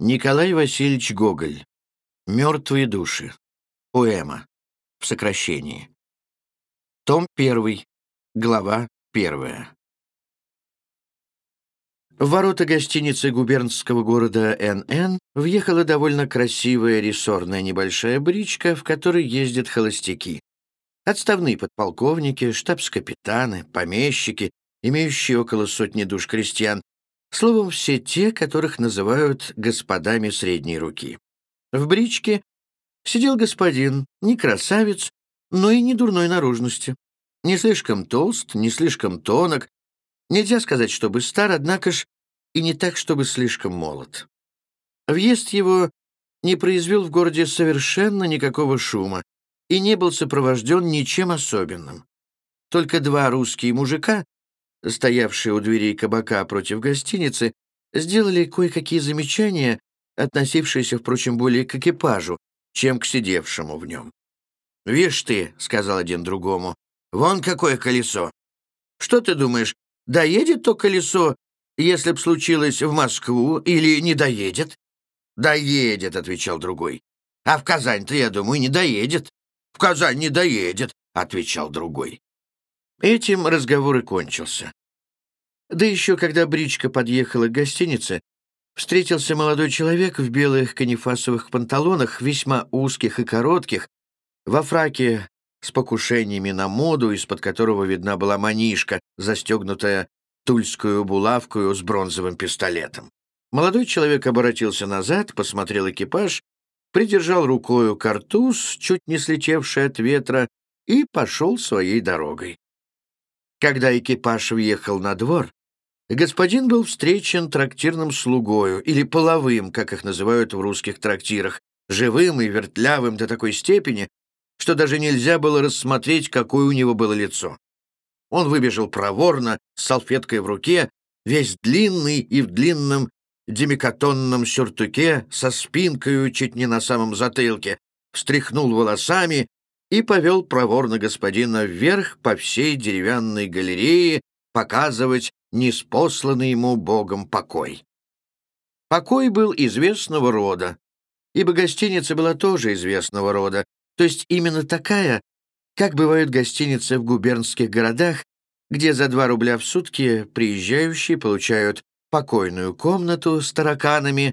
Николай Васильевич Гоголь. «Мертвые души». Поэма. В сокращении. Том 1. Глава 1. В ворота гостиницы губернского города НН въехала довольно красивая рессорная небольшая бричка, в которой ездят холостяки. Отставные подполковники, штабс-капитаны, помещики, имеющие около сотни душ крестьян, Словом, все те, которых называют господами средней руки. В бричке сидел господин, не красавец, но и не дурной наружности. Не слишком толст, не слишком тонок. Нельзя сказать, чтобы стар, однако ж и не так, чтобы слишком молод. Въезд его не произвел в городе совершенно никакого шума и не был сопровожден ничем особенным. Только два русские мужика стоявшие у дверей кабака против гостиницы, сделали кое-какие замечания, относившиеся, впрочем, более к экипажу, чем к сидевшему в нем. «Вишь ты», — сказал один другому, — «вон какое колесо! Что ты думаешь, доедет то колесо, если б случилось в Москву, или не доедет?» «Доедет», — отвечал другой. «А в Казань-то, я думаю, не доедет». «В Казань не доедет», — отвечал другой. Этим разговор и кончился. Да еще, когда бричка подъехала к гостинице, встретился молодой человек в белых канифасовых панталонах, весьма узких и коротких, во фраке с покушениями на моду, из-под которого видна была манишка, застегнутая тульскую булавкою с бронзовым пистолетом. Молодой человек обратился назад, посмотрел экипаж, придержал рукою картуз, чуть не слетевший от ветра, и пошел своей дорогой. Когда экипаж въехал на двор, господин был встречен трактирным слугою, или половым, как их называют в русских трактирах, живым и вертлявым до такой степени, что даже нельзя было рассмотреть, какое у него было лицо. Он выбежал проворно, с салфеткой в руке, весь длинный и в длинном демикатонном сюртуке со спинкою чуть не на самом затылке, встряхнул волосами и повел проворно господина вверх по всей деревянной галерее показывать неспосланный ему Богом покой. Покой был известного рода, ибо гостиница была тоже известного рода, то есть именно такая, как бывают гостиницы в губернских городах, где за 2 рубля в сутки приезжающие получают покойную комнату с тараканами,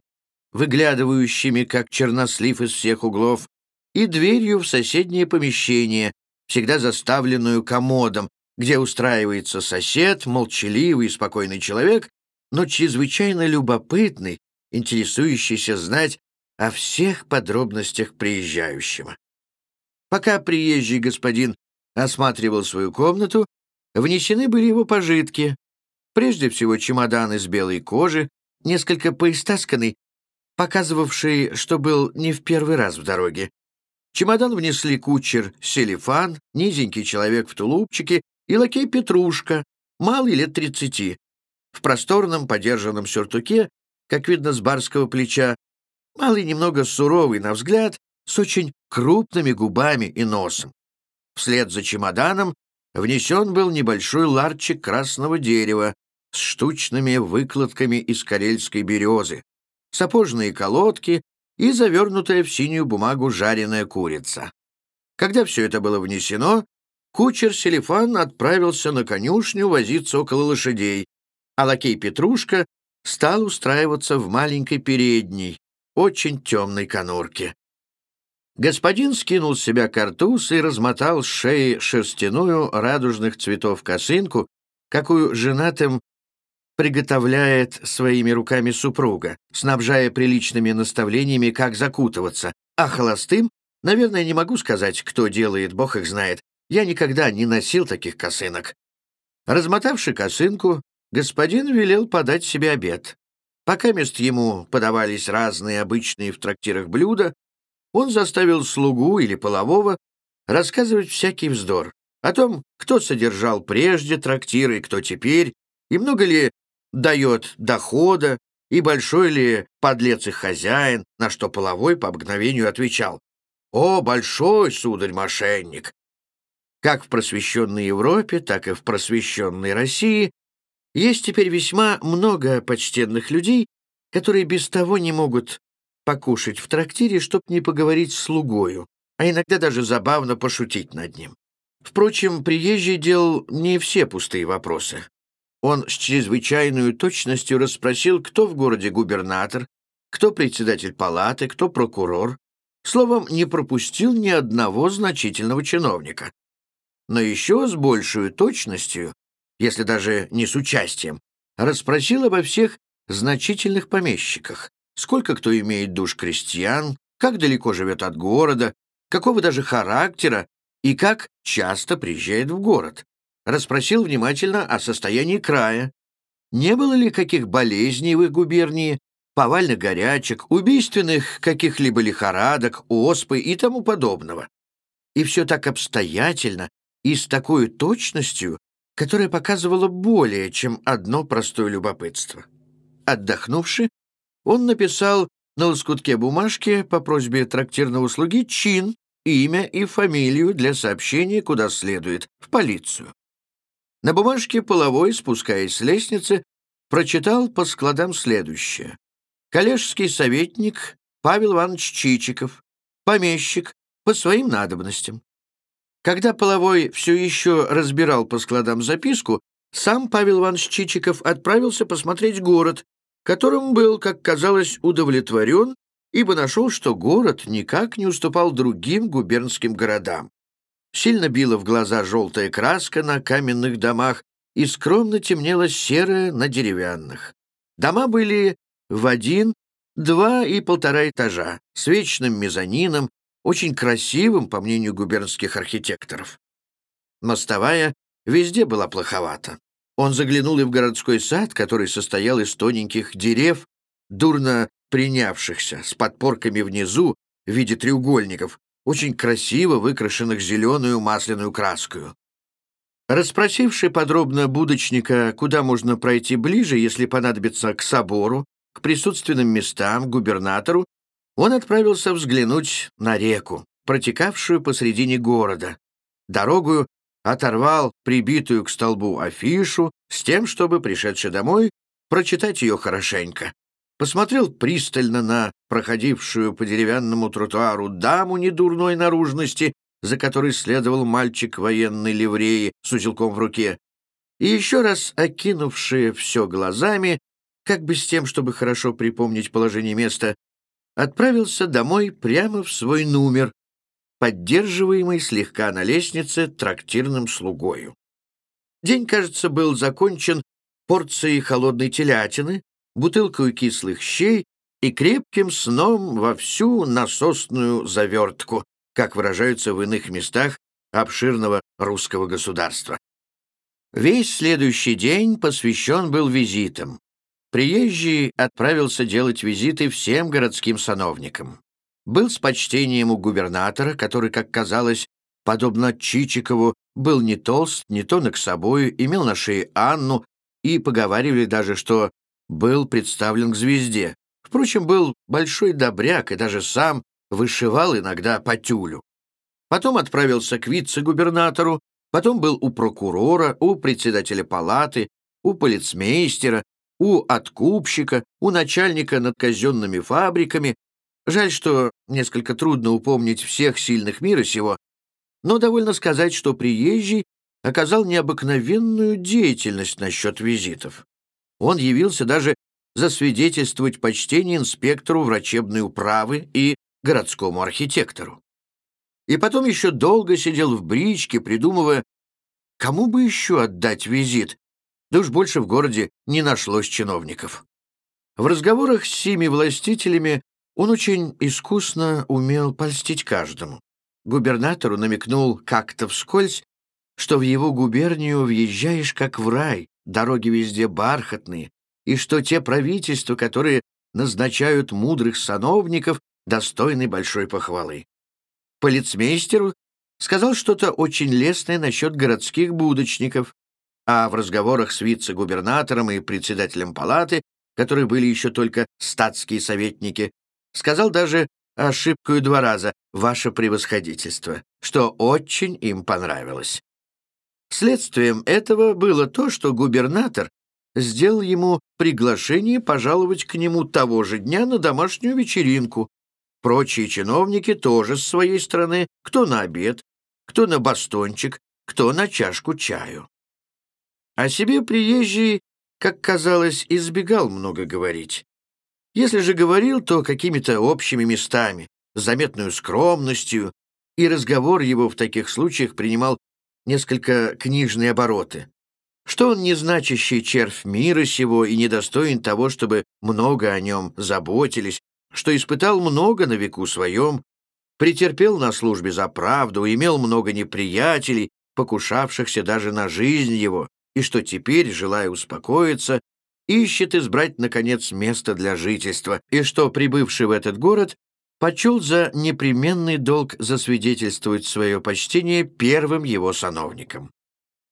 выглядывающими, как чернослив из всех углов, и дверью в соседнее помещение, всегда заставленную комодом, где устраивается сосед, молчаливый и спокойный человек, но чрезвычайно любопытный, интересующийся знать о всех подробностях приезжающего. Пока приезжий господин осматривал свою комнату, внесены были его пожитки. Прежде всего чемодан из белой кожи, несколько поистасканный, показывавший, что был не в первый раз в дороге, Чемодан внесли кучер Селифан, низенький человек в тулупчике, и лакей Петрушка, малый лет тридцати, в просторном подержанном сюртуке, как видно с барского плеча, малый немного суровый на взгляд, с очень крупными губами и носом. Вслед за чемоданом внесен был небольшой ларчик красного дерева с штучными выкладками из карельской березы, сапожные колодки и завернутая в синюю бумагу жареная курица. Когда все это было внесено, кучер Селифан отправился на конюшню возиться около лошадей, а лакей Петрушка стал устраиваться в маленькой передней, очень темной конурке. Господин скинул с себя картуз и размотал с шеи шерстяную радужных цветов косынку, какую женатым приготовляет своими руками супруга, снабжая приличными наставлениями, как закутываться, а холостым, наверное, не могу сказать, кто делает, бог их знает. Я никогда не носил таких косынок. Размотавши косынку, господин велел подать себе обед. Пока мест ему подавались разные обычные в трактирах блюда, он заставил слугу или полового рассказывать всякий вздор о том, кто содержал прежде трактиры кто теперь, и много ли дает дохода, и большой ли подлец их хозяин, на что половой по обыкновению отвечал «О, большой, сударь-мошенник!» Как в просвещенной Европе, так и в просвещенной России есть теперь весьма много почтенных людей, которые без того не могут покушать в трактире, чтоб не поговорить с слугою, а иногда даже забавно пошутить над ним. Впрочем, приезжий делал не все пустые вопросы. Он с чрезвычайной точностью расспросил, кто в городе губернатор, кто председатель палаты, кто прокурор. Словом, не пропустил ни одного значительного чиновника. Но еще с большей точностью, если даже не с участием, расспросил обо всех значительных помещиках, сколько кто имеет душ крестьян, как далеко живет от города, какого даже характера и как часто приезжает в город. Расспросил внимательно о состоянии края. Не было ли каких болезней в их губернии, повальных горячек, убийственных каких-либо лихорадок, оспы и тому подобного. И все так обстоятельно и с такой точностью, которая показывала более, чем одно простое любопытство. Отдохнувши, он написал на лоскутке бумажки по просьбе трактирного слуги чин, имя и фамилию для сообщения, куда следует, в полицию. На бумажке половой, спускаясь с лестницы, прочитал по складам следующее. Коллежский советник Павел Иванович Чичиков, помещик, по своим надобностям. Когда Половой все еще разбирал по складам записку, сам Павел Иванович Чичиков отправился посмотреть город, которым был, как казалось, удовлетворен, ибо нашел, что город никак не уступал другим губернским городам. Сильно била в глаза желтая краска на каменных домах и скромно темнела серая на деревянных. Дома были в один, два и полтора этажа, с вечным мезонином, очень красивым, по мнению губернских архитекторов. Мостовая везде была плоховата. Он заглянул и в городской сад, который состоял из тоненьких дерев, дурно принявшихся, с подпорками внизу в виде треугольников, очень красиво выкрашенных зеленую масляную краскою. Расспросивший подробно будочника, куда можно пройти ближе, если понадобится к собору, к присутственным местам, губернатору, он отправился взглянуть на реку, протекавшую посредине города. Дорогую оторвал прибитую к столбу афишу с тем, чтобы, пришедший домой, прочитать ее хорошенько. Посмотрел пристально на проходившую по деревянному тротуару даму недурной наружности, за которой следовал мальчик военной ливреи с узелком в руке, и еще раз окинувшие все глазами, как бы с тем, чтобы хорошо припомнить положение места, отправился домой прямо в свой номер, поддерживаемый слегка на лестнице трактирным слугою. День, кажется, был закончен порцией холодной телятины, бутылкой кислых щей и крепким сном во всю насосную завертку, как выражаются в иных местах обширного русского государства. Весь следующий день посвящен был визитам. Приезжий отправился делать визиты всем городским сановникам. Был с почтением у губернатора, который, как казалось, подобно Чичикову, был не толст, не тонок собою, имел на шее Анну, и поговаривали даже, что был представлен к звезде. Впрочем, был большой добряк и даже сам вышивал иногда по тюлю. Потом отправился к вице-губернатору, потом был у прокурора, у председателя палаты, у полицмейстера, у откупщика, у начальника над казенными фабриками. Жаль, что несколько трудно упомнить всех сильных мира сего, но довольно сказать, что приезжий оказал необыкновенную деятельность насчет визитов. Он явился даже засвидетельствовать почтение инспектору врачебной управы и городскому архитектору. И потом еще долго сидел в бричке, придумывая, кому бы еще отдать визит, да уж больше в городе не нашлось чиновников. В разговорах с семи властителями он очень искусно умел польстить каждому. Губернатору намекнул как-то вскользь, что в его губернию въезжаешь как в рай, дороги везде бархатные, и что те правительства, которые назначают мудрых сановников, достойны большой похвалы. Полицмейстеру сказал что-то очень лестное насчет городских будочников, а в разговорах с вице-губернатором и председателем палаты, которые были еще только статские советники, сказал даже ошибкою два раза «Ваше превосходительство», что очень им понравилось. Следствием этого было то, что губернатор сделал ему приглашение пожаловать к нему того же дня на домашнюю вечеринку. Прочие чиновники тоже с своей стороны, кто на обед, кто на бастончик, кто на чашку чаю. О себе приезжий, как казалось, избегал много говорить. Если же говорил, то какими-то общими местами, с заметной скромностью, и разговор его в таких случаях принимал несколько книжные обороты. Что он незначащий червь мира сего и недостоин того, чтобы много о нем заботились, что испытал много на веку своем, претерпел на службе за правду, имел много неприятелей, покушавшихся даже на жизнь его, и что теперь, желая успокоиться, ищет избрать, наконец, место для жительства, и что, прибывший в этот город, почел за непременный долг засвидетельствовать свое почтение первым его сановникам.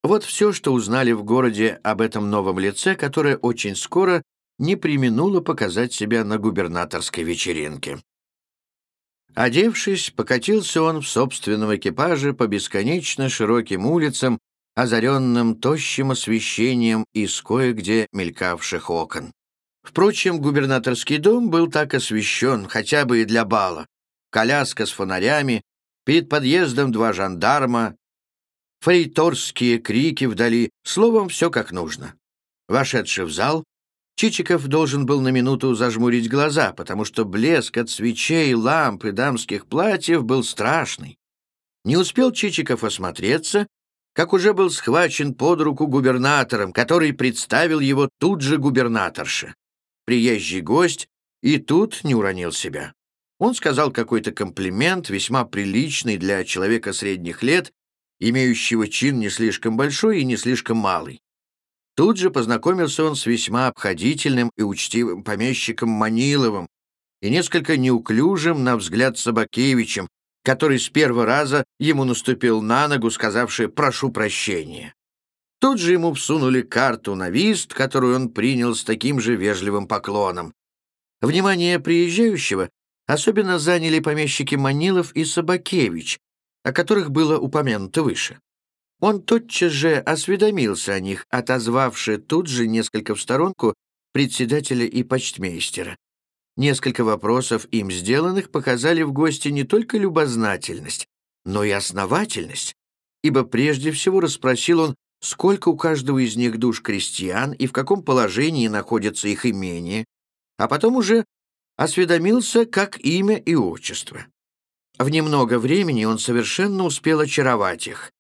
Вот все, что узнали в городе об этом новом лице, которое очень скоро не применуло показать себя на губернаторской вечеринке. Одевшись, покатился он в собственном экипаже по бесконечно широким улицам, озаренным тощим освещением из кое-где мелькавших окон. Впрочем, губернаторский дом был так освещен, хотя бы и для бала. Коляска с фонарями, перед подъездом два жандарма, фрейторские крики вдали, словом, все как нужно. Вошедший в зал, Чичиков должен был на минуту зажмурить глаза, потому что блеск от свечей, ламп и дамских платьев был страшный. Не успел Чичиков осмотреться, как уже был схвачен под руку губернатором, который представил его тут же губернаторше приезжий гость и тут не уронил себя. Он сказал какой-то комплимент, весьма приличный для человека средних лет, имеющего чин не слишком большой и не слишком малый. Тут же познакомился он с весьма обходительным и учтивым помещиком Маниловым и несколько неуклюжим, на взгляд, Собакевичем, который с первого раза ему наступил на ногу, сказавший «прошу прощения». Тут же ему всунули карту на вист, которую он принял с таким же вежливым поклоном. Внимание приезжающего особенно заняли помещики Манилов и Собакевич, о которых было упомянуто выше. Он тотчас же осведомился о них, отозвавши тут же несколько в сторонку председателя и почтмейстера. Несколько вопросов им сделанных показали в гости не только любознательность, но и основательность, ибо прежде всего расспросил он сколько у каждого из них душ крестьян и в каком положении находятся их имения, а потом уже осведомился, как имя и отчество. В немного времени он совершенно успел очаровать их.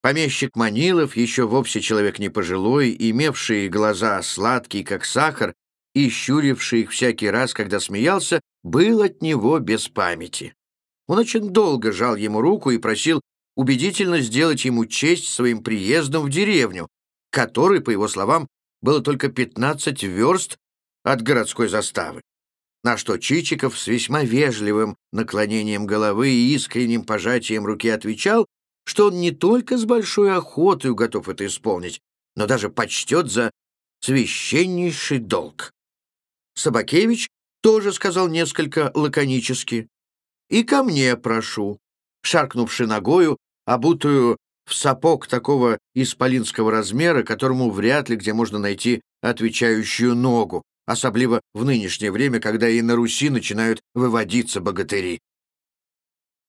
Помещик Манилов, еще вовсе человек не пожилой, имевший глаза сладкие, как сахар, и щуривший их всякий раз, когда смеялся, был от него без памяти. Он очень долго жал ему руку и просил убедительно сделать ему честь своим приездом в деревню, которой, по его словам, было только 15 верст от городской заставы. На что Чичиков с весьма вежливым наклонением головы и искренним пожатием руки отвечал, что он не только с большой охотой готов это исполнить, но даже почтет за священнейший долг. Собакевич тоже сказал несколько лаконически. «И ко мне прошу», шаркнувши ногою, обутую в сапог такого исполинского размера, которому вряд ли где можно найти отвечающую ногу, особливо в нынешнее время, когда и на Руси начинают выводиться богатыри.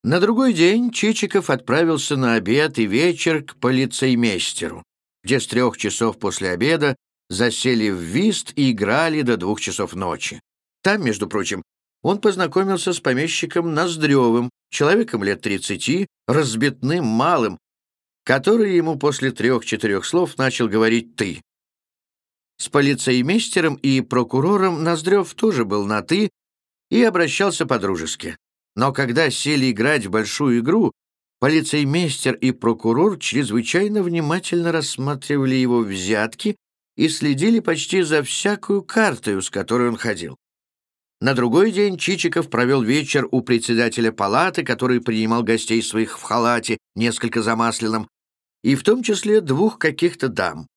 На другой день Чичиков отправился на обед и вечер к полицеймейстеру, где с трех часов после обеда засели в вист и играли до двух часов ночи. Там, между прочим, он познакомился с помещиком Ноздревым, человеком лет тридцати, разбитным, малым, который ему после трех-четырех слов начал говорить «ты». С полицеймейстером и прокурором Ноздрев тоже был на «ты» и обращался по-дружески. Но когда сели играть в большую игру, полицеймейстер и прокурор чрезвычайно внимательно рассматривали его взятки и следили почти за всякую картою, с которой он ходил. На другой день Чичиков провел вечер у председателя палаты, который принимал гостей своих в халате, несколько замасленном, и в том числе двух каких-то дам.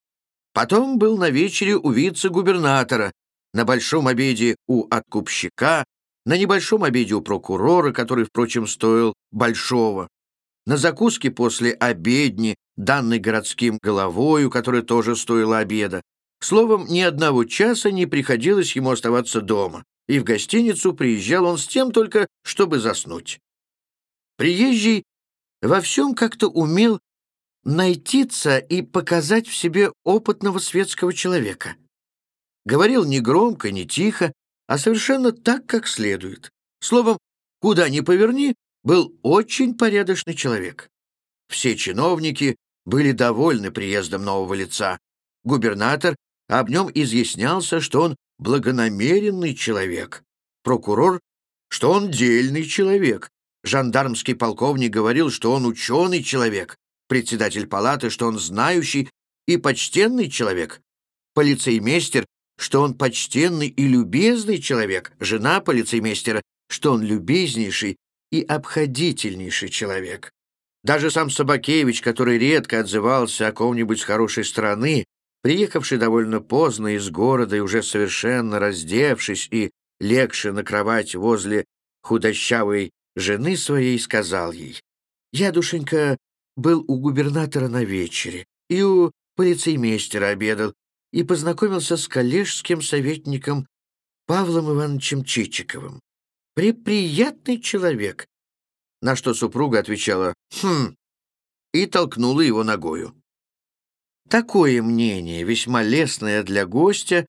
Потом был на вечере у вице-губернатора, на большом обеде у откупщика, на небольшом обеде у прокурора, который, впрочем, стоил большого, на закуске после обедни, данной городским головою, которая тоже стоила обеда, Словом, ни одного часа не приходилось ему оставаться дома, и в гостиницу приезжал он с тем только, чтобы заснуть. Приезжий во всем как-то умел найтиться и показать в себе опытного светского человека. Говорил не громко, не тихо, а совершенно так, как следует. Словом, куда ни поверни, был очень порядочный человек. Все чиновники были довольны приездом нового лица. Губернатор об нем изъяснялся, что он благонамеренный человек. Прокурор, что он дельный человек. Жандармский полковник говорил, что он ученый человек. Председатель палаты, что он знающий и почтенный человек. Полицеймейстер, что он почтенный и любезный человек. Жена полицеймейстера, что он любезнейший и обходительнейший человек. Даже сам Собакевич, который редко отзывался о ком-нибудь с хорошей стороны, приехавший довольно поздно из города и уже совершенно раздевшись и легший на кровать возле худощавой жены своей, сказал ей, «Я, душенька, был у губернатора на вечере и у полицеймейстера обедал и познакомился с коллежским советником Павлом Ивановичем Чичиковым. Преприятный человек, на что супруга отвечала «Хм!» и толкнула его ногою. Такое мнение, весьма лестное для гостя,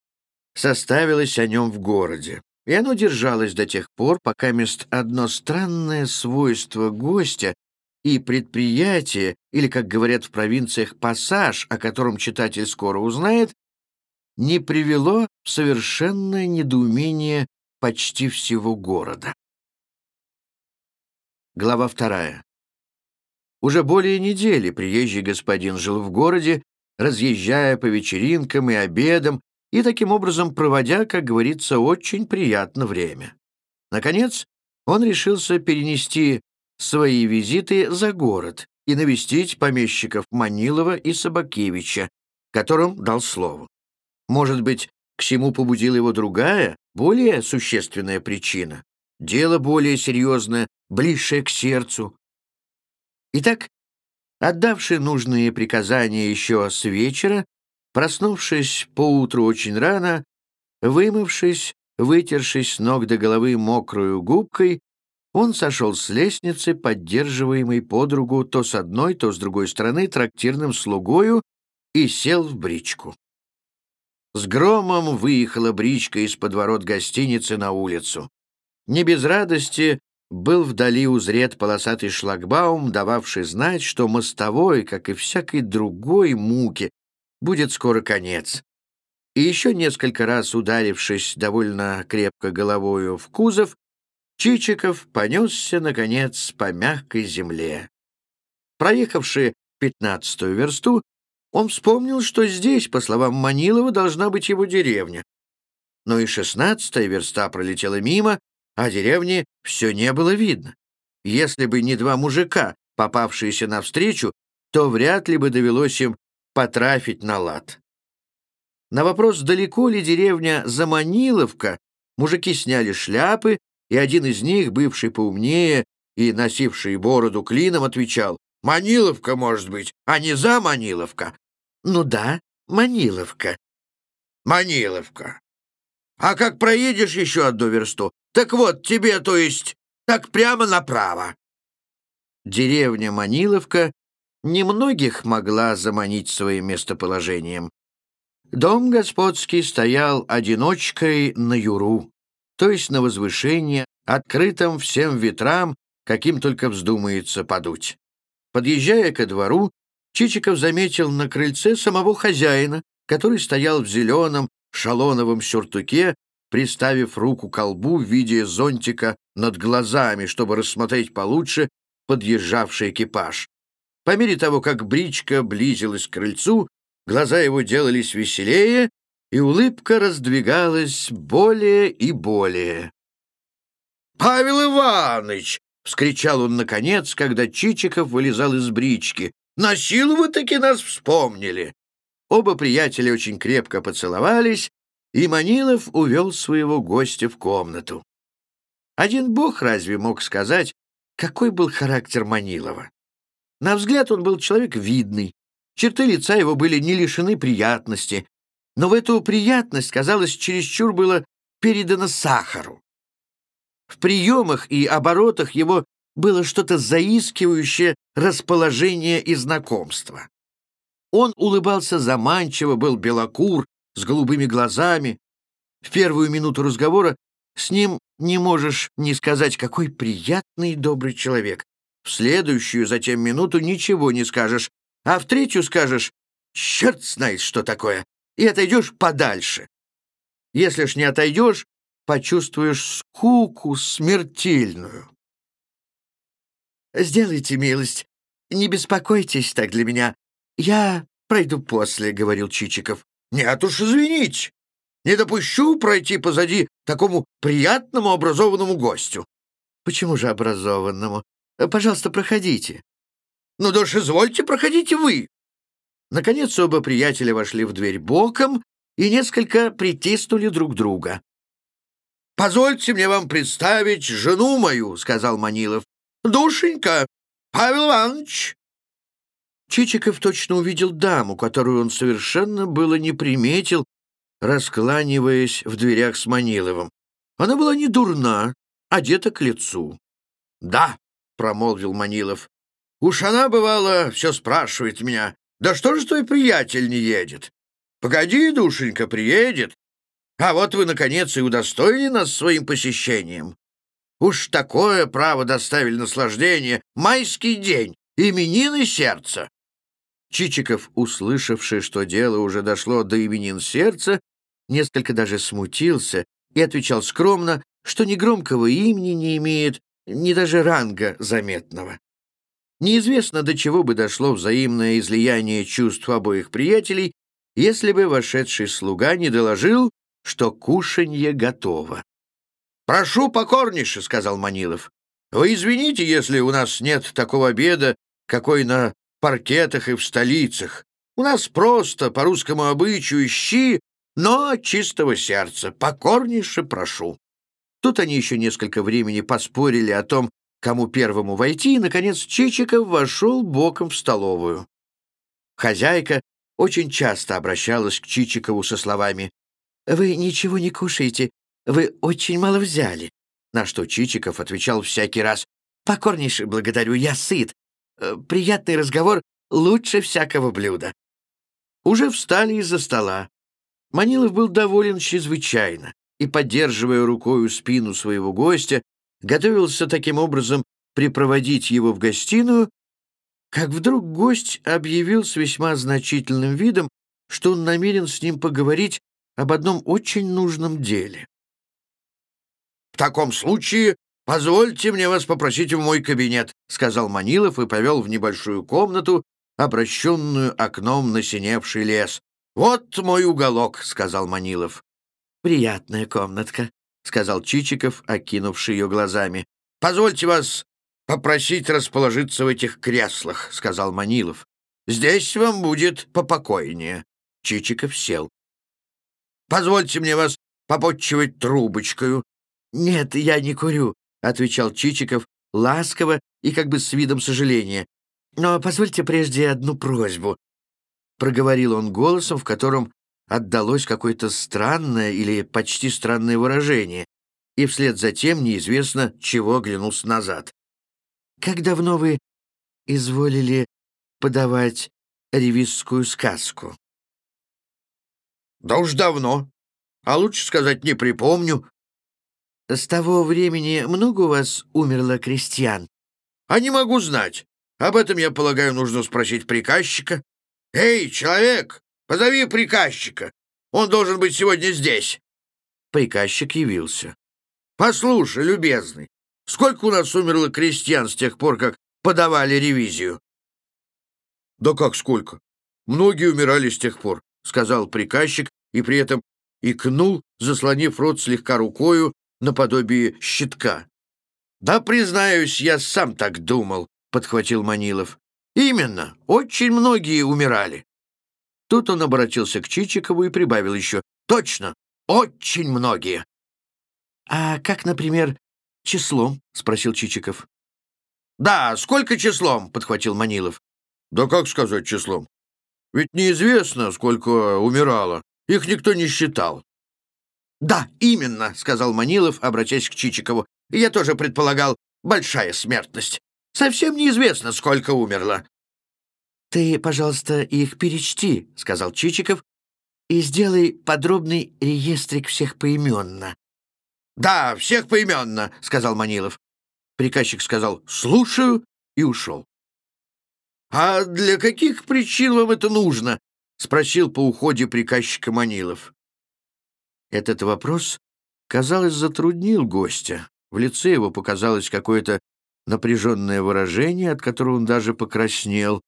составилось о нем в городе, и оно держалось до тех пор, пока мест одно странное свойство гостя и предприятие, или, как говорят в провинциях, пассаж, о котором читатель скоро узнает, не привело в совершенное недоумение почти всего города. Глава вторая. Уже более недели приезжий господин жил в городе, разъезжая по вечеринкам и обедам, и таким образом проводя, как говорится, очень приятно время. Наконец, он решился перенести свои визиты за город и навестить помещиков Манилова и Собакевича, которым дал слово. Может быть, к чему побудила его другая, более существенная причина? Дело более серьезное, близшее к сердцу. Итак, отдавший нужные приказания еще с вечера, проснувшись поутру очень рано, вымывшись, вытершись с ног до головы мокрою губкой, он сошел с лестницы, поддерживаемой подругу то с одной, то с другой стороны трактирным слугою, и сел в бричку. С громом выехала бричка из-под ворот гостиницы на улицу. Не без радости был вдали узрет полосатый шлагбаум, дававший знать, что мостовой, как и всякой другой муки, будет скоро конец. И еще несколько раз ударившись довольно крепко головою в кузов, Чичиков понесся, наконец, по мягкой земле. Проехавши пятнадцатую версту, он вспомнил, что здесь, по словам Манилова, должна быть его деревня. Но и шестнадцатая верста пролетела мимо, а деревни все не было видно. Если бы не два мужика, попавшиеся навстречу, то вряд ли бы довелось им потрафить на лад. На вопрос, далеко ли деревня Заманиловка, мужики сняли шляпы, и один из них, бывший поумнее и носивший бороду клином, отвечал, «Маниловка, может быть, а не Заманиловка». «Ну да, Маниловка». «Маниловка. А как проедешь еще одну версту, так вот, тебе, то есть, так прямо направо». Деревня Маниловка немногих могла заманить своим местоположением. Дом господский стоял одиночкой на юру, то есть на возвышении, открытом всем ветрам, каким только вздумается подуть. Подъезжая ко двору, Чичиков заметил на крыльце самого хозяина, который стоял в зеленом шалоновом сюртуке приставив руку к колбу в виде зонтика над глазами, чтобы рассмотреть получше подъезжавший экипаж. По мере того, как бричка близилась к крыльцу, глаза его делались веселее, и улыбка раздвигалась более и более. «Павел Иванович!» — вскричал он наконец, когда Чичиков вылезал из брички. «На силу вы таки нас вспомнили!» Оба приятеля очень крепко поцеловались, и Манилов увел своего гостя в комнату. Один бог разве мог сказать, какой был характер Манилова? На взгляд он был человек видный, черты лица его были не лишены приятности, но в эту приятность, казалось, чересчур было передано сахару. В приемах и оборотах его было что-то заискивающее расположение и знакомство. Он улыбался заманчиво, был белокур, с голубыми глазами. В первую минуту разговора с ним не можешь не сказать, какой приятный и добрый человек. В следующую затем минуту ничего не скажешь, а в третью скажешь «Черт знает, что такое!» и отойдешь подальше. Если ж не отойдешь, почувствуешь скуку смертельную. «Сделайте милость, не беспокойтесь так для меня. Я пройду после», — говорил Чичиков. «Нет уж, извините. Не допущу пройти позади такому приятному образованному гостю». «Почему же образованному? Пожалуйста, проходите». «Ну уж извольте, проходите вы». Наконец оба приятеля вошли в дверь боком и несколько притиснули друг друга. «Позвольте мне вам представить жену мою», — сказал Манилов. «Душенька, Павел Иванович». Чичиков точно увидел даму, которую он совершенно было не приметил, раскланиваясь в дверях с Маниловым. Она была не дурна, одета к лицу. «Да», — промолвил Манилов, — «уж она, бывало, все спрашивает меня, да что же твой приятель не едет? Погоди, душенька, приедет. А вот вы, наконец, и удостоили нас своим посещением. Уж такое право доставили наслаждение. Майский день, именины сердца. Чичиков, услышавший, что дело уже дошло до именин сердца, несколько даже смутился и отвечал скромно, что ни громкого имени не имеет, ни даже ранга заметного. Неизвестно, до чего бы дошло взаимное излияние чувств обоих приятелей, если бы вошедший слуга не доложил, что кушанье готово. «Прошу покорнейше», — сказал Манилов. «Вы извините, если у нас нет такого обеда, какой на паркетах и в столицах. У нас просто, по русскому обычаю, щи, но от чистого сердца. Покорнейше прошу». Тут они еще несколько времени поспорили о том, кому первому войти, и, наконец, Чичиков вошел боком в столовую. Хозяйка очень часто обращалась к Чичикову со словами «Вы ничего не кушаете, вы очень мало взяли». На что Чичиков отвечал всякий раз «Покорнейше благодарю, я сыт. Э, приятный разговор лучше всякого блюда». Уже встали из-за стола. Манилов был доволен чрезвычайно и, поддерживая рукою спину своего гостя, готовился таким образом припроводить его в гостиную, как вдруг гость объявил с весьма значительным видом, что он намерен с ним поговорить об одном очень нужном деле. «В таком случае позвольте мне вас попросить в мой кабинет», сказал Манилов и повел в небольшую комнату, обращенную окном на синевший лес. «Вот мой уголок», — сказал Манилов. «Приятная комнатка», — сказал Чичиков, окинувший ее глазами. «Позвольте вас попросить расположиться в этих креслах», — сказал Манилов. «Здесь вам будет попокойнее». Чичиков сел. «Позвольте мне вас попотчевать трубочкою». «Нет, я не курю», — отвечал Чичиков ласково и как бы с видом сожаления. «Но позвольте прежде одну просьбу», — проговорил он голосом, в котором отдалось какое-то странное или почти странное выражение, и вслед за тем неизвестно, чего оглянулся назад. «Как давно вы изволили подавать ревизскую сказку?» «Да уж давно. А лучше сказать не припомню». «С того времени много у вас умерло крестьян?» «А не могу знать. Об этом, я полагаю, нужно спросить приказчика. Эй, человек, Позови приказчика. Он должен быть сегодня здесь». Приказчик явился. «Послушай, любезный, сколько у нас умерло крестьян с тех пор, как подавали ревизию?» «Да как сколько? Многие умирали с тех пор», — сказал приказчик и при этом икнул, заслонив рот слегка рукою наподобие щитка. «Да, признаюсь, я сам так думал», — подхватил Манилов. «Именно, очень многие умирали. Тут он обратился к Чичикову и прибавил еще. «Точно! Очень многие!» «А как, например, числом?» — спросил Чичиков. «Да, сколько числом?» — подхватил Манилов. «Да как сказать числом? Ведь неизвестно, сколько умирало. Их никто не считал». «Да, именно», — сказал Манилов, обращаясь к Чичикову. «Я тоже предполагал, большая смертность. Совсем неизвестно, сколько умерло». «Ты, пожалуйста, их перечти», — сказал Чичиков, «и сделай подробный реестрик всех поименно». «Да, всех поименно», — сказал Манилов. Приказчик сказал «слушаю» и ушел. «А для каких причин вам это нужно?» — спросил по уходе приказчика Манилов. Этот вопрос, казалось, затруднил гостя. В лице его показалось какое-то напряженное выражение, от которого он даже покраснел.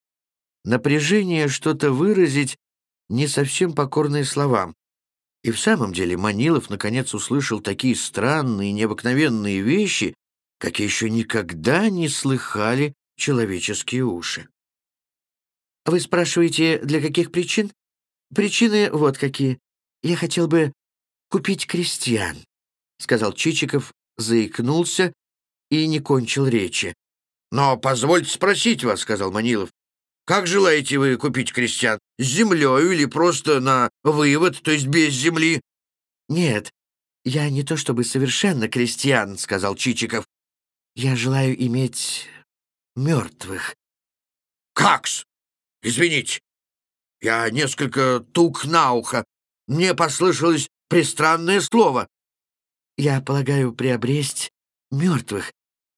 Напряжение что-то выразить, не совсем покорные словам. И в самом деле Манилов наконец услышал такие странные, необыкновенные вещи, какие еще никогда не слыхали человеческие уши. «Вы спрашиваете, для каких причин?» «Причины вот какие. Я хотел бы купить крестьян», — сказал Чичиков, заикнулся и не кончил речи. «Но позвольте спросить вас», — сказал Манилов, «как желаете вы купить крестьян? С землей или просто на вывод, то есть без земли?» «Нет, я не то чтобы совершенно крестьян», — сказал Чичиков. «Я желаю иметь мертвых». «Как-с? Извините, я несколько тук на ухо. Мне послышалось пристранное слово». «Я полагаю приобресть мертвых,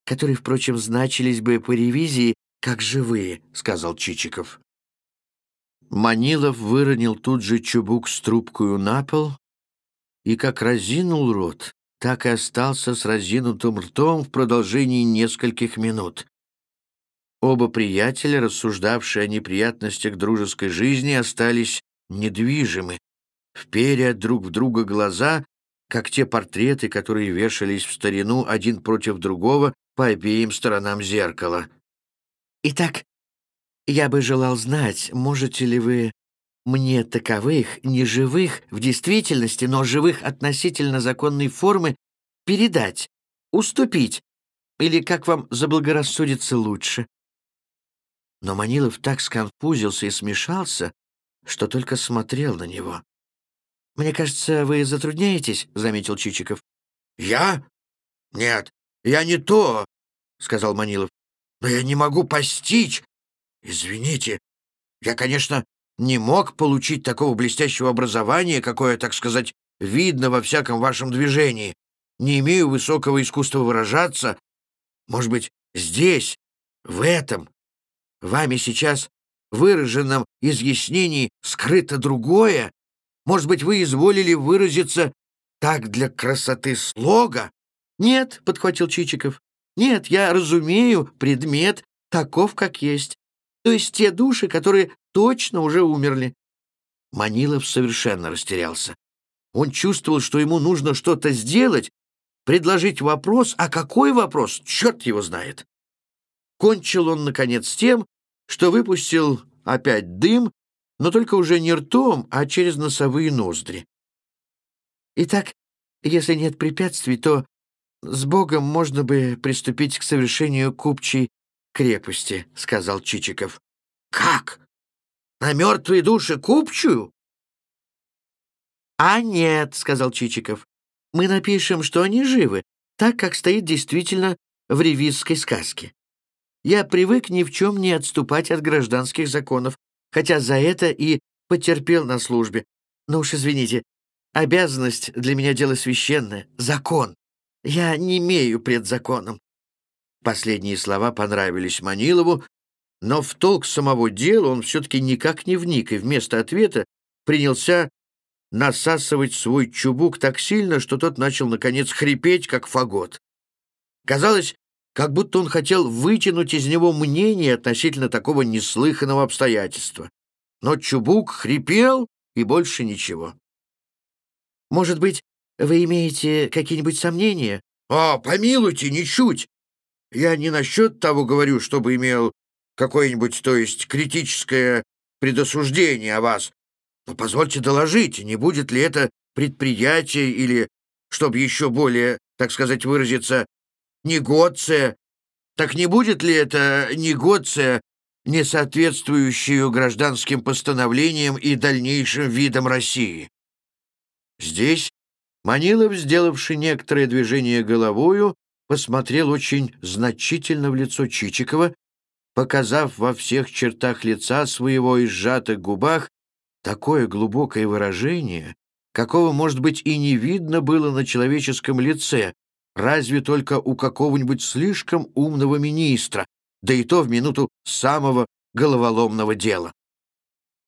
которые, впрочем, значились бы по ревизии как живые», — сказал Чичиков. Манилов выронил тут же чубук с трубкою на пол и как разинул рот, так и остался с разинутым ртом в продолжении нескольких минут. Оба приятеля, рассуждавшие о неприятностях дружеской жизни, остались недвижимы, вперя друг в друга глаза, как те портреты, которые вешались в старину один против другого по обеим сторонам зеркала. «Итак, я бы желал знать, можете ли вы мне таковых, не живых в действительности, но живых относительно законной формы, передать, уступить, или как вам заблагорассудится лучше?» Но Манилов так сконфузился и смешался, что только смотрел на него. «Мне кажется, вы затрудняетесь», — заметил Чичиков. «Я? Нет, я не то», — сказал Манилов. «Но я не могу постичь. Извините, я, конечно, не мог получить такого блестящего образования, какое, так сказать, видно во всяком вашем движении. Не имею высокого искусства выражаться. Может быть, здесь, в этом, Вами сейчас выраженном изъяснении скрыто другое? Может быть, вы изволили выразиться так для красоты слога? Нет, — подхватил Чичиков, — нет, я разумею предмет таков, как есть. То есть те души, которые точно уже умерли. Манилов совершенно растерялся. Он чувствовал, что ему нужно что-то сделать, предложить вопрос, а какой вопрос, черт его знает. Кончил он, наконец, тем, что выпустил опять дым, но только уже не ртом, а через носовые ноздри. Итак, если нет препятствий, то с Богом можно бы приступить к совершению купчей крепости, — сказал Чичиков. — Как? На мертвые души купчую? — А нет, — сказал Чичиков. — Мы напишем, что они живы, так, как стоит действительно в ревизской сказке. Я привык ни в чем не отступать от гражданских законов, хотя за это и потерпел на службе. Но уж извините, обязанность для меня дело священное, закон. Я не имею пред законом». Последние слова понравились Манилову, но в толк самого дела он все-таки никак не вник, и вместо ответа принялся насасывать свой чубук так сильно, что тот начал, наконец, хрипеть, как фагот. Казалось, как будто он хотел вытянуть из него мнение относительно такого неслыханного обстоятельства. Но Чубук хрипел и больше ничего. «Может быть, вы имеете какие-нибудь сомнения?» «А, помилуйте, ничуть! Я не насчет того говорю, чтобы имел какое-нибудь, то есть критическое предосуждение о вас. Но позвольте доложить, не будет ли это предприятие или, чтобы еще более, так сказать, выразиться, негоция. Так не будет ли это негоция, не соответствующую гражданским постановлениям и дальнейшим видам России? Здесь Манилов, сделавший некоторое движение головою, посмотрел очень значительно в лицо Чичикова, показав во всех чертах лица своего и сжатых губах такое глубокое выражение, какого, может быть, и не видно было на человеческом лице, разве только у какого-нибудь слишком умного министра, да и то в минуту самого головоломного дела.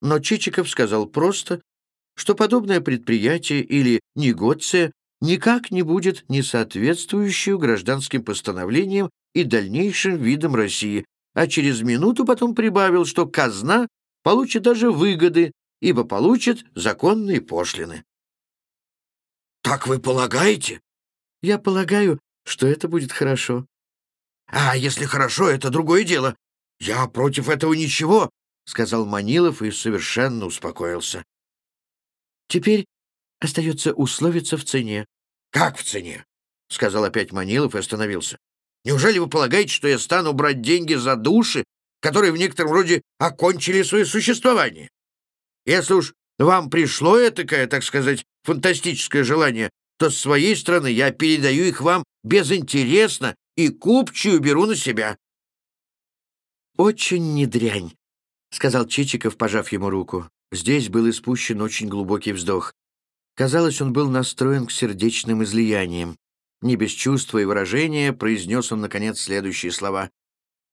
Но Чичиков сказал просто, что подобное предприятие или негоция никак не будет не соответствующую гражданским постановлениям и дальнейшим видам России, а через минуту потом прибавил, что казна получит даже выгоды, ибо получит законные пошлины. «Так вы полагаете?» «Я полагаю, что это будет хорошо». «А если хорошо, это другое дело. Я против этого ничего», — сказал Манилов и совершенно успокоился. «Теперь остается условиться в цене». «Как в цене?» — сказал опять Манилов и остановился. «Неужели вы полагаете, что я стану брать деньги за души, которые в некотором роде окончили свое существование? Если уж вам пришло этакое, так сказать, фантастическое желание, то с своей стороны я передаю их вам безинтересно и купчую беру на себя». «Очень не дрянь», — сказал Чичиков, пожав ему руку. Здесь был испущен очень глубокий вздох. Казалось, он был настроен к сердечным излияниям. Не без чувства и выражения произнес он, наконец, следующие слова.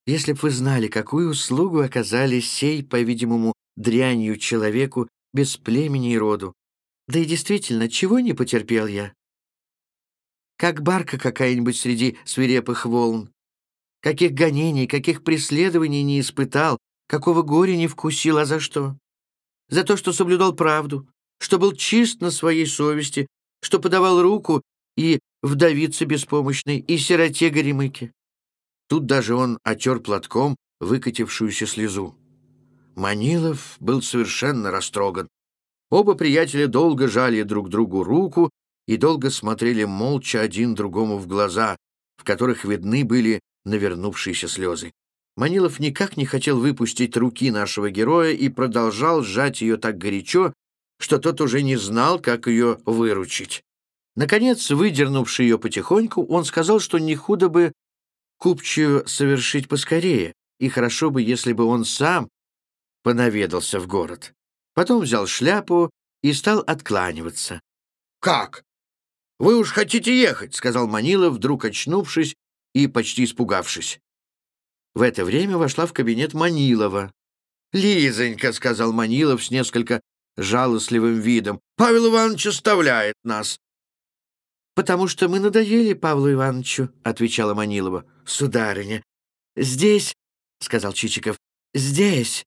«Если б вы знали, какую услугу оказали сей, по-видимому, дрянью человеку без племени и роду. Да и действительно, чего не потерпел я? Как барка какая-нибудь среди свирепых волн. Каких гонений, каких преследований не испытал, какого горя не вкусил, а за что? За то, что соблюдал правду, что был чист на своей совести, что подавал руку и вдовице беспомощной, и сироте Горемыке. Тут даже он отер платком выкатившуюся слезу. Манилов был совершенно растроган. Оба приятеля долго жали друг другу руку и долго смотрели молча один другому в глаза, в которых видны были навернувшиеся слезы. Манилов никак не хотел выпустить руки нашего героя и продолжал сжать ее так горячо, что тот уже не знал, как ее выручить. Наконец, выдернувший ее потихоньку, он сказал, что не худо бы купчую совершить поскорее, и хорошо бы, если бы он сам понаведался в город. Потом взял шляпу и стал откланиваться. «Как? Вы уж хотите ехать?» — сказал Манилов, вдруг очнувшись и почти испугавшись. В это время вошла в кабинет Манилова. «Лизонька», — сказал Манилов с несколько жалостливым видом, — «Павел Иванович оставляет нас». «Потому что мы надоели Павлу Ивановичу», — отвечала Манилова. «Сударыня, здесь», — сказал Чичиков, — «здесь.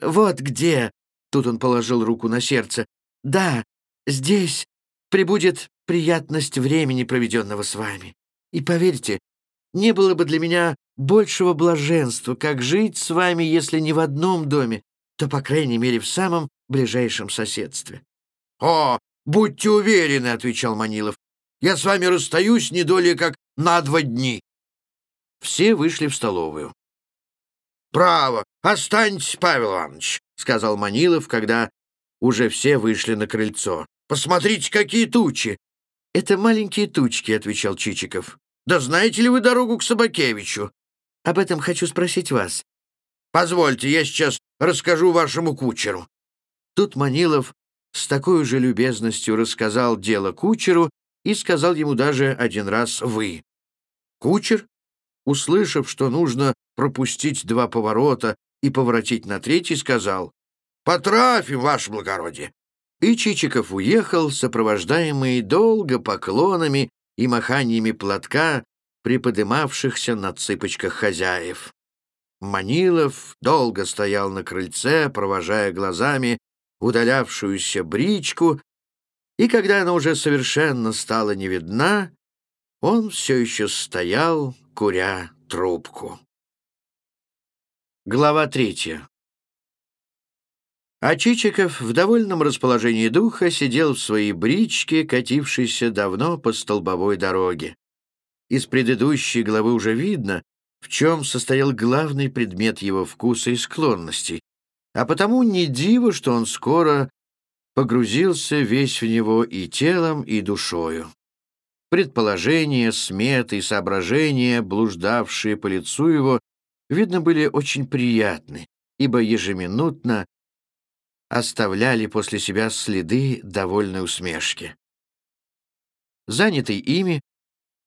Вот где». Тут он положил руку на сердце. «Да, здесь прибудет приятность времени, проведенного с вами. И поверьте, не было бы для меня большего блаженства, как жить с вами, если не в одном доме, то, по крайней мере, в самом ближайшем соседстве». «О, будьте уверены», — отвечал Манилов, «я с вами расстаюсь не долей как на два дни». Все вышли в столовую. «Право, останьтесь, Павел Иванович», — сказал Манилов, когда уже все вышли на крыльцо. «Посмотрите, какие тучи!» «Это маленькие тучки», — отвечал Чичиков. «Да знаете ли вы дорогу к Собакевичу?» Об этом хочу спросить вас. Позвольте, я сейчас расскажу вашему кучеру». Тут Манилов с такой же любезностью рассказал дело кучеру и сказал ему даже один раз «вы». Кучер, услышав, что нужно пропустить два поворота и поворотить на третий, сказал «Потрафим, ваше благородие». И Чичиков уехал, сопровождаемый долго поклонами и маханиями платка приподымавшихся на цыпочках хозяев. Манилов долго стоял на крыльце, провожая глазами удалявшуюся бричку, и когда она уже совершенно стала не видна, он все еще стоял, куря трубку. Глава третья. А Чичиков в довольном расположении духа сидел в своей бричке, катившейся давно по столбовой дороге. Из предыдущей главы уже видно, в чем состоял главный предмет его вкуса и склонностей, а потому не диво, что он скоро погрузился весь в него и телом, и душою. Предположения, сметы и соображения, блуждавшие по лицу его, видно, были очень приятны, ибо ежеминутно оставляли после себя следы довольной усмешки. Занятый ими,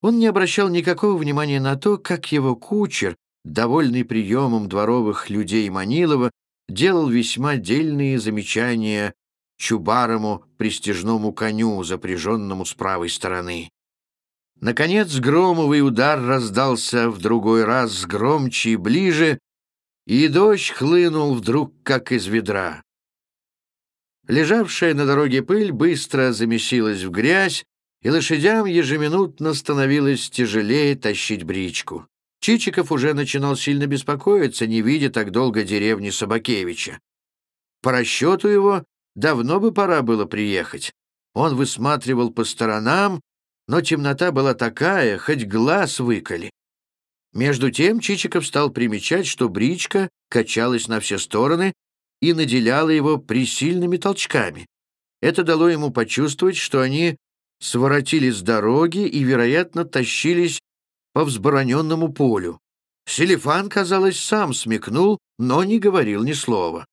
он не обращал никакого внимания на то, как его кучер, довольный приемом дворовых людей Манилова, делал весьма дельные замечания чубарому пристежному коню, запряженному с правой стороны. Наконец громовый удар раздался в другой раз громче и ближе, и дождь хлынул вдруг, как из ведра. Лежавшая на дороге пыль быстро замесилась в грязь, и лошадям ежеминутно становилось тяжелее тащить бричку. Чичиков уже начинал сильно беспокоиться, не видя так долго деревни Собакевича. По расчету его, давно бы пора было приехать. Он высматривал по сторонам, но темнота была такая, хоть глаз выколи. Между тем Чичиков стал примечать, что бричка качалась на все стороны и наделяла его присильными толчками. Это дало ему почувствовать, что они своротили с дороги и, вероятно, тащились по взбороненному полю. Селифан, казалось, сам смекнул, но не говорил ни слова.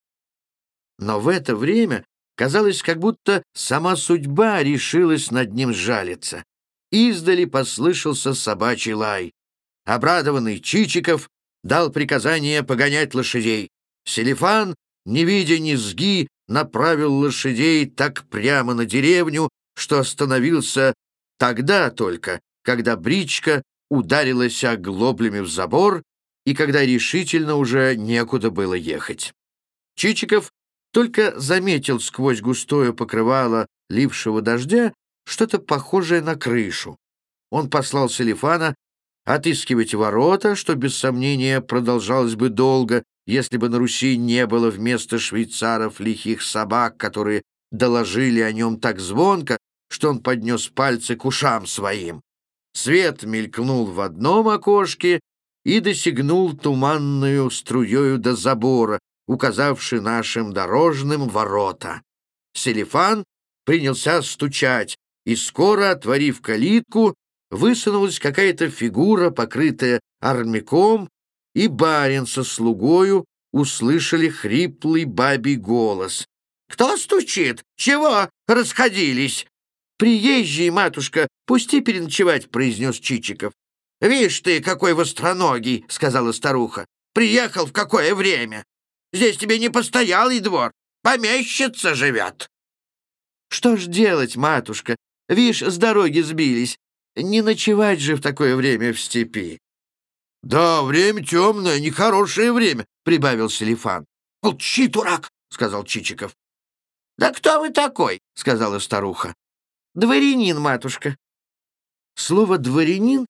Но в это время казалось, как будто сама судьба решилась над ним сжалиться. Издали послышался собачий лай. Обрадованный Чичиков дал приказание погонять лошадей. Селифан, не видя низги, направил лошадей так прямо на деревню, что остановился тогда только, когда бричка ударилась оглоблями в забор и когда решительно уже некуда было ехать. Чичиков только заметил сквозь густое покрывало лившего дождя что-то похожее на крышу. Он послал Селифана отыскивать ворота, что, без сомнения, продолжалось бы долго, если бы на Руси не было вместо швейцаров лихих собак, которые доложили о нем так звонко, что он поднес пальцы к ушам своим. Свет мелькнул в одном окошке и досягнул туманную струею до забора, указавший нашим дорожным ворота. Селифан принялся стучать, и скоро, отворив калитку, высунулась какая-то фигура, покрытая армяком, и барин со слугою услышали хриплый бабий голос. «Кто стучит? Чего расходились?» «Приезжий, матушка, пусти переночевать», — произнес Чичиков. «Видишь ты, какой востроногий», — сказала старуха. «Приехал в какое время? Здесь тебе не постоялый двор, помещица живет». «Что ж делать, матушка? Вишь, с дороги сбились. Не ночевать же в такое время в степи». «Да, время темное, нехорошее время», — прибавил Селифан. «Молчи, дурак», — сказал Чичиков. «Да кто вы такой?» — сказала старуха. «Дворянин, матушка». Слово «дворянин»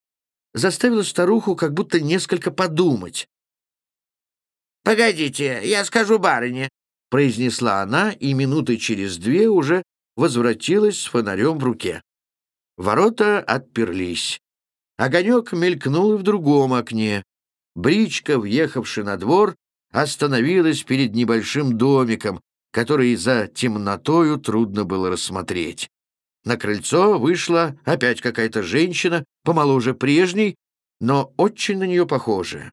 заставило старуху как будто несколько подумать. «Погодите, я скажу барыне», — произнесла она, и минуты через две уже возвратилась с фонарем в руке. Ворота отперлись. Огонек мелькнул и в другом окне. Бричка, въехавши на двор, остановилась перед небольшим домиком, который за темнотою трудно было рассмотреть. На крыльцо вышла опять какая-то женщина, помоложе прежней, но очень на нее похожая.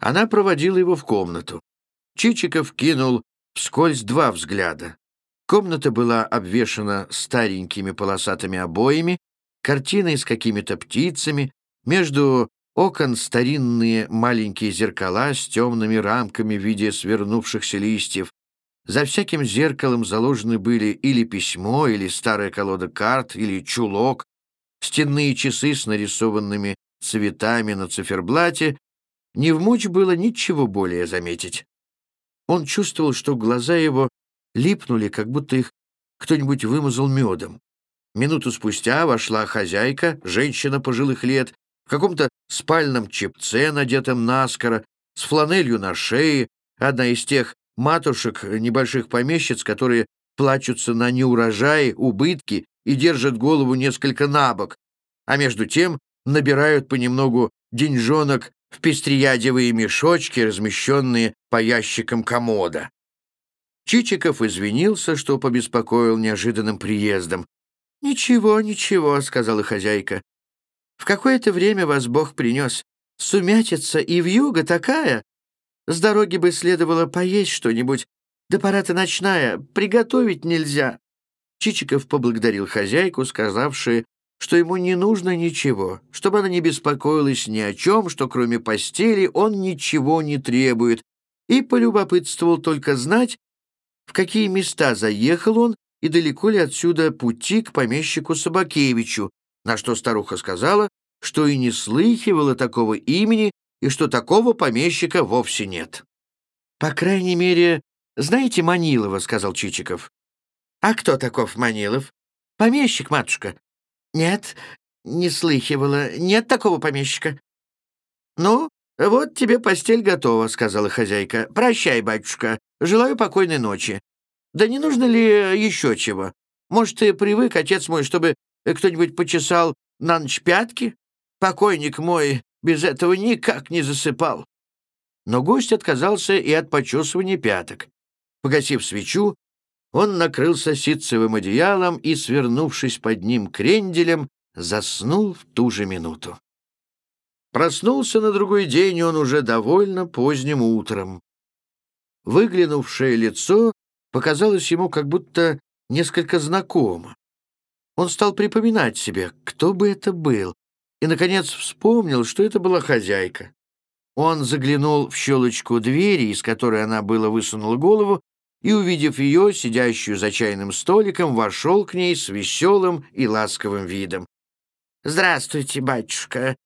Она проводила его в комнату. Чичиков кинул вскользь два взгляда. Комната была обвешана старенькими полосатыми обоями, картиной с какими-то птицами, между окон старинные маленькие зеркала с темными рамками в виде свернувшихся листьев, за всяким зеркалом заложены были или письмо, или старая колода карт, или чулок, стенные часы с нарисованными цветами на циферблате. Не в мочь было ничего более заметить. Он чувствовал, что глаза его липнули, как будто их кто-нибудь вымазал медом. Минуту спустя вошла хозяйка, женщина пожилых лет, в каком-то спальном чепце, надетом наскоро, с фланелью на шее, одна из тех матушек, небольших помещиц, которые плачутся на неурожаи, убытки и держат голову несколько набок, а между тем набирают понемногу деньжонок в пестриядевые мешочки, размещенные по ящикам комода. Чичиков извинился, что побеспокоил неожиданным приездом. «Ничего, ничего», — сказала хозяйка. «В какое-то время вас Бог принес. Сумятица и вьюга такая. С дороги бы следовало поесть что-нибудь. Да пора-то ночная, приготовить нельзя». Чичиков поблагодарил хозяйку, сказавшую, что ему не нужно ничего, чтобы она не беспокоилась ни о чем, что кроме постели он ничего не требует, и полюбопытствовал только знать, в какие места заехал он и далеко ли отсюда пути к помещику Собакевичу, на что старуха сказала, что и не слыхивала такого имени и что такого помещика вовсе нет. «По крайней мере, знаете Манилова», — сказал Чичиков. «А кто таков Манилов?» «Помещик, матушка. «Нет, не слыхивала. Нет такого помещика». «Ну, вот тебе постель готова», — сказала хозяйка. «Прощай, батюшка. Желаю покойной ночи. Да не нужно ли еще чего? Может, ты привык, отец мой, чтобы кто-нибудь почесал на ночь пятки? Покойник мой без этого никак не засыпал». Но гость отказался и от почесывания пяток. Погасив свечу, он накрылся ситцевым одеялом и, свернувшись под ним кренделем, заснул в ту же минуту. Проснулся на другой день он уже довольно поздним утром. Выглянувшее лицо показалось ему как будто несколько знакомо. Он стал припоминать себе, кто бы это был, и, наконец, вспомнил, что это была хозяйка. Он заглянул в щелочку двери, из которой она было высунула голову, и, увидев ее, сидящую за чайным столиком, вошел к ней с веселым и ласковым видом. «Здравствуйте, батюшка.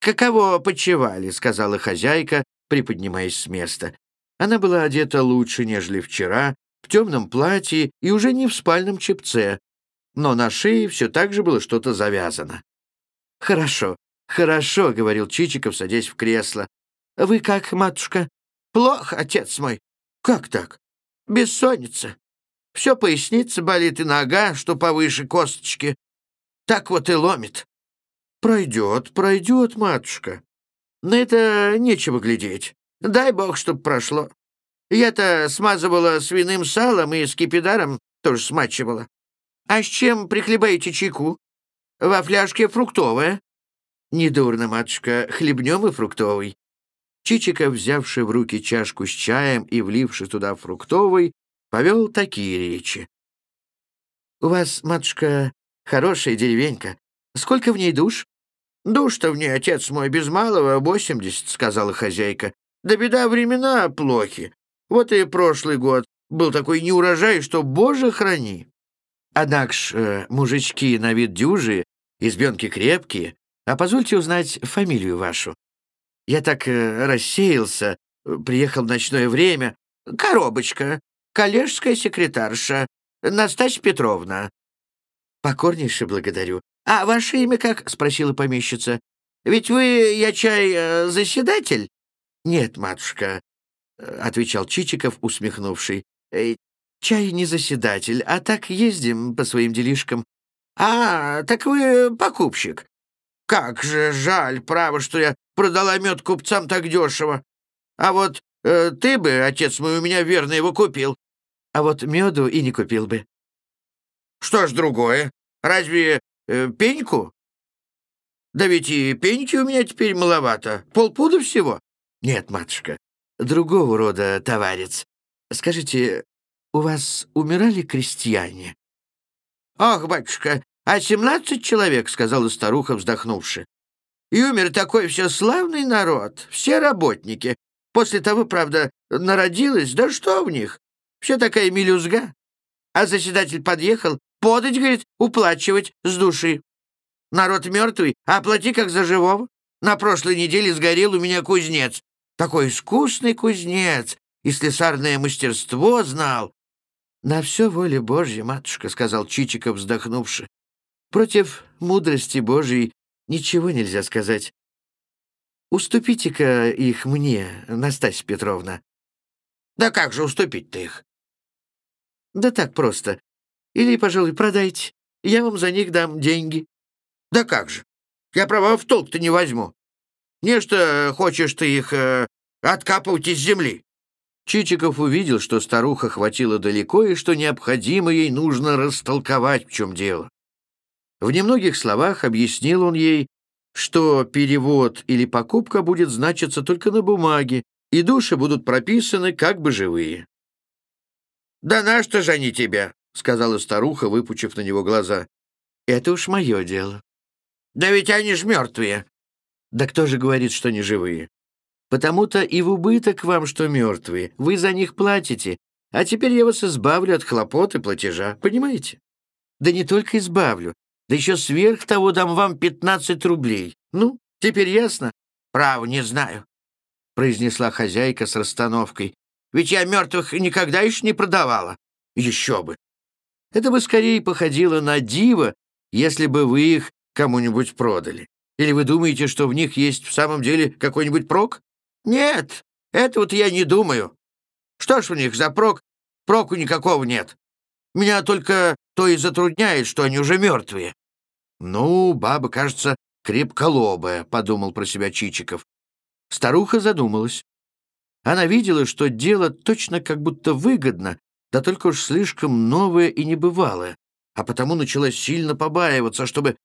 Каково почевали?» — сказала хозяйка, приподнимаясь с места. Она была одета лучше, нежели вчера, в темном платье и уже не в спальном чепце, но на шее все так же было что-то завязано. «Хорошо, хорошо», — говорил Чичиков, садясь в кресло. «Вы как, матушка?» «Плохо, отец мой». «Как так?» Бессонница. Все поясница болит и нога, что повыше косточки. Так вот и ломит. Пройдет, пройдет, матушка. На это нечего глядеть. Дай бог, чтоб прошло. Я-то смазывала свиным салом и скипидаром тоже смачивала. А с чем прихлебаете чайку? Во фляжке фруктовая. Недурно, матушка, хлебнем и фруктовый. Чичика, взявший в руки чашку с чаем и вливший туда фруктовый, повел такие речи. «У вас, матушка, хорошая деревенька. Сколько в ней душ?» «Душ-то в ней, отец мой, без малого восемьдесят», — сказала хозяйка. «Да беда, времена плохи. Вот и прошлый год был такой неурожай, что, боже, храни». «Однако ж, э, мужички на вид дюжи, избенки крепкие. А позвольте узнать фамилию вашу». Я так э, рассеялся, приехал в ночное время. Коробочка, коллежская секретарша, Настасья Петровна. Покорнейше благодарю. А ваше имя как? — спросила помещица. Ведь вы, я чай, э, заседатель? Нет, матушка, — отвечал Чичиков, усмехнувший. «Э, чай не заседатель, а так ездим по своим делишкам. А, так вы покупщик. Как же жаль, право, что я продала мед купцам так дешево. А вот э, ты бы, отец мой, у меня верно его купил. А вот меду и не купил бы. Что ж другое? Разве э, пеньку? Да ведь и пеньки у меня теперь маловато. Полпуда всего. Нет, матушка, другого рода товарец. Скажите, у вас умирали крестьяне? Ах, батюшка, а семнадцать человек, сказала старуха, вздохнувши. И умер такой все славный народ, все работники. После того, правда, народилась, да что в них? Все такая мелюзга. А заседатель подъехал, подать, говорит, уплачивать с души. Народ мертвый, а оплати как за живого. На прошлой неделе сгорел у меня кузнец. Такой искусный кузнец, и слесарное мастерство знал. — На все воля Божья, матушка, — сказал Чичиков, вздохнувши. Против мудрости Божьей ничего нельзя сказать. Уступите-ка их мне, Настасья Петровна. Да как же уступить-то их? Да так просто. Или, пожалуй, продайте. Я вам за них дам деньги. Да как же? Я права в толк-то не возьму. Нечто хочешь ты их э, откапывать из земли. Чичиков увидел, что старуха хватила далеко и что необходимо ей нужно растолковать, в чем дело. В немногих словах объяснил он ей, что перевод или покупка будет значиться только на бумаге, и души будут прописаны как бы живые. «Да на что же они тебя?» — сказала старуха, выпучив на него глаза. «Это уж мое дело». «Да ведь они ж мертвые». «Да кто же говорит, что не живые? Потому-то и в убыток вам, что мертвые. Вы за них платите, а теперь я вас избавлю от хлопот и платежа, понимаете? Да не только избавлю, да еще сверх того дам вам 15 рублей. Ну, теперь ясно? Право, не знаю, — произнесла хозяйка с расстановкой. Ведь я мертвых никогда еще не продавала. Еще бы. Это бы скорее походило на диво, если бы вы их кому-нибудь продали. Или вы думаете, что в них есть в самом деле какой-нибудь прок? Нет, это вот я не думаю. Что ж в них за прок? Проку никакого нет. Меня только то и затрудняет, что они уже мертвые. «Ну, баба, кажется, крепколобая», — подумал про себя Чичиков. Старуха задумалась. Она видела, что дело точно как будто выгодно, да только уж слишком новое и небывалое, а потому начала сильно побаиваться, чтобы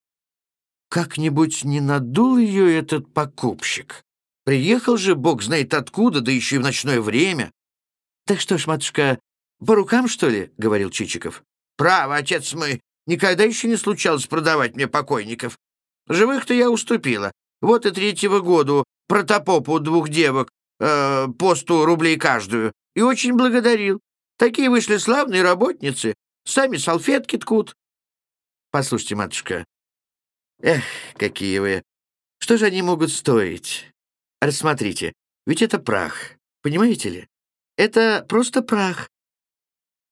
как-нибудь не надул ее этот покупщик. Приехал же, бог знает откуда, да еще и в ночное время. «Так что ж, матушка, по рукам, что ли?» — говорил Чичиков. «Право, отец мой, Никогда еще не случалось продавать мне покойников. Живых-то я уступила. Вот и третьего года протопопу двух девок э, по сто рублей каждую. И очень благодарил. Такие вышли славные работницы. Сами салфетки ткут. Послушайте, матушка. Эх, какие вы. Что же они могут стоить? Рассмотрите, ведь это прах. Понимаете ли? Это просто прах.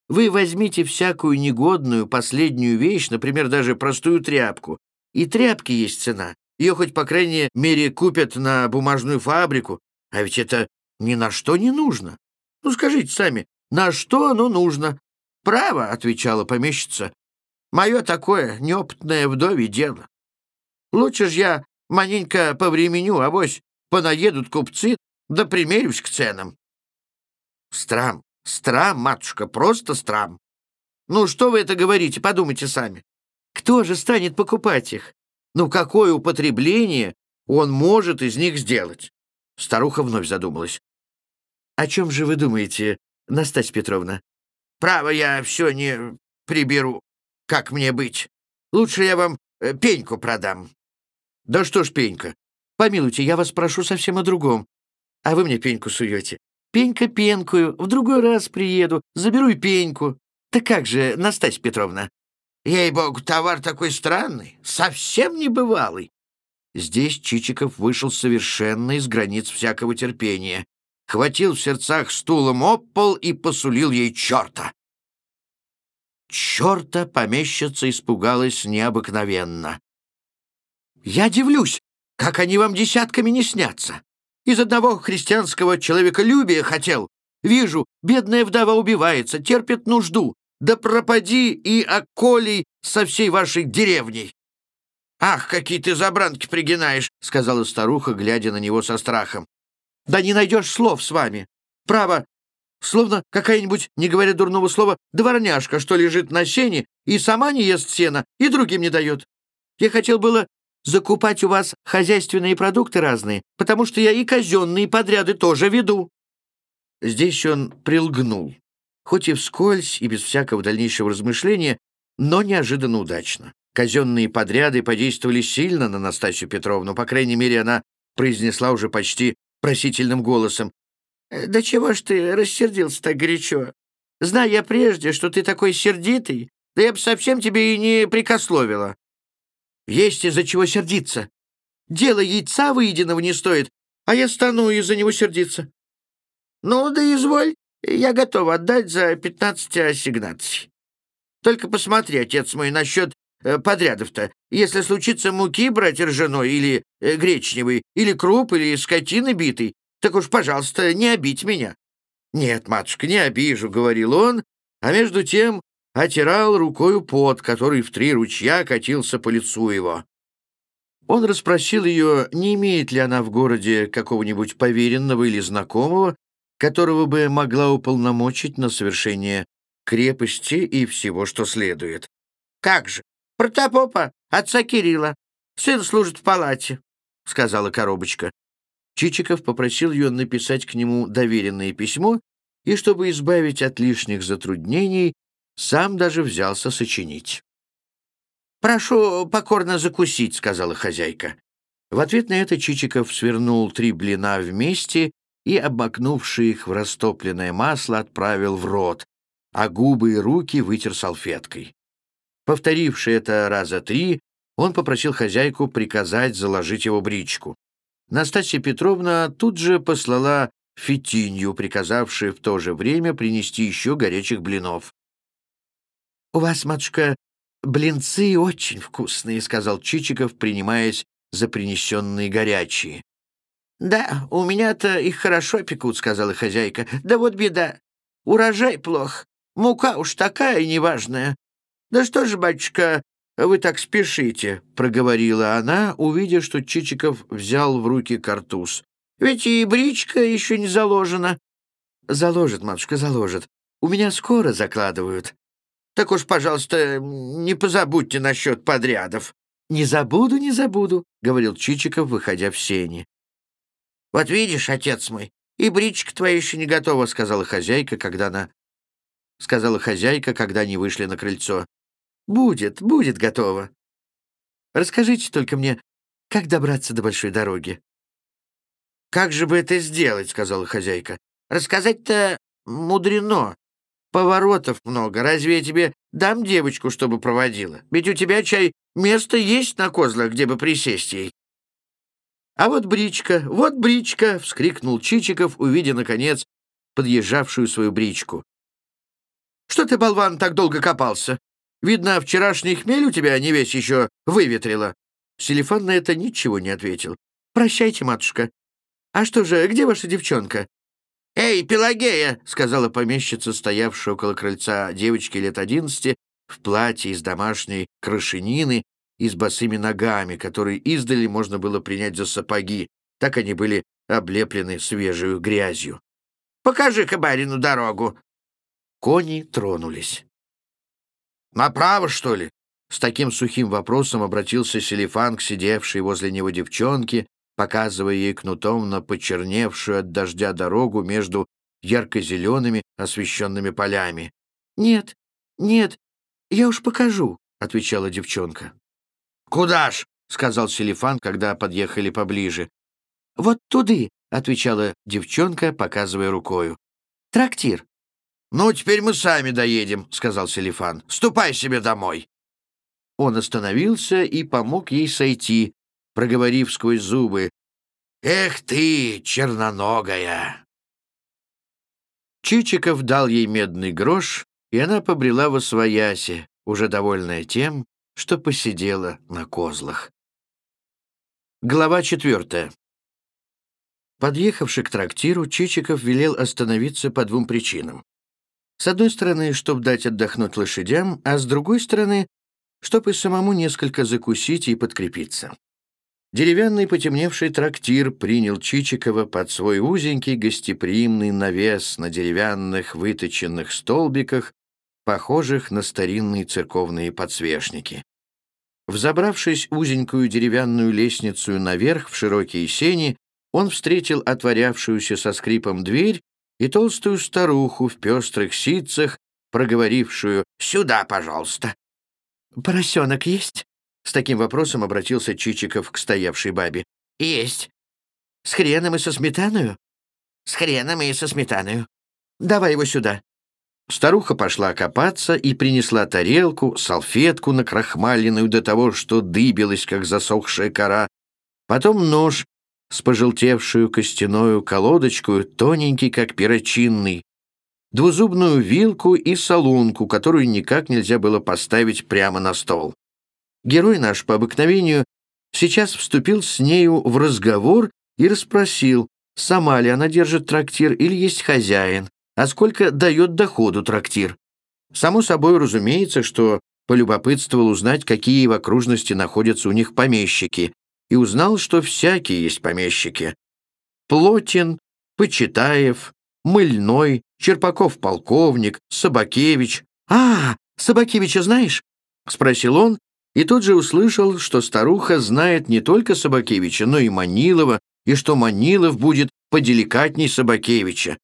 Вы возьмите всякую негодную последнюю вещь, например, даже простую тряпку. И тряпки есть цена. Ее хоть, по крайней мере, купят на бумажную фабрику. А ведь это ни на что не нужно. Ну, скажите сами, на что оно нужно? «Право», — отвечала помещица, — «мое такое неопытное вдове дело. Лучше ж я маненько повременю, авось понаедут купцы, да примерюсь к ценам». Страм, Страм, матушка, просто страм. Ну, что вы это говорите, подумайте сами. Кто же станет покупать их? Ну, какое употребление он может из них сделать? Старуха вновь задумалась. О чем же вы думаете, Настасья Петровна? Право, я все не приберу. Как мне быть? Лучше я вам э, пеньку продам. Да что ж пенька? Помилуйте, я вас прошу совсем о другом. А вы мне пеньку суете. Пенька пенкую, в другой раз приеду, заберу и пеньку. Так как же, Настасья Петровна? Ей-богу, товар такой странный, совсем небывалый. Здесь Чичиков вышел совершенно из границ всякого терпения, хватил в сердцах стулом об пол и посулил ей черта. Черта помещица испугалась необыкновенно. «Я дивлюсь, как они вам десятками не снятся. Из одного христианского человеколюбия хотел. Вижу, бедная вдова убивается, терпит нужду. Да пропади и околей со всей вашей деревней. «Ах, какие ты забранки пригинаешь!» — сказала старуха, глядя на него со страхом. «Да не найдешь слов с вами. Право, словно какая-нибудь, не говоря дурного слова, дворняжка, что лежит на сене и сама не ест сена, и другим не дает. Я хотел было закупать у вас хозяйственные продукты разные, потому что я и казенные подряды тоже веду». Здесь он прилгнул, хоть и вскользь, и без всякого дальнейшего размышления, но неожиданно удачно. Казенные подряды подействовали сильно на Настасью Петровну, по крайней мере, она произнесла уже почти просительным голосом. «Э, «Да чего ж ты рассердился так горячо? Зная я прежде, что ты такой сердитый, да я бы совсем тебе и не прикословила. Есть из-за чего сердиться. Дело яйца выеденного не стоит, а я стану из-за него сердиться. Ну, да изволь, я готов отдать за пятнадцать ассигнаций. Только посмотри, отец мой, насчет э, подрядов-то. Если случится муки брать ржаной или э, гречневой, или круп, или скотины битой, так уж, пожалуйста, не обидь меня. «Нет, матушка, не обижу», — говорил он, а между тем отирал рукою пот, который в три ручья катился по лицу его. Он расспросил ее, не имеет ли она в городе какого-нибудь поверенного или знакомого, которого бы могла уполномочить на совершение крепости и всего, что следует. «Как же? Протопопа, отца Кирилла. Сын служит в палате», — сказала коробочка. Чичиков попросил ее написать к нему доверенное письмо и, чтобы избавить от лишних затруднений, сам даже взялся сочинить. «Прошу покорно закусить», — сказала хозяйка. В ответ на это Чичиков свернул три блина вместе и, обмакнувший их в растопленное масло, отправил в рот, а губы и руки вытер салфеткой. Повторивший это раза три, он попросил хозяйку приказать заложить его бричку. Настасья Петровна тут же послала Фитинью, приказавшей в то же время принести еще горячих блинов. «У вас, матушка, блинцы очень вкусные», — сказал Чичиков, принимаясь за принесенные горячие. «Да, у меня-то их хорошо пекут», — сказала хозяйка. «Да вот беда. Урожай плох. Мука уж такая неважная. Да что же, батюшка, вы так спешите?» — проговорила она, увидя, что Чичиков взял в руки картуз. «Ведь и бричка еще не заложена». «Заложит, матушка, заложит. У меня скоро закладывают». «Так уж, пожалуйста, не позабудьте насчет подрядов». «Не забуду, не забуду», — говорил Чичиков, выходя в сени. «Вот видишь, отец мой, и бричка твоя еще не готова», — сказала хозяйка, когда она... Сказала хозяйка, когда они вышли на крыльцо. «Будет, будет готова. Расскажите только мне, как добраться до большой дороги?» «Как же бы это сделать?» — сказала хозяйка. «Рассказать-то мудрено. Поворотов много. Разве я тебе дам девочку, чтобы проводила? Ведь у тебя, чай, место есть на козлах, где бы присесть ей». «А вот бричка, вот бричка!» — вскрикнул Чичиков, увидя, наконец, подъезжавшую свою бричку. «Что ты, болван, так долго копался? Видно, вчерашний хмель у тебя не весь еще выветрила». Селифан на это ничего не ответил. «Прощайте, матушка. А что же, где ваша девчонка?» «Эй, Пелагея!» — сказала помещица, стоявшая около крыльца девочки лет одиннадцати, в платье из домашней крышенины и с босыми ногами, которые издали можно было принять за сапоги. Так они были облеплены свежей грязью. «Покажи-ка барину дорогу!» Кони тронулись. «Направо, что ли?» С таким сухим вопросом обратился Селифан к сидевшей возле него девчонке, показывая ей кнутом на почерневшую от дождя дорогу между ярко-зелеными освещенными полями. «Нет, нет, я уж покажу», — отвечала девчонка. «Куда ж?» — сказал Селифан, когда подъехали поближе. «Вот туды», — отвечала девчонка, показывая рукою. «Трактир». «Ну, теперь мы сами доедем», — сказал Селифан. «Ступай себе домой». Он остановился и помог ей сойти, проговорив сквозь зубы. «Эх ты, черноногая!» Чичиков дал ей медный грош, и она побрела во свояси, уже довольная тем, что посидела на козлах. Глава четвертая. Подъехавши к трактиру, Чичиков велел остановиться по двум причинам. С одной стороны, чтобы дать отдохнуть лошадям, а с другой стороны, чтобы самому несколько закусить и подкрепиться. Деревянный потемневший трактир принял Чичикова под свой узенький гостеприимный навес на деревянных выточенных столбиках, похожих на старинные церковные подсвечники. Взобравшись узенькую деревянную лестницу наверх в широкие сени, он встретил отворявшуюся со скрипом дверь и толстую старуху в пестрых ситцах, проговорившую «Сюда, пожалуйста». «Поросенок есть?» С таким вопросом обратился Чичиков к стоявшей бабе. «Есть». «С хреном и со сметаною?» «С хреном и со сметаною». «Давай его сюда». Старуха пошла копаться и принесла тарелку, салфетку накрахмаленную до того, что дыбилась, как засохшая кора, потом нож с пожелтевшую костяную колодочку, тоненький, как перочинный, двузубную вилку и солунку, которую никак нельзя было поставить прямо на стол. Герой наш по обыкновению сейчас вступил с нею в разговор и расспросил, сама ли она держит трактир или есть хозяин, а сколько дает доходу трактир. Само собой разумеется, что полюбопытствовал узнать, какие в окружности находятся у них помещики, и узнал, что всякие есть помещики. Плотин, Почитаев, Мыльной, Черпаков-полковник, Собакевич. «А, Собакевича знаешь?» — спросил он, и тут же услышал, что старуха знает не только Собакевича, но и Манилова, и что Манилов будет поделикатней Собакевича.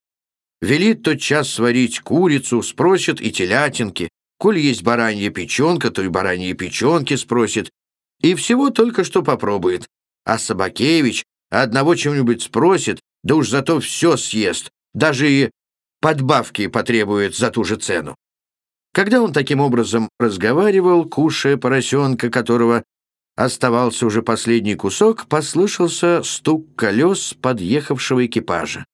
Велит тот час сварить курицу, спросит и телятинки. Коль есть баранья печенка, то и бараньи печенки спросит. И всего только что попробует. А Собакевич одного чем-нибудь спросит, да уж зато все съест, даже и подбавки потребует за ту же цену. Когда он таким образом разговаривал, кушая поросенка, которого оставался уже последний кусок, послышался стук колес подъехавшего экипажа.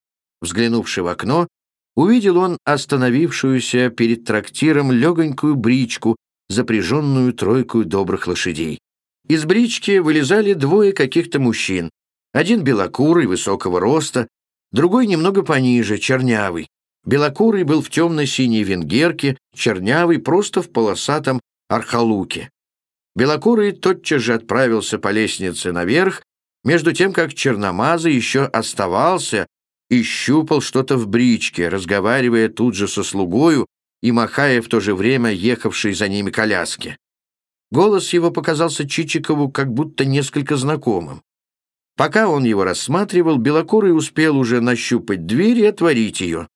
Взглянувший в окно, увидел он остановившуюся перед трактиром легонькую бричку, запряженную тройкой добрых лошадей. Из брички вылезали двое каких-то мужчин. Один белокурый, высокого роста, другой немного пониже, чернявый. Белокурый был в темно-синей венгерке, чернявый просто в полосатом архалуке. Белокурый тотчас же отправился по лестнице наверх, между тем, как Черномаза еще оставался и щупал что-то в бричке, разговаривая тут же со слугою и махая в то же время ехавшей за ними коляске. Голос его показался Чичикову как будто несколько знакомым. Пока он его рассматривал, Белокурый успел уже нащупать дверь и отворить ее.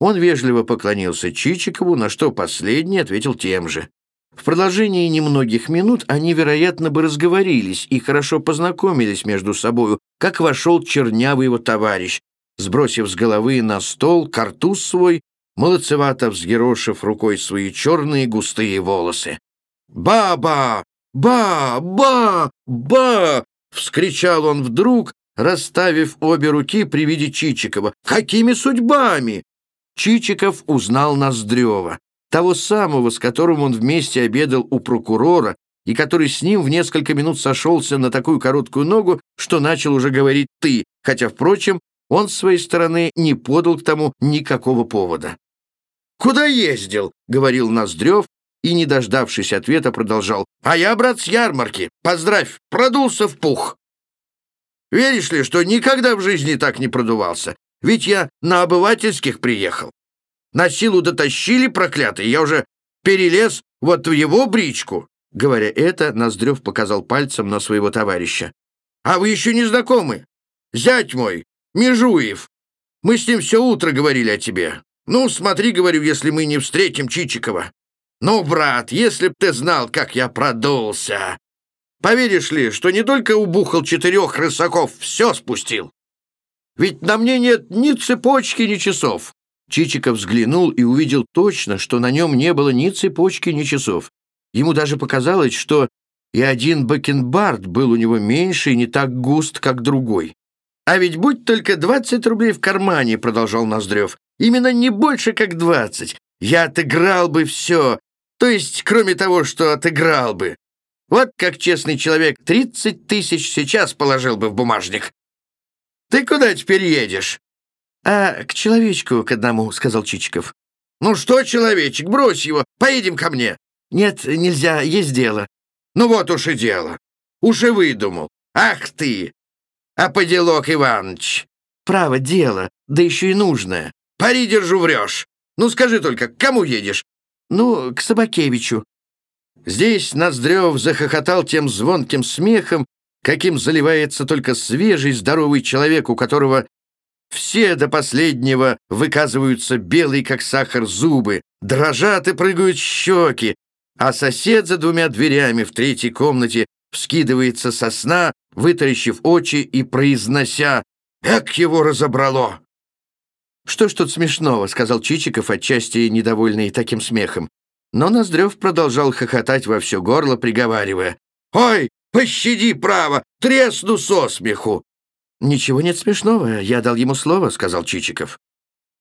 Он вежливо поклонился Чичикову, на что последний ответил тем же. В продолжении немногих минут они, вероятно, бы разговорились и хорошо познакомились между собою, как вошел чернявый его товарищ, сбросив с головы на стол картуз свой, молодцевато взъерошив рукой свои черные густые волосы. «Ба-ба! Ба-ба! Ба!» — вскричал он вдруг, расставив обе руки при виде Чичикова. «Какими судьбами? Чичиков узнал Ноздрева, того самого, с которым он вместе обедал у прокурора и который с ним в несколько минут сошелся на такую короткую ногу, что начал уже говорить «ты», хотя, впрочем, он с своей стороны не подал к тому никакого повода. «Куда ездил?» — говорил Ноздрев, и, не дождавшись ответа, продолжал. «А я, брат, с ярмарки. Поздравь, продулся в пух. Веришь ли, что никогда в жизни так не продувался? Ведь я на обывательских приехал. На силу дотащили проклятый, я уже перелез вот в его бричку». Говоря это, Ноздрев показал пальцем на своего товарища. «А вы еще не знакомы? Зять мой, Межуев. Мы с ним все утро говорили о тебе. Ну, смотри, говорю, если мы не встретим Чичикова. Ну, брат, если б ты знал, как я продулся. Поверишь ли, что не только убухал четырех рысаков, все спустил? Ведь на мне нет ни цепочки, ни часов». Чичиков взглянул и увидел точно, что на нем не было ни цепочки, ни часов. Ему даже показалось, что и один бакенбард был у него меньше и не так густ, как другой. «А ведь будь только двадцать рублей в кармане», — продолжал Ноздрев, «именно не больше, как двадцать. Я отыграл бы все, то есть кроме того, что отыграл бы. Вот как честный человек тридцать тысяч сейчас положил бы в бумажник. Ты куда теперь едешь?» «А к человечку к одному», — сказал Чичиков. «Ну что, человечек, брось его, поедем ко мне». «Нет, нельзя, есть дело». «Ну вот уж и дело. Уж и выдумал. Ах ты! А поделок, Иваныч!» «Право, дело, да еще и нужное». «Пари держу, врешь. Ну скажи только, к кому едешь?» «Ну, к Собакевичу». Здесь Ноздрев захохотал тем звонким смехом, каким заливается только свежий, здоровый человек, у которого все до последнего выказываются белые, как сахар, зубы, дрожат и прыгают щеки, а сосед за двумя дверями в третьей комнате вскидывается со сна, вытаращив очи и произнося «Эк его разобрало!» «Что ж тут смешного?» — сказал Чичиков, отчасти недовольный таким смехом. Но Ноздрев продолжал хохотать во все горло, приговаривая «Ой, Пощади, право, тресну со смеху!» «Ничего нет смешного, я дал ему слово», — сказал Чичиков.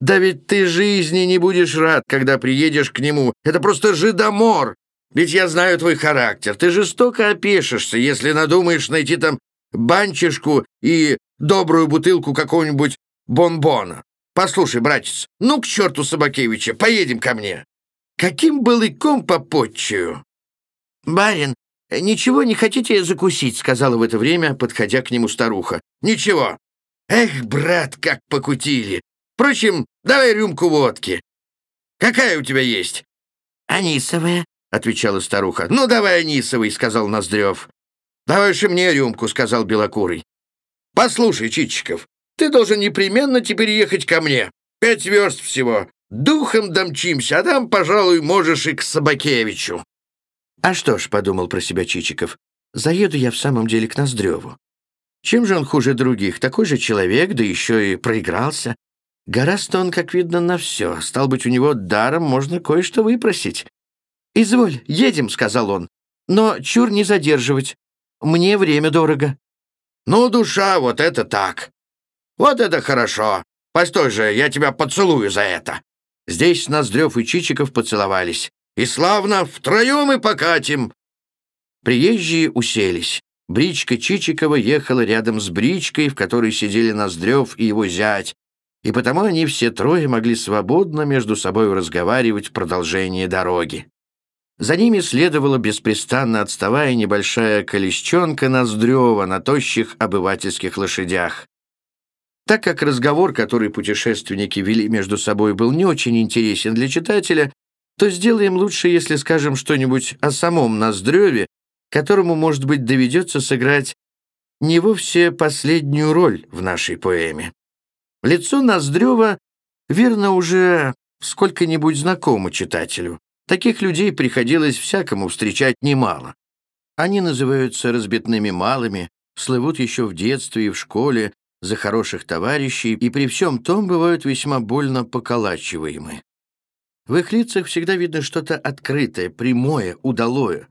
«Да ведь ты жизни не будешь рад, когда приедешь к нему. Это просто жидомор. Ведь я знаю твой характер. Ты жестоко опешишься, если надумаешь найти там банчишку и добрую бутылку какого-нибудь бонбона. Послушай, братец, ну к черту Собакевича, поедем ко мне. Каким балыком попотчую?» «Барин, «Ничего не хотите закусить?» — сказала в это время, подходя к нему старуха. «Ничего. Эх, брат, как покутили! Впрочем, давай рюмку водки. Какая у тебя есть?» «Анисовая», — отвечала старуха. «Ну, давай анисовый», — сказал Ноздрев. «Давай же мне рюмку», — сказал Белокурый. «Послушай, Чичиков, ты должен непременно теперь ехать ко мне. Пять верст всего. Духом домчимся, а там, пожалуй, можешь и к Собакевичу». «А что ж», — подумал про себя Чичиков, — «заеду я в самом деле к Ноздреву. Чем же он хуже других? Такой же человек, да еще и проигрался. Гораздо он, как видно, на все. Стал быть, у него даром можно кое-что выпросить. «Изволь, едем», — сказал он. «Но чур не задерживать. Мне время дорого». «Ну, душа, вот это так! Вот это хорошо! Постой же, я тебя поцелую за это!» Здесь Ноздрев и Чичиков поцеловались. «И славно, втроем и покатим!» Приезжие уселись. Бричка Чичикова ехала рядом с бричкой, в которой сидели Ноздрев и его зять, и потому они все трое могли свободно между собой разговаривать в продолжении дороги. За ними следовала беспрестанно отставая небольшая колесчонка Ноздрева на тощих обывательских лошадях. Так как разговор, который путешественники вели между собой, был не очень интересен для читателя, то сделаем лучше, если скажем что-нибудь о самом Ноздреве, которому, может быть, доведется сыграть не вовсе последнюю роль в нашей поэме. Лицо Ноздрева, верно, уже сколько-нибудь знакомо читателю. Таких людей приходилось всякому встречать немало. Они называются разбитными малыми, слывут еще в детстве и в школе за хороших товарищей и при всем том бывают весьма больно поколачиваемы. В их лицах всегда видно что-то открытое, прямое, удалое.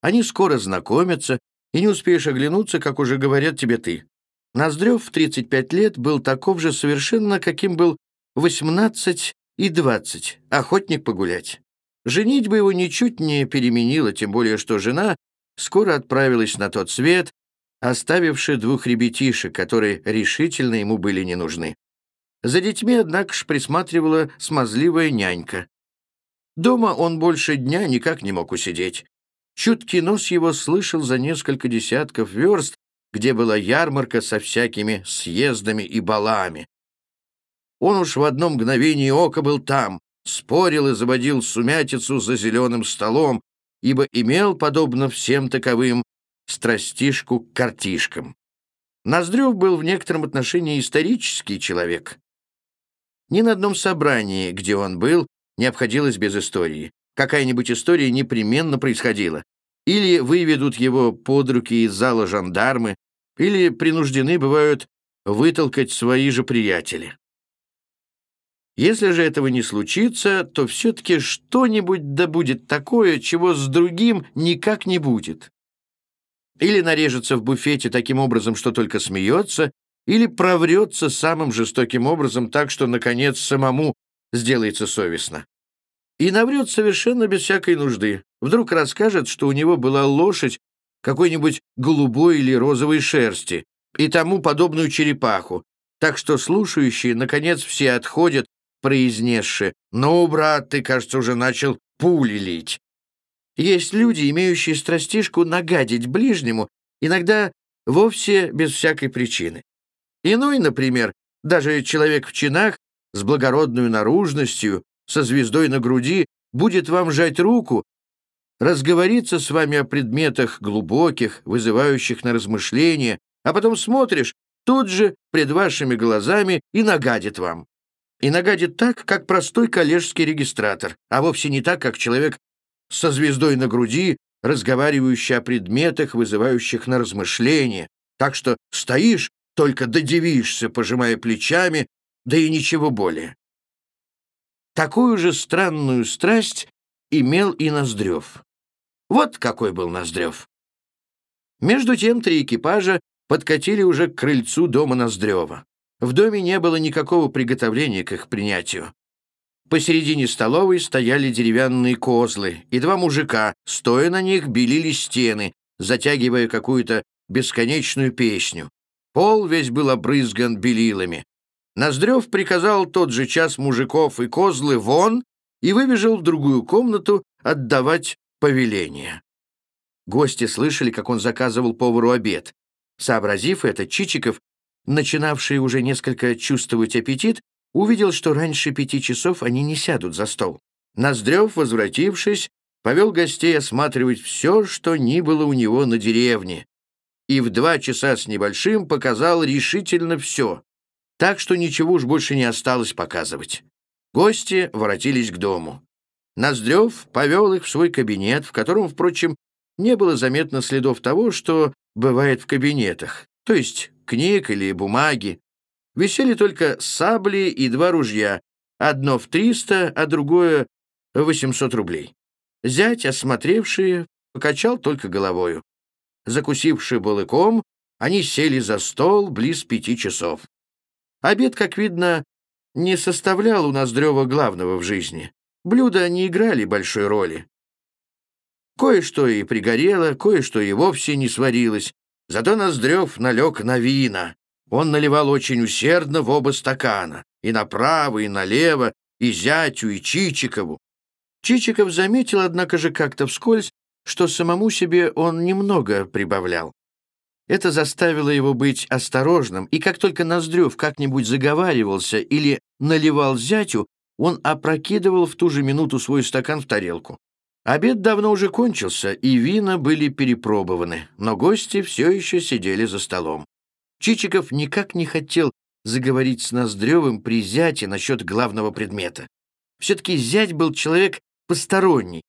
Они скоро знакомятся, и не успеешь оглянуться, как уже говорят тебе ты. Ноздрев в 35 лет был таков же совершенно, каким был 18 и 20, охотник погулять. Женить бы его ничуть не переменила, тем более что жена скоро отправилась на тот свет, оставивши двух ребятишек, которые решительно ему были не нужны. За детьми, однако ж, присматривала смазливая нянька. Дома он больше дня никак не мог усидеть. Чуткий нос его слышал за несколько десятков верст, где была ярмарка со всякими съездами и балами. Он уж в одно мгновение ока был там, спорил и заводил сумятицу за зеленым столом, ибо имел, подобно всем таковым, страстишку к картишкам. Ноздрев был в некотором отношении исторический человек. Ни на одном собрании, где он был, не обходилось без истории. Какая-нибудь история непременно происходила. Или выведут его под руки из зала жандармы, или принуждены бывают вытолкать свои же приятели. Если же этого не случится, то все-таки что-нибудь да будет такое, чего с другим никак не будет. Или нарежется в буфете таким образом, что только смеется, или проврется самым жестоким образом так, что, наконец, самому сделается совестно. И наврет совершенно без всякой нужды. Вдруг расскажет, что у него была лошадь какой-нибудь голубой или розовой шерсти и тому подобную черепаху, так что слушающие, наконец, все отходят, произнесши «Ну, брат, ты, кажется, уже начал пули лить». Есть люди, имеющие страстишку нагадить ближнему, иногда вовсе без всякой причины. Иной, например, даже человек в чинах, с благородной наружностью, со звездой на груди, будет вам жать руку, разговориться с вами о предметах глубоких, вызывающих на размышления, а потом смотришь, тут же пред вашими глазами и нагадит вам. И нагадит так, как простой коллежский регистратор, а вовсе не так, как человек со звездой на груди, разговаривающий о предметах, вызывающих на размышления. Так что стоишь, только додивишься, пожимая плечами, да и ничего более. Такую же странную страсть имел и Ноздрев. Вот какой был Ноздрев. Между тем три экипажа подкатили уже к крыльцу дома Ноздрева. В доме не было никакого приготовления к их принятию. Посередине столовой стояли деревянные козлы, и два мужика, стоя на них, белили стены, затягивая какую-то бесконечную песню. Пол весь был обрызган белилами. Ноздрев приказал тот же час мужиков и козлы вон и выбежал в другую комнату отдавать повеление. Гости слышали, как он заказывал повару обед. Сообразив это, Чичиков, начинавший уже несколько чувствовать аппетит, увидел, что раньше пяти часов они не сядут за стол. Ноздрев, возвратившись, повел гостей осматривать все, что ни было у него на деревне, и в два часа с небольшим показал решительно все, так что ничего уж больше не осталось показывать. Гости воротились к дому. Ноздрев повел их в свой кабинет, в котором, впрочем, не было заметно следов того, что бывает в кабинетах, то есть книг или бумаги. Висели только сабли и два ружья, одно в 300, а другое в 800 рублей. Зять, осмотревший, покачал только головою. Закусивший балыком, они сели за стол близ пяти часов. Обед, как видно, не составлял у Ноздрева главного в жизни. Блюда не играли большой роли. Кое-что и пригорело, кое-что и вовсе не сварилось. Зато Ноздрев налег на вина. Он наливал очень усердно в оба стакана. И направо, и налево, и зятю, и Чичикову. Чичиков заметил, однако же, как-то вскользь, что самому себе он немного прибавлял. Это заставило его быть осторожным, и как только Ноздрев как-нибудь заговаривался или наливал зятю, он опрокидывал в ту же минуту свой стакан в тарелку. Обед давно уже кончился, и вина были перепробованы, но гости все еще сидели за столом. Чичиков никак не хотел заговорить с Ноздревым при зяте насчет главного предмета. Все-таки зять был человек посторонний,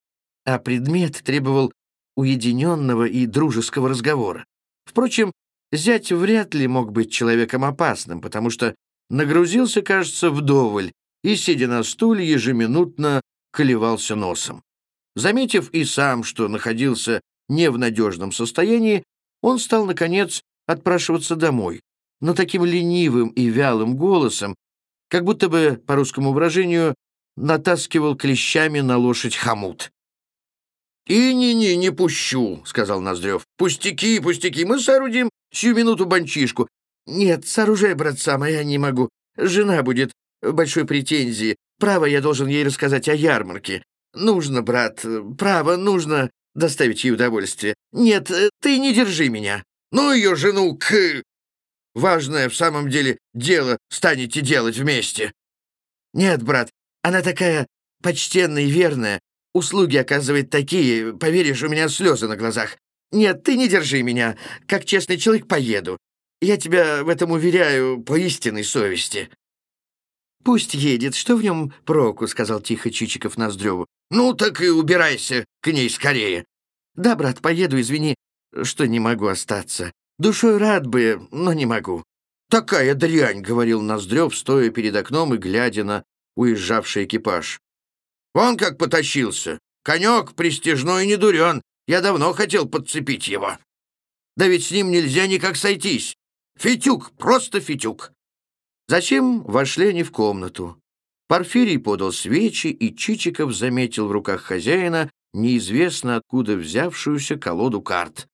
а предмет требовал уединенного и дружеского разговора. Впрочем, зять вряд ли мог быть человеком опасным, потому что нагрузился, кажется, вдоволь и, сидя на стуле, ежеминутно колевался носом. Заметив и сам, что находился не в надежном состоянии, он стал, наконец, отпрашиваться домой, но таким ленивым и вялым голосом, как будто бы, по русскому выражению, натаскивал клещами на лошадь хомут. «И не-не, не пущу», — сказал Ноздрев. «Пустяки, пустяки, мы соорудим сию минуту банчишку». «Нет, сооружай, братца моя, не могу. Жена будет в большой претензии. Право, я должен ей рассказать о ярмарке. Нужно, брат, право, нужно доставить ей удовольствие. Нет, ты не держи меня. Ну ее жену к... Важное в самом деле дело станете делать вместе. Нет, брат, она такая почтенная и верная. Услуги оказывает такие, поверишь, у меня слезы на глазах. Нет, ты не держи меня. Как честный человек поеду. Я тебя в этом уверяю по истинной совести. «Пусть едет, что в нем проку?» — сказал тихо Чичиков Ноздреву. «Ну, так и убирайся к ней скорее». «Да, брат, поеду, извини, что не могу остаться. Душой рад бы, но не могу». «Такая дрянь», — говорил Ноздрев, стоя перед окном и глядя на уезжавший экипаж. «Вон как потащился. Конек престижной не дурен. Я давно хотел подцепить его. Да ведь с ним нельзя никак сойтись. Фитюк, просто фитюк. Зачем вошли они в комнату? Порфирий подал свечи, и Чичиков заметил в руках хозяина неизвестно откуда взявшуюся колоду карт.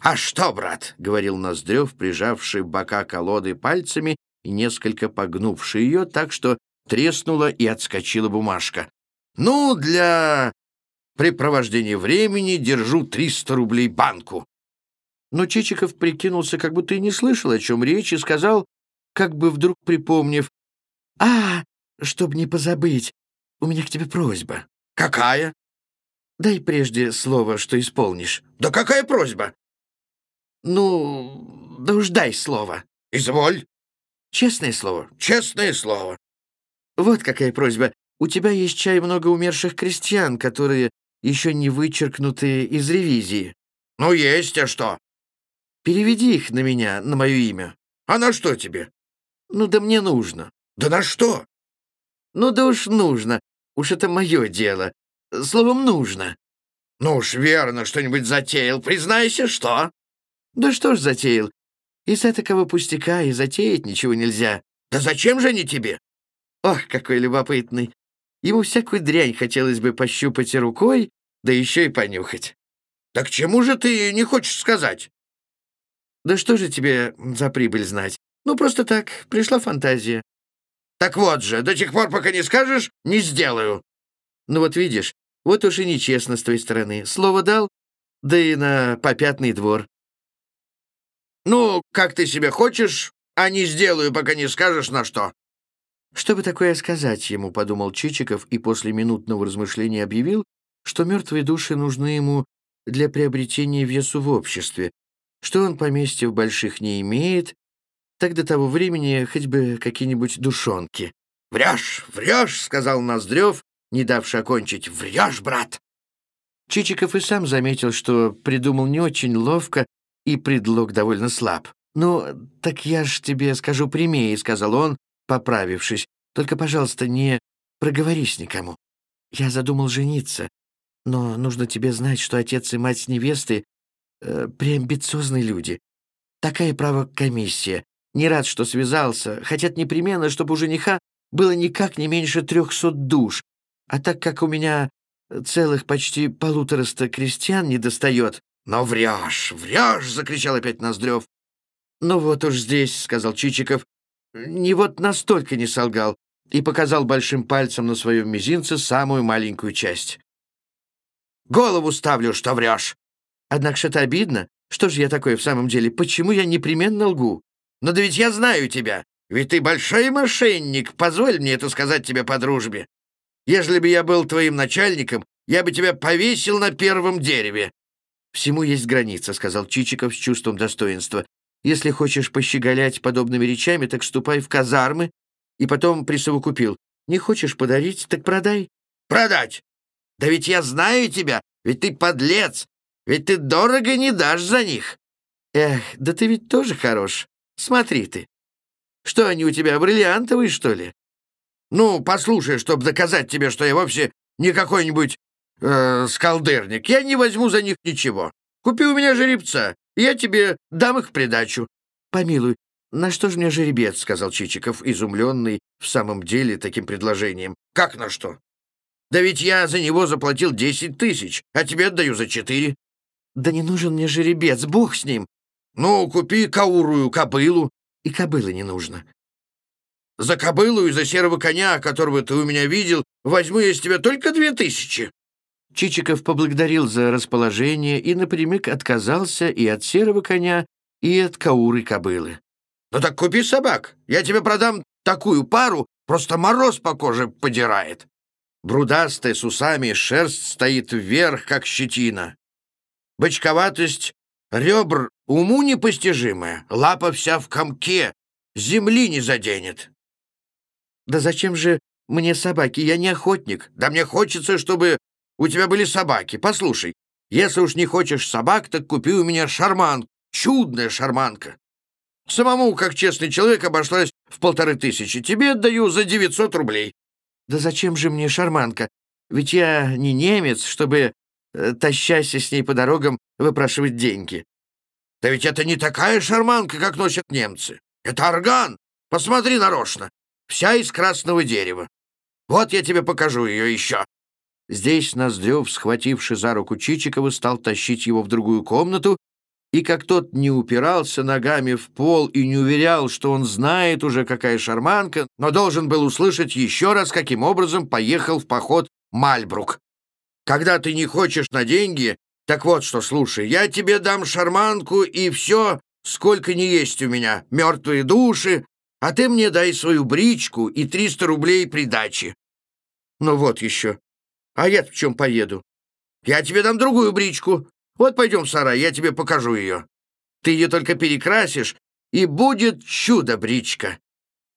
«А что, брат?» — говорил Ноздрев, прижавший бока колоды пальцами и несколько погнувший ее так, что треснула и отскочила бумажка. «Ну, для препровождения времени держу 300 рублей банку». Но Чичиков прикинулся, как будто и не слышал, о чем речь, и сказал, как бы вдруг припомнив, «А, чтоб не позабыть, у меня к тебе просьба». «Какая?» «Дай прежде слово, что исполнишь». «Да какая просьба?» «Ну, да уж дай слово». «Изволь». «Честное слово». «Честное слово». «Вот какая просьба. У тебя есть чай много умерших крестьян, которые еще не вычеркнуты из ревизии». «Ну, есть, а что?» «Переведи их на меня, на мое имя». «А на что тебе?» Ну да мне нужно. Да на что? Ну да уж нужно. Уж это мое дело. Словом, нужно. Ну уж верно, что-нибудь затеял. Признайся, что? Да что ж затеял? Из-за такого пустяка и затеять ничего нельзя. Да зачем же они тебе? Ох, какой любопытный. Ему всякую дрянь хотелось бы пощупать рукой, да еще и понюхать. Так чему же ты не хочешь сказать? Да что же тебе за прибыль знать? Ну, просто так, пришла фантазия. Так вот же, до тех пор, пока не скажешь, не сделаю. Ну вот видишь, вот уж и нечестно с твоей стороны. Слово дал, да и на попятный двор. Ну, как ты себе хочешь, а не сделаю, пока не скажешь на что. Что бы такое сказать ему, подумал Чичиков и после минутного размышления объявил, что мертвые души нужны ему для приобретения весу в обществе, что он поместья в больших не имеет, так до того времени хоть бы какие-нибудь душонки. «Врешь, врешь!» — сказал Ноздрев, не давший окончить. «Врешь, брат!» Чичиков и сам заметил, что придумал не очень ловко и предлог довольно слаб. «Ну, так я ж тебе скажу прямее», — сказал он, поправившись. «Только, пожалуйста, не проговорись никому. Я задумал жениться, но нужно тебе знать, что отец и мать невесты э, преамбициозные люди. Такая, право, комиссия. Не рад, что связался. Хотят непременно, чтобы у жениха было никак не меньше трехсот душ. А так как у меня целых почти полутораста крестьян не достает...» «Но врешь, врешь!» — закричал опять Ноздрев. «Ну вот уж здесь», — сказал Чичиков, не вот настолько не солгал и показал большим пальцем на своем мизинце самую маленькую часть. «Голову ставлю, что врешь!» «Однако что-то обидно. Что же я такое в самом деле? Почему я непременно лгу?» «Но да ведь я знаю тебя. Ведь ты большой мошенник. Позволь мне это сказать тебе по дружбе. Если бы я был твоим начальником, я бы тебя повесил на первом дереве». «Всему есть граница», — сказал Чичиков с чувством достоинства. Если хочешь пощеголять подобными речами, так ступай в казармы, и потом присовокупил. Не хочешь подарить, так продай. Продать? Да ведь я знаю тебя, ведь ты подлец, ведь ты дорого не дашь за них. Эх, да ты ведь тоже хорош. Смотри ты. Что они у тебя, бриллиантовые, что ли? Ну, послушай, чтобы доказать тебе, что я вовсе не какой-нибудь э, скалдырник. Я не возьму за них ничего. Купи у меня жеребца, я тебе дам их в придачу». «Помилуй, на что же мне жеребец?» — сказал Чичиков, изумленный в самом деле таким предложением. «Как на что? Да ведь я за него заплатил десять тысяч, а тебе отдаю за четыре». «Да не нужен мне жеребец, бог с ним». «Ну, купи каурую кобылу». «И кобылы не нужно». «За кобылу и за серого коня, которого ты у меня видел, возьму я с тебя только две тысячи». Чичиков поблагодарил за расположение и напрямик отказался и от серого коня, и от кауры кобылы. «Ну так купи собак, я тебе продам такую пару, просто мороз по коже подирает». Брудастая с усами шерсть стоит вверх, как щетина. Бочковатость ребр уму непостижимая, лапа вся в комке, земли не заденет. «Да зачем же мне собаки? Я не охотник. Да мне хочется, чтобы у тебя были собаки. Послушай, если уж не хочешь собак, так купи у меня шарманку. Чудная шарманка. Самому, как честный человек, обошлась в полторы тысячи. Тебе отдаю за 900 рублей. Да зачем же мне шарманка? Ведь я не немец, чтобы, э, тащась с ней по дорогам, выпрашивать деньги. Да ведь это не такая шарманка, как носят немцы. Это орган. Посмотри нарочно. Вся из красного дерева. Вот я тебе покажу ее еще. Здесь Ноздрев, схвативший за руку Чичикова, стал тащить его в другую комнату, и как тот не упирался ногами в пол и не уверял, что он знает уже, какая шарманка, но должен был услышать еще раз, каким образом поехал в поход Мальбрук. «Когда ты не хочешь на деньги, так вот что, слушай, я тебе дам шарманку и все, сколько не есть у меня, мертвые души, а ты мне дай свою бричку и 300 рублей придачи». «Ну вот еще», а я в чем поеду? Я тебе дам другую бричку. Вот пойдем в сарай, я тебе покажу ее. Ты ее только перекрасишь, и будет чудо-бричка.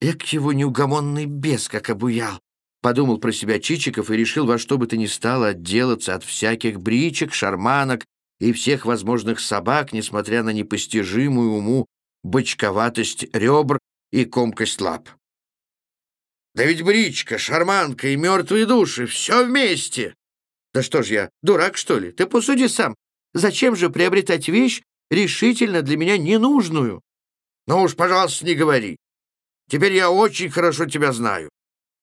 Эк его неугомонный бес, как обуял. Подумал про себя Чичиков и решил во что бы то ни стало отделаться от всяких бричек, шарманок и всех возможных собак, несмотря на непостижимую уму бочковатость ребр и комкость лап. Да ведь бричка, шарманка и мертвые души — все вместе. Да что ж я, дурак, что ли? Ты посуди сам. Зачем же приобретать вещь, решительно для меня ненужную? Ну уж, пожалуйста, не говори. Теперь я очень хорошо тебя знаю.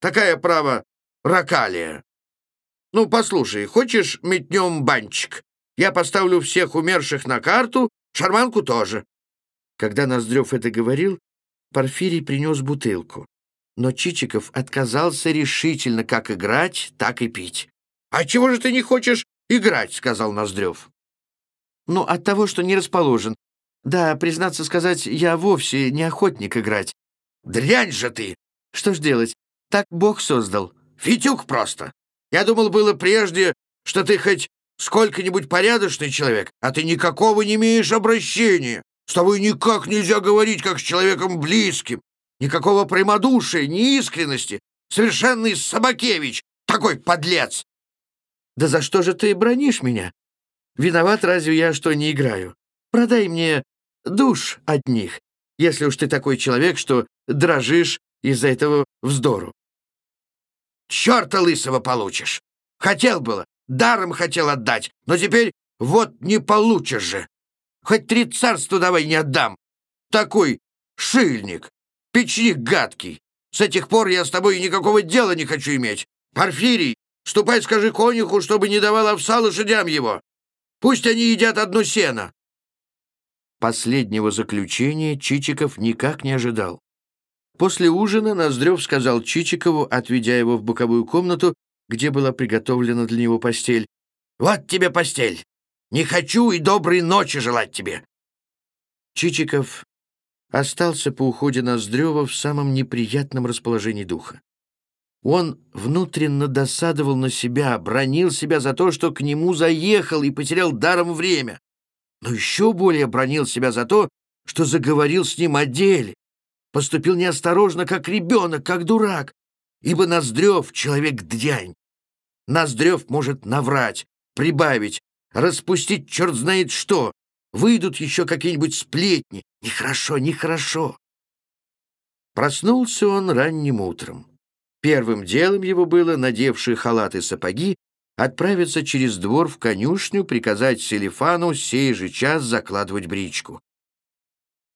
Такая, право, ракалия. Ну, послушай, хочешь метнем банчик? Я поставлю всех умерших на карту, шарманку тоже. Когда Ноздрев это говорил, Порфирий принес бутылку но Чичиков отказался решительно как играть, так и пить. «А чего же ты не хочешь играть?» — сказал Ноздрев. «Ну, от того, что не расположен. Да, признаться сказать, я вовсе не охотник играть». «Дрянь же ты! Что ж делать? Так Бог создал. Фитюк просто. Я думал было прежде, что ты хоть сколько-нибудь порядочный человек, а ты никакого не имеешь обращения. С тобой никак нельзя говорить, как с человеком близким. Никакого прямодушия, ни искренности. Совершенный Собакевич, такой подлец. Да за что же ты бронишь меня? Виноват разве я, что не играю? Продай мне душ от них, если уж ты такой человек, что дрожишь из-за этого вздору. Черта лысого получишь. Хотел было, даром хотел отдать, но теперь вот не получишь же. Хоть три царства давай не отдам. Такой шильник, печник гадкий. С этих пор я с тобой никакого дела не хочу иметь. Порфирий, ступай скажи конюху, чтобы не давал овса лошадям его. Пусть они едят одно сено. Последнего заключения Чичиков никак не ожидал. После ужина Ноздрев сказал Чичикову, отведя его в боковую комнату, где была приготовлена для него постель. «Вот тебе постель! Не хочу и доброй ночи желать тебе!» Чичиков остался по уходе Ноздрева в самом неприятном расположении духа. Он внутренно досадовал на себя, бронил себя за то, что к нему заехал и потерял даром время. Но еще более бронил себя за то, что заговорил с ним о деле, поступил неосторожно, как ребенок, как дурак, ибо Ноздрев — человек-дрянь. Ноздрев может наврать, прибавить, распустить черт знает что. Выйдут еще какие-нибудь сплетни. Нехорошо, нехорошо. Проснулся он ранним утром. Первым делом его было, надевший халат и сапоги, отправиться через двор в конюшню, приказать Селифану сей же час закладывать бричку.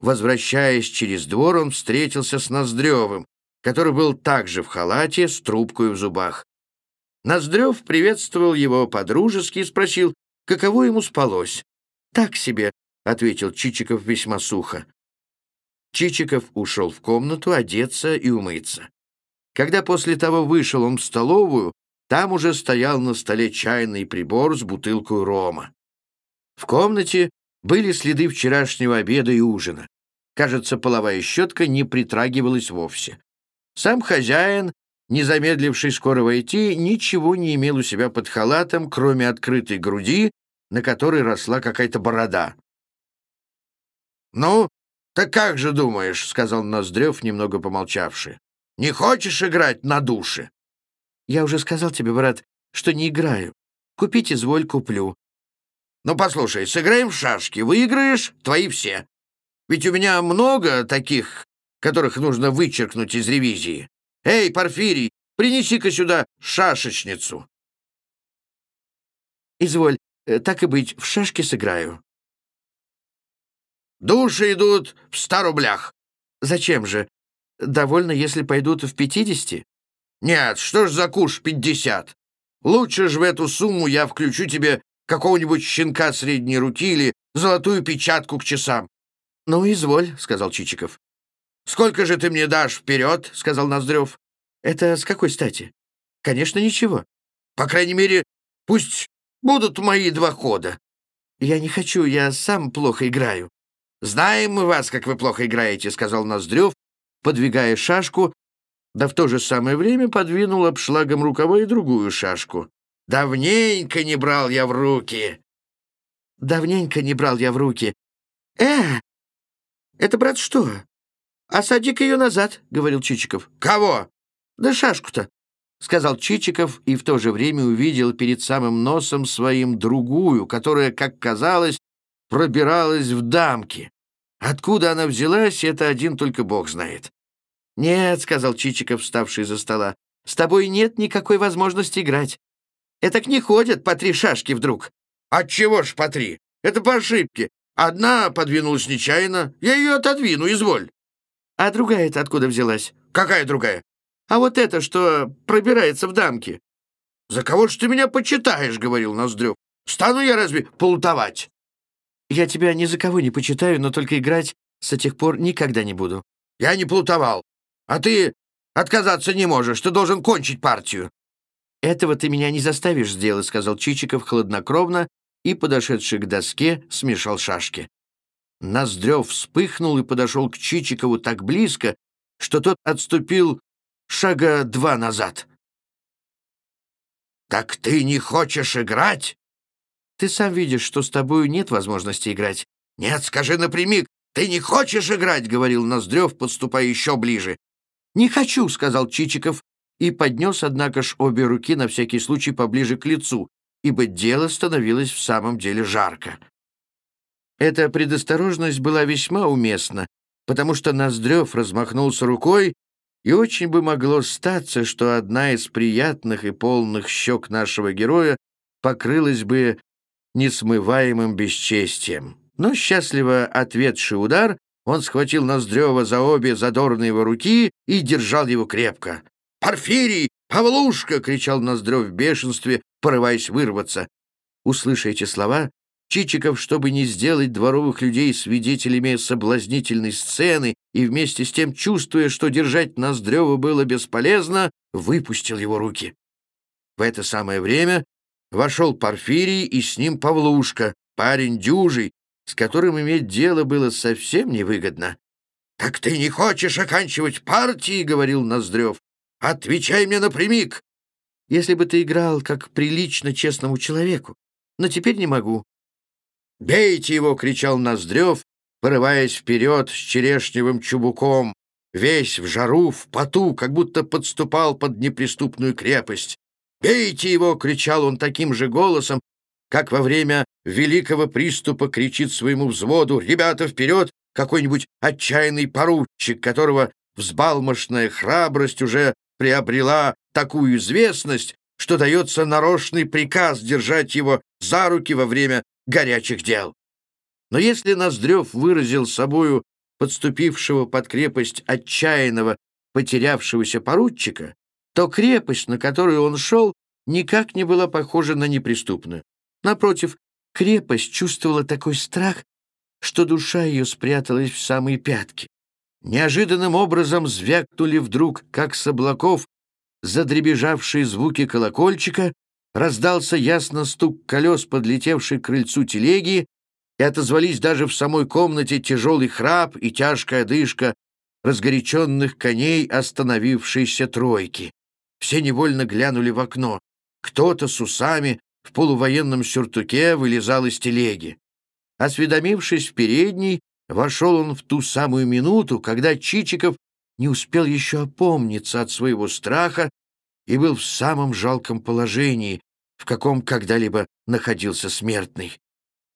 Возвращаясь через двор, он встретился с Ноздревым, который был также в халате с трубкой в зубах. Ноздрев приветствовал его по-дружески и спросил, каково ему спалось. «Так себе», — ответил Чичиков весьма сухо. Чичиков ушел в комнату одеться и умыться. Когда после того вышел он в столовую, там уже стоял на столе чайный прибор с бутылкой рома. В комнате были следы вчерашнего обеда и ужина. Кажется, половая щетка не притрагивалась вовсе. Сам хозяин, не замедливший скоро войти, ничего не имел у себя под халатом, кроме открытой груди, на которой росла какая-то борода. «Ну, так как же думаешь?» — сказал Ноздрев, немного помолчавший. «Не хочешь играть на душе?» «Я уже сказал тебе, брат, что не играю. Купить изволь, куплю. Ну, послушай, сыграем в шашки. Выиграешь — твои все. Ведь у меня много таких, которых нужно вычеркнуть из ревизии. Эй, Порфирий, принеси-ка сюда шашечницу. Изволь, так и быть, в шашки сыграю. Души идут в ста рублях. Зачем же? Довольно, если пойдут в пятидесяти? Нет, что ж за куш пятьдесят? Лучше ж в эту сумму я включу тебе какого-нибудь щенка средней руки или золотую печатку к часам. «Ну, изволь», — сказал Чичиков. «Сколько же ты мне дашь вперед?» — сказал Ноздрев. «Это с какой стати?» «Конечно, ничего». «По крайней мере, пусть будут мои два хода». «Я не хочу, я сам плохо играю». «Знаем мы вас, как вы плохо играете», — сказал Ноздрев, подвигая шашку, да в то же самое время подвинул обшлагом рукава и другую шашку. Давненько не брал я в руки. Давненько не брал я в руки. Э, это, брат, что? Осади-ка ее назад, говорил Чичиков. Кого? Да шашку-то, сказал Чичиков и в то же время увидел перед самым носом своим другую, которая, как казалось, пробиралась в дамки. Откуда она взялась, это один только Бог знает. «Нет», — сказал Чичиков, вставший за стола, — «с тобой нет никакой возможности играть. Этак не ходят по три шашки вдруг». «Отчего ж по три? Это по ошибке. Одна подвинулась нечаянно. Я ее отодвину, изволь». «А другая-то откуда взялась?» «Какая другая?» «А вот эта, что пробирается в дамки». «За кого ж ты меня почитаешь?» — говорил Ноздрев. «Стану я разве плутовать?» «Я тебя ни за кого не почитаю, но только играть с тех пор никогда не буду». «Я не плутовал. А ты отказаться не можешь. Ты должен кончить партию. «Этого ты меня не заставишь сделать», — сказал Чичиков хладнокровно и, подошедший к доске, смешал шашки. Ноздрев вспыхнул и подошел к Чичикову так близко, что тот отступил шага два назад. «Так ты не хочешь играть?» «Ты сам видишь, что с тобою нет возможности играть». «Нет, скажи напрямик, ты не хочешь играть?» — говорил Ноздрев, подступая еще ближе. «Не хочу», — сказал Чичиков и поднес, однако ж, обе руки на всякий случай поближе к лицу, ибо дело становилось в самом деле жарко. Эта предосторожность была весьма уместна, потому что Ноздрев размахнулся рукой и очень бы могло статься, что одна из приятных и полных щек нашего героя покрылась бы несмываемым бесчестием. Но, счастливо ответший удар, он схватил Ноздрева за обе задорные его руки и держал его крепко. «Порфирий! Павлушка!» — кричал Ноздрев в бешенстве, порываясь вырваться. Услыша эти слова, Чичиков, чтобы не сделать дворовых людей свидетелями соблазнительной сцены и вместе с тем, чувствуя, что держать Ноздрева было бесполезно, выпустил его руки. В это самое время вошел Порфирий и с ним Павлушка, парень дюжий, с которым иметь дело было совсем невыгодно. «Так ты не хочешь оканчивать партии?» — говорил Ноздрев. «Отвечай мне напрямик!» «Если бы ты играл как прилично честному человеку, но теперь не могу. «Бейте его!» — кричал Ноздрев, порываясь вперед с черешневым чубуком, весь в жару, в поту, как будто подступал под неприступную крепость. «Бейте его!» — кричал он таким же голосом, как во время великого приступа кричит своему взводу «Ребята, вперед!» какой-нибудь отчаянный поручик, которого взбалмошная храбрость уже приобрела такую известность, что дается нарочный приказ держать его за руки во время горячих дел. Но если Ноздрев выразил собою подступившего под крепость отчаянного, потерявшегося поручика, то крепость, на которую он шел, никак не была похожа на неприступную. Напротив, крепость чувствовала такой страх, что душа ее спряталась в самые пятки. Неожиданным образом звякнули вдруг, как с облаков, задребежавшие звуки колокольчика, раздался ясно стук колес, подлетевшей к крыльцу телеги, и отозвались даже в самой комнате тяжелый храп и тяжкая дышка разгоряченных коней остановившейся тройки. Все невольно глянули в окно. Кто-то с усами в полувоенном сюртуке вылезал из телеги. Осведомившись в передней, вошел он в ту самую минуту, когда Чичиков не успел еще опомниться от своего страха и был в самом жалком положении, в каком когда-либо находился смертный.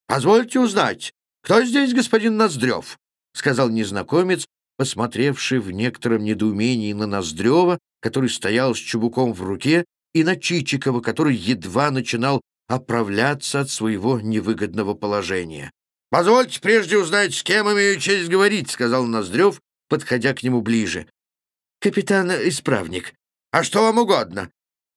«Позвольте узнать, кто здесь господин Ноздрев?» — сказал незнакомец, посмотревший в некотором недоумении на Ноздрева, который стоял с чубуком в руке, и на Чичикова, который едва начинал оправляться от своего невыгодного положения. «Позвольте прежде узнать, с кем имею честь говорить», — сказал Ноздрев, подходя к нему ближе. «Капитан-исправник», «А что вам угодно?»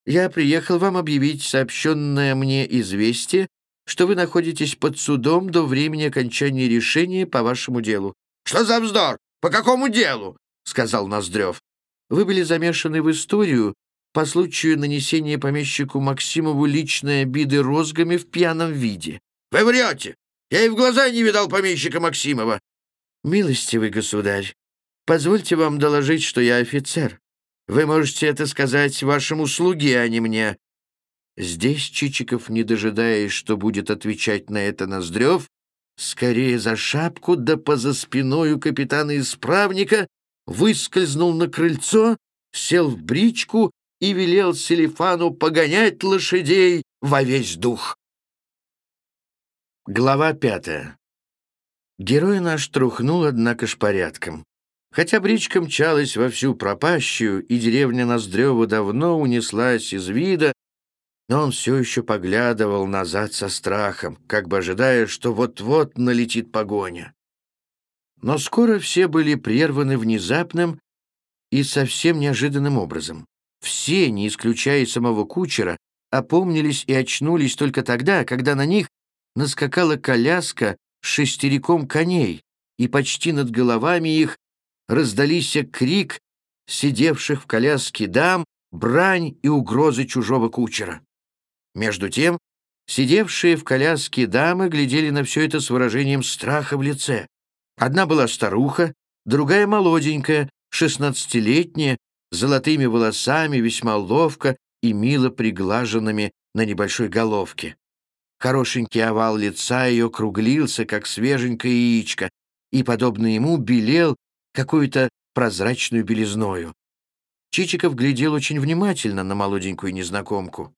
«Я приехал вам объявить сообщенное мне известие, что вы находитесь под судом до времени окончания решения по вашему делу». «Что за вздор? По какому делу?» — сказал Ноздрев. «Вы были замешаны в историю по случаю нанесения помещику Максимову личной обиды розгами в пьяном виде». «Вы врете! Я и в глаза не видал помещика Максимова!» «Милостивый государь, позвольте вам доложить, что я офицер. Вы можете это сказать вашему слуге, а не мне». Здесь Чичиков, не дожидаясь, что будет отвечать на это Ноздрев, скорее за шапку, да поза спиною капитана-исправника, выскользнул на крыльцо, сел в бричку и велел Селифану погонять лошадей во весь дух. Глава пятая. Герой наш трухнул, однако ж, порядком. Хотя бричка мчалась во всю пропащую, и деревня Ноздрева давно унеслась из вида, но он все еще поглядывал назад со страхом, как бы ожидая, что вот-вот налетит погоня. Но скоро все были прерваны внезапным и совсем неожиданным образом. Все, не исключая самого кучера, опомнились и очнулись только тогда, когда на них наскакала коляска с шестериком коней, и почти над головами их раздались крик сидевших в коляске дам, брань и угрозы чужого кучера. Между тем, сидевшие в коляске дамы глядели на все это с выражением страха в лице. Одна была старуха, другая молоденькая, шестнадцатилетняя, с золотыми волосами, весьма ловко и мило приглаженными на небольшой головке. Хорошенький овал лица ее круглился, как свеженькое яичко, и, подобно ему, белел какую-то прозрачную белизною. Чичиков глядел очень внимательно на молоденькую незнакомку.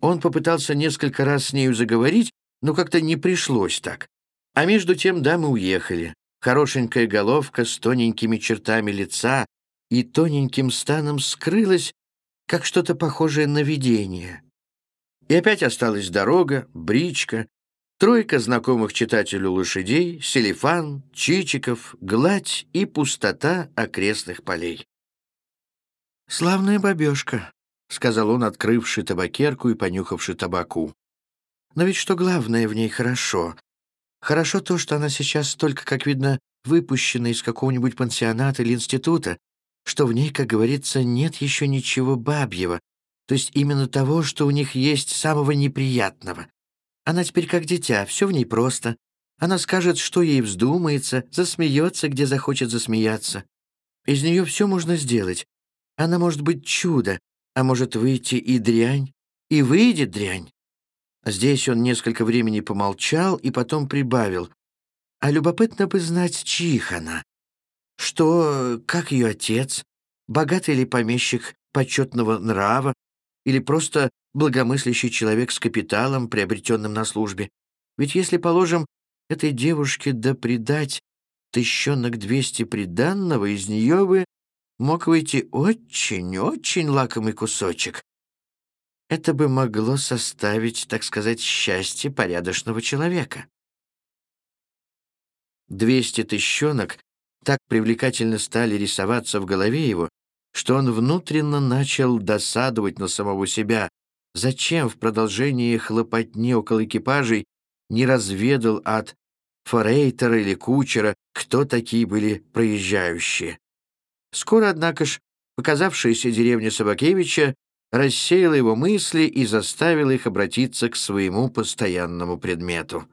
Он попытался несколько раз с нею заговорить, но как-то не пришлось так. А между тем дамы уехали. Хорошенькая головка с тоненькими чертами лица и тоненьким станом скрылась, как что-то похожее на видение. И опять осталась дорога, бричка, тройка знакомых читателю лошадей, селифан, чичиков, гладь и пустота окрестных полей. «Славная бабешка», — сказал он, открывший табакерку и понюхавший табаку. «Но ведь что главное в ней хорошо? Хорошо то, что она сейчас только, как видно, выпущена из какого-нибудь пансионата или института, что в ней, как говорится, нет еще ничего бабьего, то есть именно того, что у них есть самого неприятного. Она теперь как дитя, все в ней просто. Она скажет, что ей вздумается, засмеется, где захочет засмеяться. Из нее все можно сделать. Она может быть чудо, а может выйти и дрянь, и выйдет дрянь. Здесь он несколько времени помолчал и потом прибавил. А любопытно бы знать, чьих она. Что, как ее отец, богатый ли помещик почетного нрава, или просто благомыслящий человек с капиталом, приобретенным на службе. Ведь если, положим, этой девушке да предать тыщенок двести приданного, из нее бы мог выйти очень-очень лакомый кусочек. Это бы могло составить, так сказать, счастье порядочного человека. Двести тыщенок так привлекательно стали рисоваться в голове его, что он внутренно начал досадовать на самого себя. Зачем в продолжении хлопотни около экипажей не разведал от форейтера или кучера, кто такие были проезжающие? Скоро, однако ж, показавшаяся деревня Собакевича рассеяла его мысли и заставила их обратиться к своему постоянному предмету.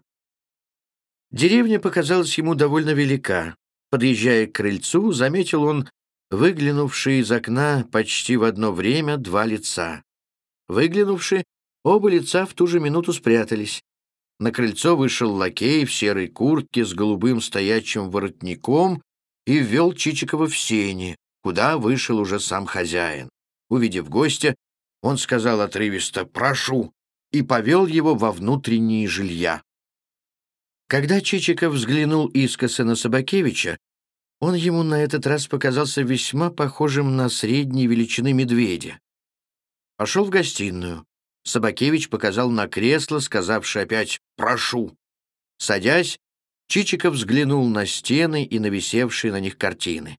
Деревня показалась ему довольно велика. Подъезжая к крыльцу, заметил он выглянувшие из окна почти в одно время два лица. Выглянувшие, оба лица в ту же минуту спрятались. На крыльцо вышел лакей в серой куртке с голубым стоячим воротником и ввел Чичикова в сени, куда вышел уже сам хозяин. Увидев гостя, он сказал отрывисто «Прошу» и повел его во внутренние жилья. Когда Чичиков взглянул искоса на Собакевича, он ему на этот раз показался весьма похожим на средней величины медведя. Пошел в гостиную. Собакевич показал на кресло, сказавший опять «прошу». Садясь, Чичиков взглянул на стены и на висевшие на них картины.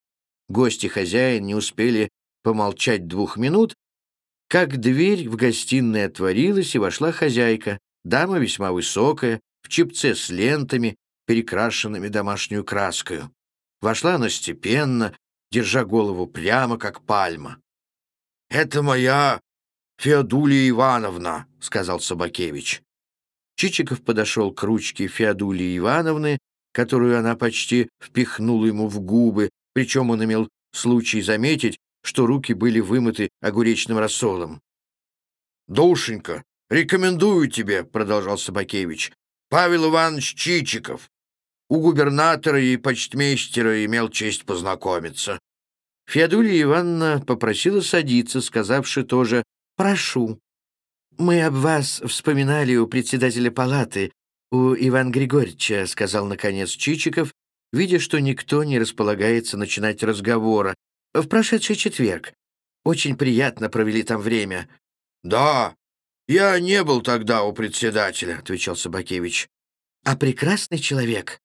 Гости хозяин не успели помолчать двух минут, как дверь в гостиной отворилась, и вошла хозяйка, дама весьма высокая, в чепце с лентами, перекрашенными домашнюю краскою. Вошла она степенно, держа голову прямо, как пальма. «Это моя Феодулия Ивановна», — сказал Собакевич. Чичиков подошел к ручке Феодулии Ивановны, которую она почти впихнула ему в губы, причем он имел случай заметить, что руки были вымыты огуречным рассолом. «Душенька, рекомендую тебе», — продолжал Собакевич, — «Павел Иванович Чичиков. У губернатора и почтмейстера имел честь познакомиться». Феодулия Ивановна попросила садиться, сказавши тоже «Прошу». «Мы об вас вспоминали у председателя палаты, у Ивана Григорьевича», — сказал, наконец, Чичиков, видя, что никто не располагается начинать разговора. «В прошедший четверг. Очень приятно провели там время». «Да, я не был тогда у председателя», — отвечал Собакевич. «А прекрасный человек».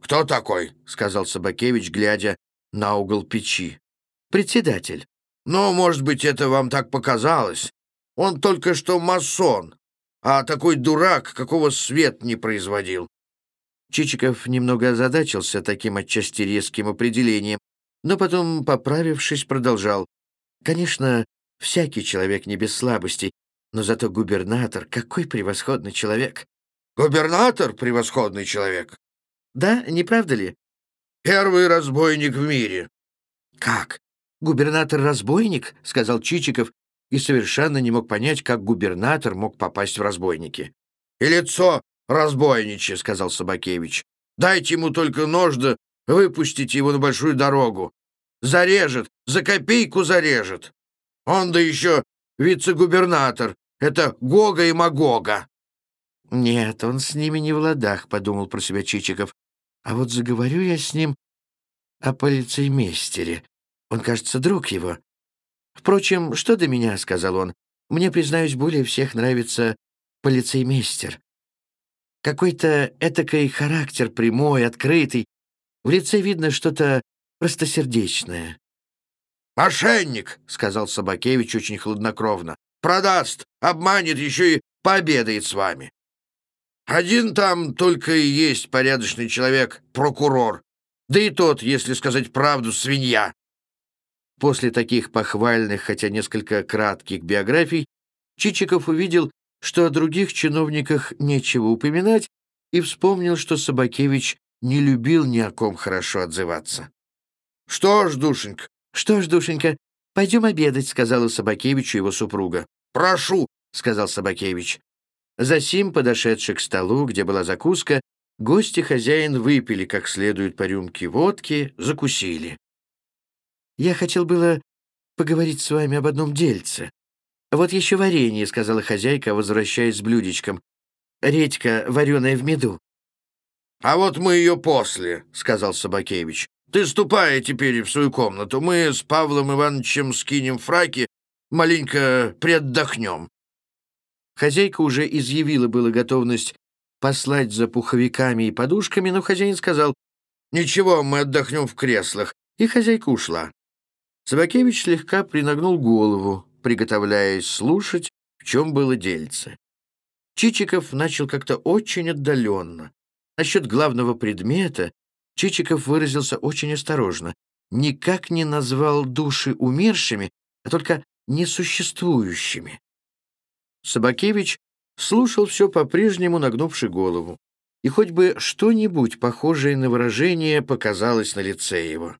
«Кто такой?» — сказал Собакевич, глядя на угол печи. «Председатель». «Ну, может быть, это вам так показалось. Он только что масон, а такой дурак, какого свет не производил». Чичиков немного озадачился таким отчасти резким определением, но потом, поправившись, продолжал. «Конечно, всякий человек не без слабостей, но зато губернатор — какой превосходный человек!» «Губернатор — превосходный человек?» «Да, не правда ли?» «Первый разбойник в мире». «Как? Губернатор-разбойник?» — сказал Чичиков и совершенно не мог понять, как губернатор мог попасть в разбойники. «И лицо разбойничье», — сказал Собакевич. «Дайте ему только нож да выпустите его на большую дорогу. Зарежет, за копейку зарежет. Он да еще вице-губернатор. Это Гога и Магога». «Нет, он с ними не в ладах», — подумал про себя Чичиков. «А вот заговорю я с ним о полицеймейстере. Он, кажется, друг его. Впрочем, что до меня, — сказал он, — мне, признаюсь, более всех нравится полицеймейстер. Какой-то этакой характер прямой, открытый. В лице видно что-то простосердечное. «Мошенник!» — сказал Собакевич очень хладнокровно. «Продаст, обманет, еще и пообедает с вами. Один там только и есть порядочный человек, прокурор. Да и тот, если сказать правду, свинья. После таких похвальных, хотя несколько кратких биографий, Чичиков увидел, что о других чиновниках нечего упоминать, и вспомнил, что Собакевич не любил ни о ком хорошо отзываться. «Что ж, душенька?» «Что ж, душенька, пойдем обедать», — сказала Собакевичу его супруга. «Прошу», — сказал Собакевич. Засим, подошедший к столу, где была закуска, гости хозяин выпили как следует по рюмке водки, закусили. «Я хотел было поговорить с вами об одном дельце. Вот еще варенье», — сказала хозяйка, возвращаясь с блюдечком. «Редька, вареная в меду». «А вот мы ее после», — сказал Собакевич. «Ты ступай теперь в свою комнату. Мы с Павлом Ивановичем скинем фраки, маленько приотдохнем». Хозяйка уже изъявила было готовность послать за пуховиками и подушками, но хозяин сказал, «Ничего, мы отдохнем в креслах», и хозяйка ушла. Собакевич слегка принагнул голову, приготовляясь слушать, в чем было дельце. Чичиков начал как-то очень отдаленно. Насчет главного предмета Чичиков выразился очень осторожно. Никак не назвал души умершими, а только несуществующими. Собакевич слушал все по-прежнему, нагнувши голову. И хоть бы что-нибудь похожее на выражение показалось на лице его.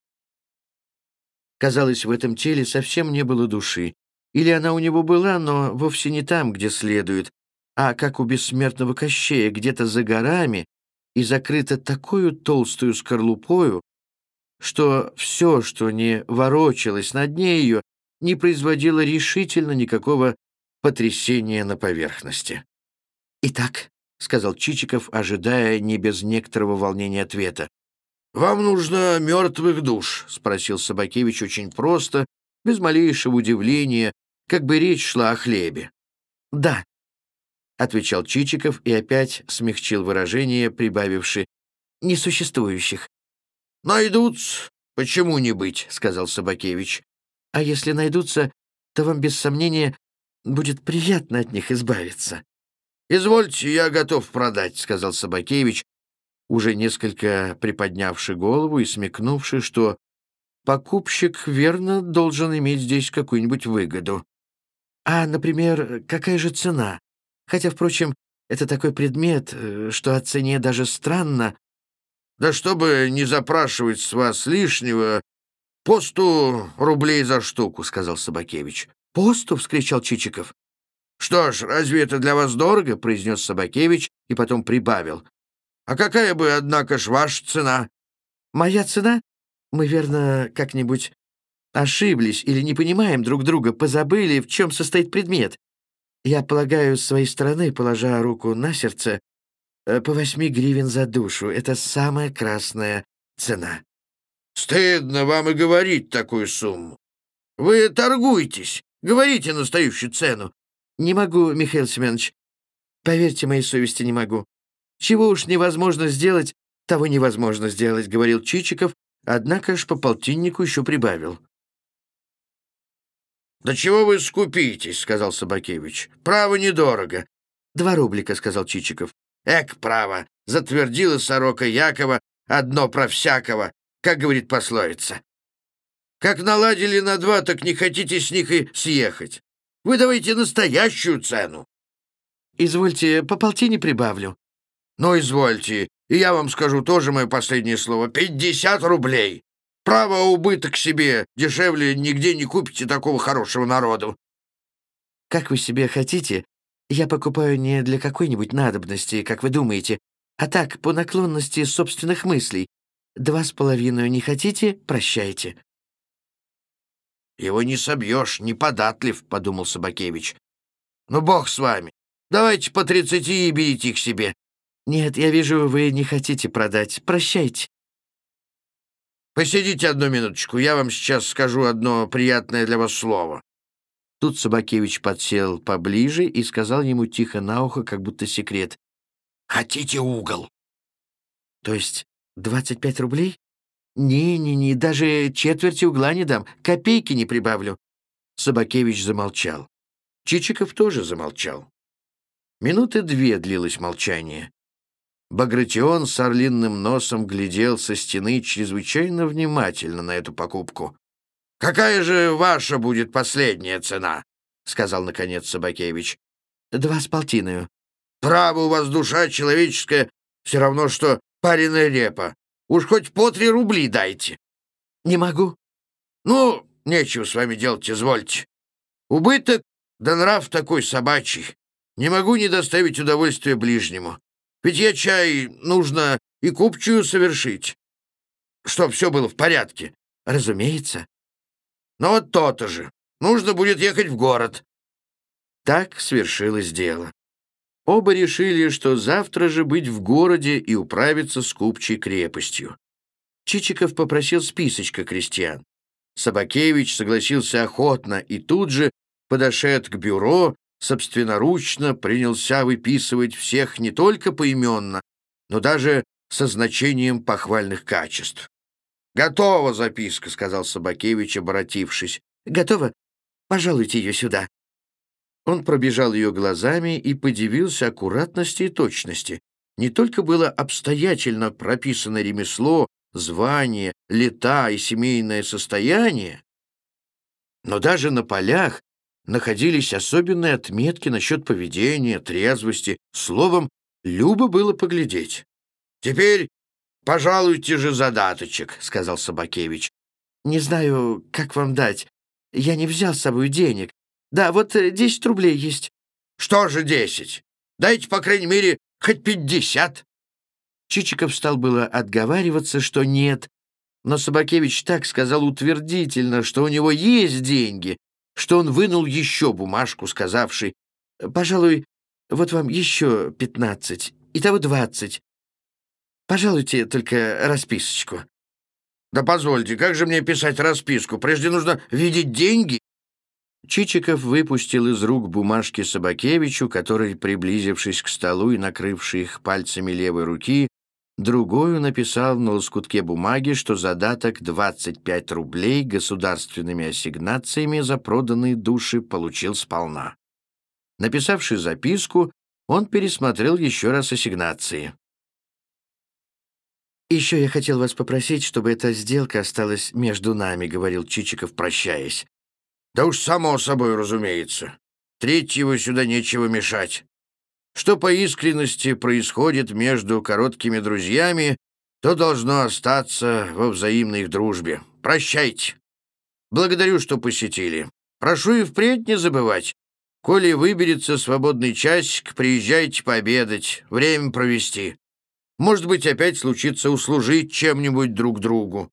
Казалось, в этом теле совсем не было души. Или она у него была, но вовсе не там, где следует, а, как у бессмертного Кощея, где-то за горами и закрыта такую толстую скорлупою, что все, что не ворочалось на дне ее, не производило решительно никакого потрясения на поверхности. «Итак», — сказал Чичиков, ожидая не без некоторого волнения ответа, «Вам нужно мертвых душ?» — спросил Собакевич очень просто, без малейшего удивления, как бы речь шла о хлебе. «Да», — отвечал Чичиков и опять смягчил выражение, прибавивши «несуществующих». «Найдутся. Почему не быть?» — сказал Собакевич. «А если найдутся, то вам, без сомнения, будет приятно от них избавиться». «Извольте, я готов продать», — сказал Собакевич, уже несколько приподнявший голову и смекнувший, что покупщик, верно, должен иметь здесь какую-нибудь выгоду. А, например, какая же цена? Хотя, впрочем, это такой предмет, э, что о цене даже странно. Да чтобы не запрашивать с вас лишнего, посту рублей за штуку, — сказал Собакевич. «Посту?» — вскричал Чичиков. «Что ж, разве это для вас дорого?» — произнес Собакевич и потом прибавил. А какая бы, однако ж, ваша цена?» «Моя цена? Мы, верно, как-нибудь ошиблись или не понимаем друг друга, позабыли, в чем состоит предмет. Я полагаю, с своей стороны, положа руку на сердце, э, по восьми гривен за душу. Это самая красная цена». «Стыдно вам и говорить такую сумму. Вы торгуетесь, говорите настоящую цену». «Не могу, Михаил Семенович. Поверьте моей совести, не могу. Чего уж невозможно сделать, того невозможно сделать, говорил Чичиков, однако ж по полтиннику еще прибавил. «Да чего вы скупитесь?» — сказал Собакевич. «Право недорого». «Два рублика», — сказал Чичиков. «Эк, право!» — затвердила сорока Якова одно про всякого, как говорит пословица. «Как наладили на два, так не хотите с них и съехать. Вы давайте настоящую цену». «Извольте, по полтине прибавлю». «Ну, извольте, и я вам скажу тоже мое последнее слово. Пятьдесят рублей!» Право, убыток себе. Дешевле нигде не купите такого хорошего народу. Как вы себе хотите, я покупаю не для какой-нибудь надобности, как вы думаете, а так, по наклонности собственных мыслей. Два с половиной не хотите — прощайте. «Его не собьешь, не податлив», — подумал Собакевич. «Ну, бог с вами. Давайте по тридцати и берите их себе». «Нет, я вижу, вы не хотите продать. Прощайте». «Посидите одну минуточку, я вам сейчас скажу одно приятное для вас слово». Тут Собакевич подсел поближе и сказал ему тихо на ухо, как будто секрет. «Хотите угол?» «То есть двадцать пять рублей?» «Не-не-не, даже четверти угла не дам, копейки не прибавлю». Собакевич замолчал. Чичиков тоже замолчал. Минуты две длилось молчание. Багратион с орлинным носом глядел со стены чрезвычайно внимательно на эту покупку. «Какая же ваша будет последняя цена?» — сказал, наконец, Собакевич. «Два с полтиною». «Право у вас душа человеческая, все равно, что пареная репа. Уж хоть по три рубли дайте». «Не могу». «Ну, нечего с вами делать, извольте. Убыток, да нрав такой собачий. Не могу не доставить удовольствия ближнему. Ведь я чай нужно и купчую совершить, чтоб все было в порядке». «Разумеется». «Ну вот то-то же. Нужно будет ехать в город». Так свершилось дело. Оба решили, что завтра же быть в городе и управиться с купчей крепостью. Чичиков попросил списочка крестьян. Собакевич согласился охотно и тут же, подошед к бюро, собственноручно принялся выписывать всех не только поименно, но даже со значением похвальных качеств. «Готова записка», — сказал Собакевич, обратившись. «Готово. Пожалуйте ее сюда». Он пробежал ее глазами и подивился аккуратности и точности. Не только было обстоятельно прописано ремесло, звание, лета и семейное состояние, но даже на полях находились особенные отметки насчет поведения, трезвости. Словом, любо было поглядеть. «Теперь пожалуйте же задаточек», — сказал Собакевич. «Не знаю, как вам дать. Я не взял с собой денег. Да, вот э, десять рублей есть». «Что же десять? Дайте, по крайней мере, хоть пятьдесят». Чичиков стал было отговариваться, что нет, но Собакевич так сказал утвердительно, что у него есть деньги, что он вынул еще бумажку, сказавший, «Пожалуй, вот вам еще пятнадцать, итого двадцать. Пожалуйте только расписочку». «Да позвольте, как же мне писать расписку? Прежде нужно видеть деньги». Чичиков выпустил из рук бумажки Собакевичу, который, приблизившись к столу и накрывший их пальцами левой руки, другую написал на лоскутке бумаги, что задаток 25 рублей государственными ассигнациями за проданные души получил сполна. Написавший записку, он пересмотрел еще раз ассигнации. «Еще я хотел вас попросить, чтобы эта сделка осталась между нами», — говорил Чичиков, прощаясь. Да уж само собой, разумеется. Третьего сюда нечего мешать. Что по искренности происходит между короткими друзьями, то должно остаться во взаимной их дружбе. Прощайте. Благодарю, что посетили. Прошу и впредь не забывать. Коли выберется свободный часик, приезжайте пообедать, время провести. Может быть, опять случится услужить чем-нибудь друг другу.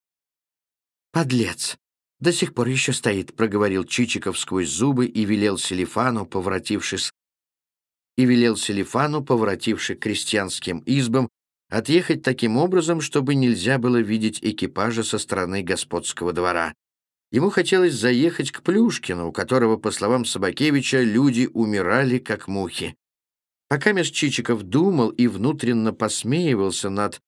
«Подлец!» «До сих пор еще стоит», — проговорил Чичиков сквозь зубы и велел Селифану, поворотившись, и велел Селифану, поворотившись к крестьянским избам, отъехать таким образом, чтобы нельзя было видеть экипажа со стороны господского двора. Ему хотелось заехать к Плюшкину, у которого, по словам Собакевича, люди умирали, как мухи. Пока Мес Чичиков думал и внутренно посмеивался над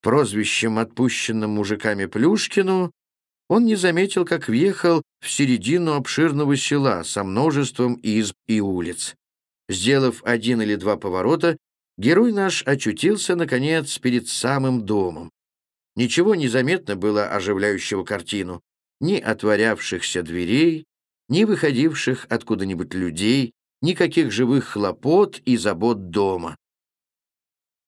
прозвищем, отпущенным мужиками Плюшкину, он не заметил, как въехал в середину обширного села со множеством изб и улиц. Сделав один или два поворота, герой наш очутился, наконец, перед самым домом. Ничего не заметно было оживляющего картину, ни отворявшихся дверей, ни выходивших откуда-нибудь людей, никаких живых хлопот и забот дома.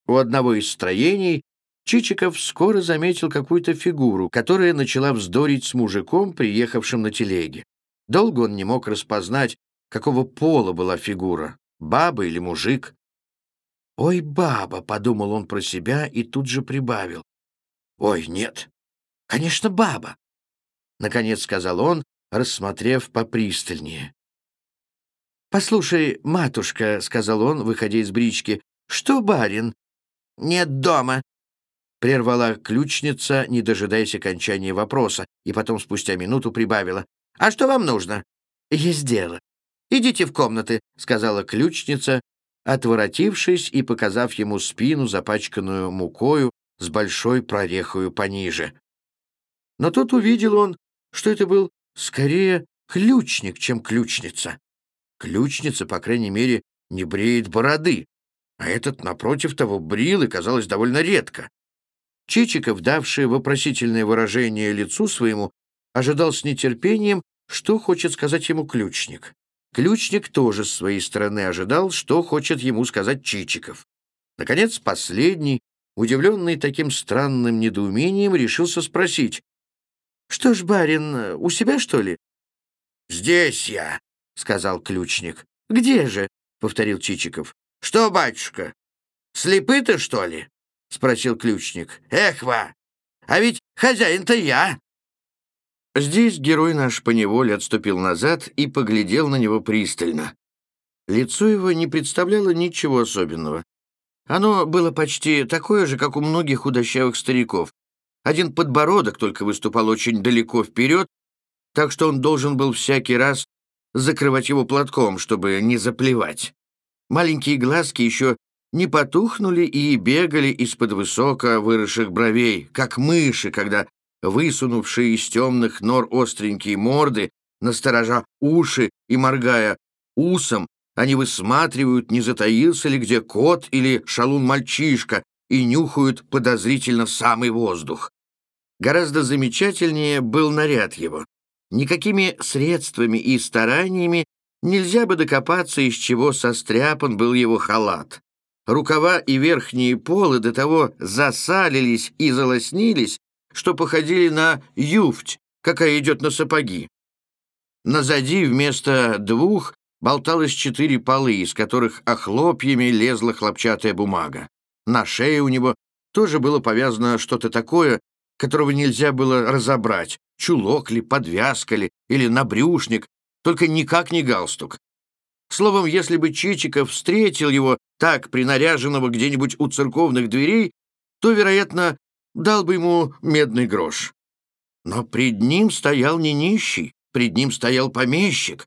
У одного из строений Чичиков скоро заметил какую-то фигуру, которая начала вздорить с мужиком, приехавшим на телеге. Долго он не мог распознать, какого пола была фигура — баба или мужик. «Ой, баба!» — подумал он про себя и тут же прибавил. «Ой, нет, конечно, баба!» Наконец сказал он, рассмотрев попристальнее. «Послушай, матушка», — сказал он, выходя из брички, — «что барин?» «Нет дома», — прервала ключница, не дожидаясь окончания вопроса, и потом спустя минуту прибавила. «А что вам нужно?» «Есть дело». «Идите в комнаты», — сказала ключница, отворотившись и показав ему спину, запачканную мукою, с большой прорехою пониже. Но тут увидел он, что это был скорее ключник, чем ключница. Ключница, по крайней мере, не бреет бороды, а этот, напротив того, брил и казалось довольно редко. Чичиков, давший вопросительное выражение лицу своему, ожидал с нетерпением, что хочет сказать ему ключник. Ключник тоже с своей стороны ожидал, что хочет ему сказать Чичиков. Наконец, последний, удивленный таким странным недоумением, решился спросить. «Что ж, барин, у себя, что ли?» «Здесь я», — сказал ключник. «Где же?» — повторил Чичиков. «Что, батюшка, слепы ты, что ли?» — спросил ключник. «Эх, ва! А ведь хозяин-то я!» Здесь герой наш поневоле отступил назад и поглядел на него пристально. Лицо его не представляло ничего особенного. Оно было почти такое же, как у многих худощавых стариков. Один подбородок только выступал очень далеко вперед, так что он должен был всякий раз закрывать его платком, чтобы не заплевать. Маленькие глазки еще не потухнули и бегали из-под высоко выросших бровей, как мыши, когда высунувшие из темных нор остренькие морды, насторожа уши и моргая усом, они высматривают, не затаился ли где кот или шалун-мальчишка, и нюхают подозрительно самый воздух. Гораздо замечательнее был наряд его. Никакими средствами и стараниями нельзя бы докопаться, из чего состряпан был его халат. Рукава и верхние полы до того засалились и залоснились, что походили на юфть, какая идет на сапоги. Назади вместо двух болталось четыре полы, из которых охлопьями лезла хлопчатая бумага. На шее у него тоже было повязано что-то такое, которого нельзя было разобрать, чулок ли, подвязка ли или набрюшник, только никак не галстук. Словом, если бы Чичиков встретил его так принаряженного где-нибудь у церковных дверей, то, вероятно, дал бы ему медный грош. Но пред ним стоял не нищий, пред ним стоял помещик.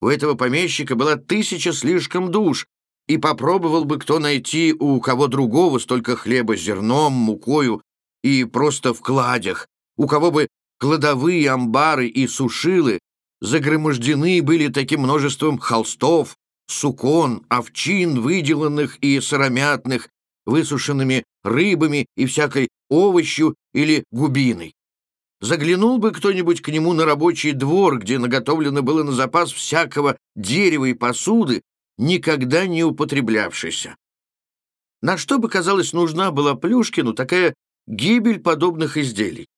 У этого помещика была тысяча слишком душ, и попробовал бы кто найти у кого другого столько хлеба зерном, мукою и просто в кладях, у кого бы кладовые, амбары и сушилы загромождены были таким множеством холстов, сукон, овчин, выделанных и сыромятных, высушенными рыбами и всякой овощью или губиной. Заглянул бы кто-нибудь к нему на рабочий двор, где наготовлено было на запас всякого дерева и посуды, никогда не употреблявшейся. На что бы, казалось, нужна была Плюшкину такая гибель подобных изделий?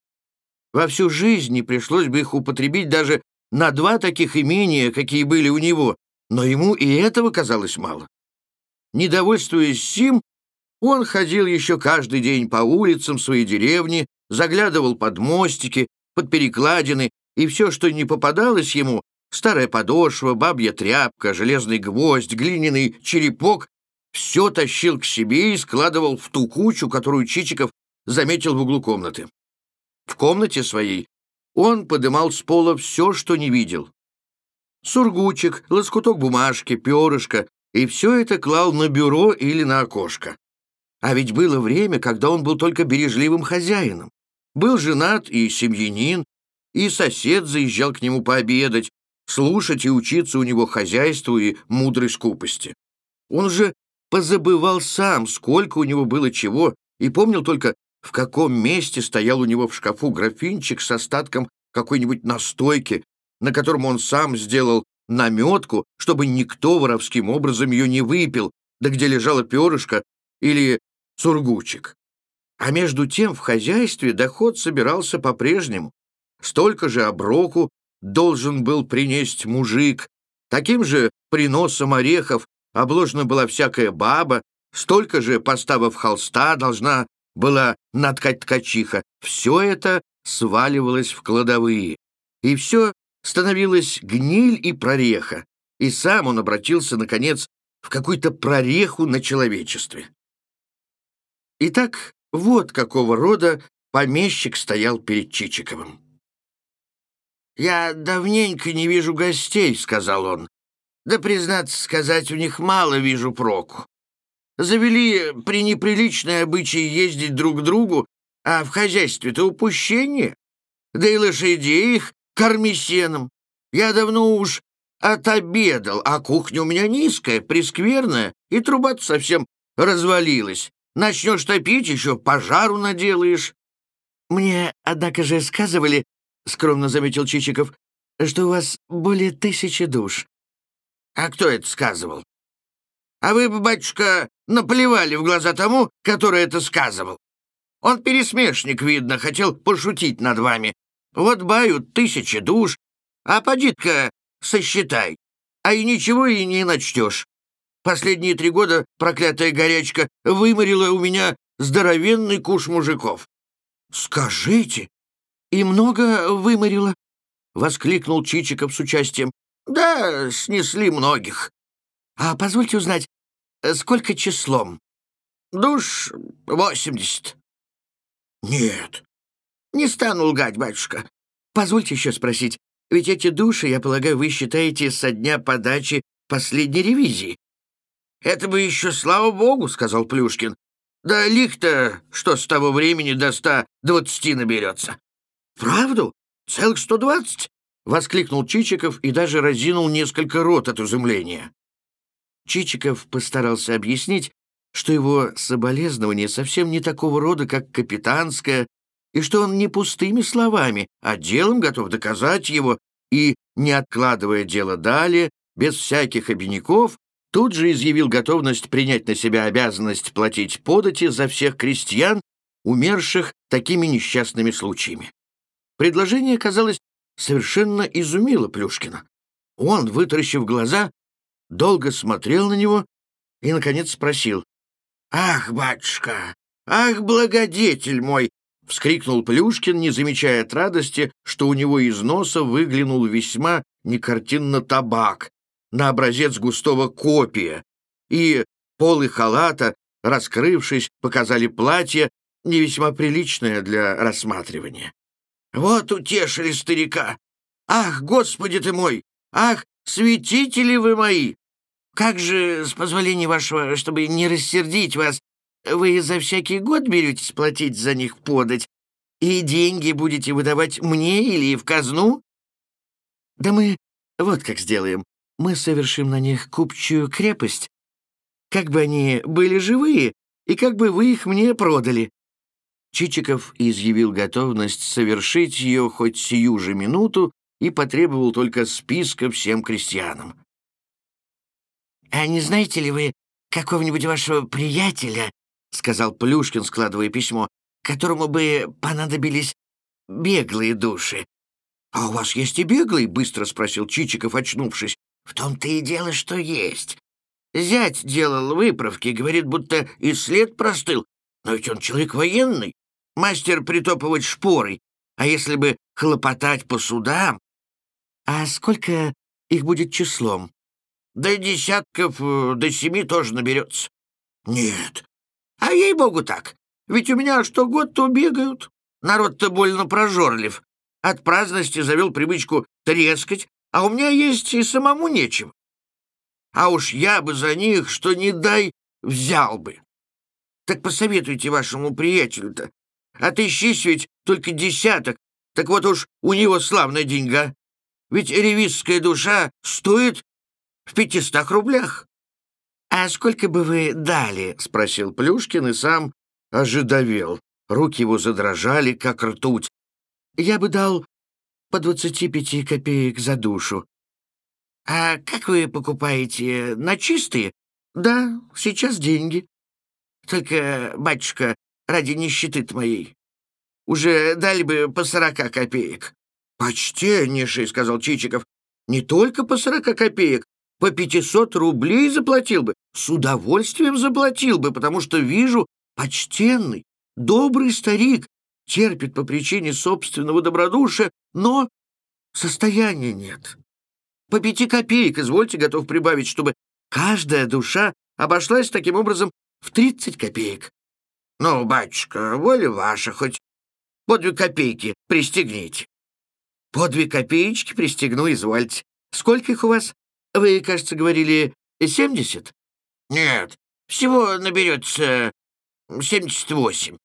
Во всю жизнь не пришлось бы их употребить даже на два таких имения, какие были у него, но ему и этого казалось мало. Недовольствуясь сим, он ходил еще каждый день по улицам своей деревни, заглядывал под мостики, под перекладины, и все, что не попадалось ему, старая подошва, бабья тряпка, железный гвоздь, глиняный черепок, все тащил к себе и складывал в ту кучу, которую Чичиков заметил в углу комнаты. В комнате своей он подымал с пола все, что не видел. Сургучик, лоскуток бумажки, перышко, и все это клал на бюро или на окошко. А ведь было время, когда он был только бережливым хозяином. Был женат и семьянин, и сосед заезжал к нему пообедать, слушать и учиться у него хозяйству и мудрой скупости. Он же позабывал сам, сколько у него было чего, и помнил только, в каком месте стоял у него в шкафу графинчик с остатком какой-нибудь настойки, на котором он сам сделал наметку, чтобы никто воровским образом ее не выпил, да где лежало перышко или сургучик. А между тем в хозяйстве доход собирался по-прежнему. Столько же оброку должен был принести мужик, таким же приносом орехов обложена была всякая баба, столько же, поставив холста, должна была наткать ткачиха. Все это сваливалось в кладовые. И все становилось гниль и прореха. И сам он обратился, наконец, в какую-то прореху на человечестве. Итак, вот какого рода помещик стоял перед Чичиковым. «Я давненько не вижу гостей», — сказал он. «Да, признаться сказать, у них мало вижу проку. Завели при неприличной обычаи ездить друг к другу, а в хозяйстве-то упущение. Да и лошадей их корми сеном. Я давно уж отобедал, а кухня у меня низкая, прескверная, и труба совсем развалилась. Начнешь топить, еще пожару наделаешь. Мне, однако же, сказывали, — скромно заметил Чичиков, — что у вас более тысячи душ. А кто это сказывал? А вы бы, батюшка, наплевали в глаза тому, который это сказывал. Он пересмешник, видно, хотел пошутить над вами. Вот бают тысячи душ, а поди-ка сосчитай, а и ничего и не начтешь. Последние три года проклятая горячка выморила у меня здоровенный куш мужиков. «Скажите, и много выморила?» — воскликнул Чичиков с участием. «Да, снесли многих. А позвольте узнать, сколько числом?» «Душ восемьдесят». «Нет, не стану лгать, батюшка. Позвольте еще спросить, ведь эти души, я полагаю, вы считаете со дня подачи последней ревизии?» «Это бы еще, слава богу», — сказал Плюшкин. «Да лих-то, что с того времени до ста двадцати наберется». «Правду? Целых сто двадцать?» — воскликнул Чичиков и даже разинул несколько рот от изумления. Чичиков постарался объяснить, что его соболезнование совсем не такого рода, как капитанское, и что он не пустыми словами, а делом готов доказать его, и, не откладывая дело далее, без всяких обиняков, тут же изъявил готовность принять на себя обязанность платить подати за всех крестьян, умерших такими несчастными случаями. Предложение, казалось, совершенно изумило Плюшкина. Он, вытаращив глаза, долго смотрел на него и, наконец, спросил. «Ах, батюшка! Ах, благодетель мой!» — вскрикнул Плюшкин, не замечая от радости, что у него из носа выглянул весьма некартинно табак, на образец густого копия, и полы халата, раскрывшись, показали платье, не весьма приличное для рассматривания. Вот утешили старика. Ах, Господи ты мой! Ах, святители вы мои! Как же, с позволения вашего, чтобы не рассердить вас, вы за всякий год беретесь платить за них подать, и деньги будете выдавать мне или в казну? Да мы вот как сделаем. Мы совершим на них купчую крепость, как бы они были живые, и как бы вы их мне продали. Чичиков изъявил готовность совершить ее хоть сию же минуту и потребовал только списка всем крестьянам. «А не знаете ли вы какого-нибудь вашего приятеля, — сказал Плюшкин, складывая письмо, — которому бы понадобились беглые души?» «А у вас есть и беглый?» — быстро спросил Чичиков, очнувшись. «В том-то и дело, что есть. Зять делал выправки, говорит, будто и след простыл, но ведь он человек военный мастер притопывать шпорой, а если бы хлопотать по судам... А сколько их будет числом? Да десятков э, до семи тоже наберется. Нет. А ей-богу так. Ведь у меня что год, то бегают. Народ-то больно прожорлив. От праздности завел привычку трескать, а у меня есть и самому нечего. А уж я бы за них, что не дай, взял бы. Так посоветуйте вашему приятелю-то, Отыщись ведь только десяток, так вот уж у него славная деньга. Ведь ревизская душа стоит в пятистах рублях. «А сколько бы вы дали?» — спросил Плюшкин и сам ожидовел. Руки его задрожали, как ртуть. «Я бы дал по двадцати пяти копеек за душу». «А как вы покупаете? На чистые?» «Да, сейчас деньги». «Только, батюшка, ради нищеты моей. Уже дали бы по сорока копеек». «Почтеннейший», — сказал Чичиков, — «не только по сорока копеек, по пятисот рублей заплатил бы, с удовольствием заплатил бы, потому что вижу, почтенный, добрый старик, терпит по причине собственного добродушия, но состояния нет. По пяти копеек, извольте, готов прибавить, чтобы каждая душа обошлась таким образом в тридцать копеек. Ну, батюшка, воля ваша, хоть по две копейки пристегните. По две копеечки пристегну, извольте. Сколько их у вас? Вы, кажется, говорили семьдесят? Нет, всего наберется семьдесят восемь.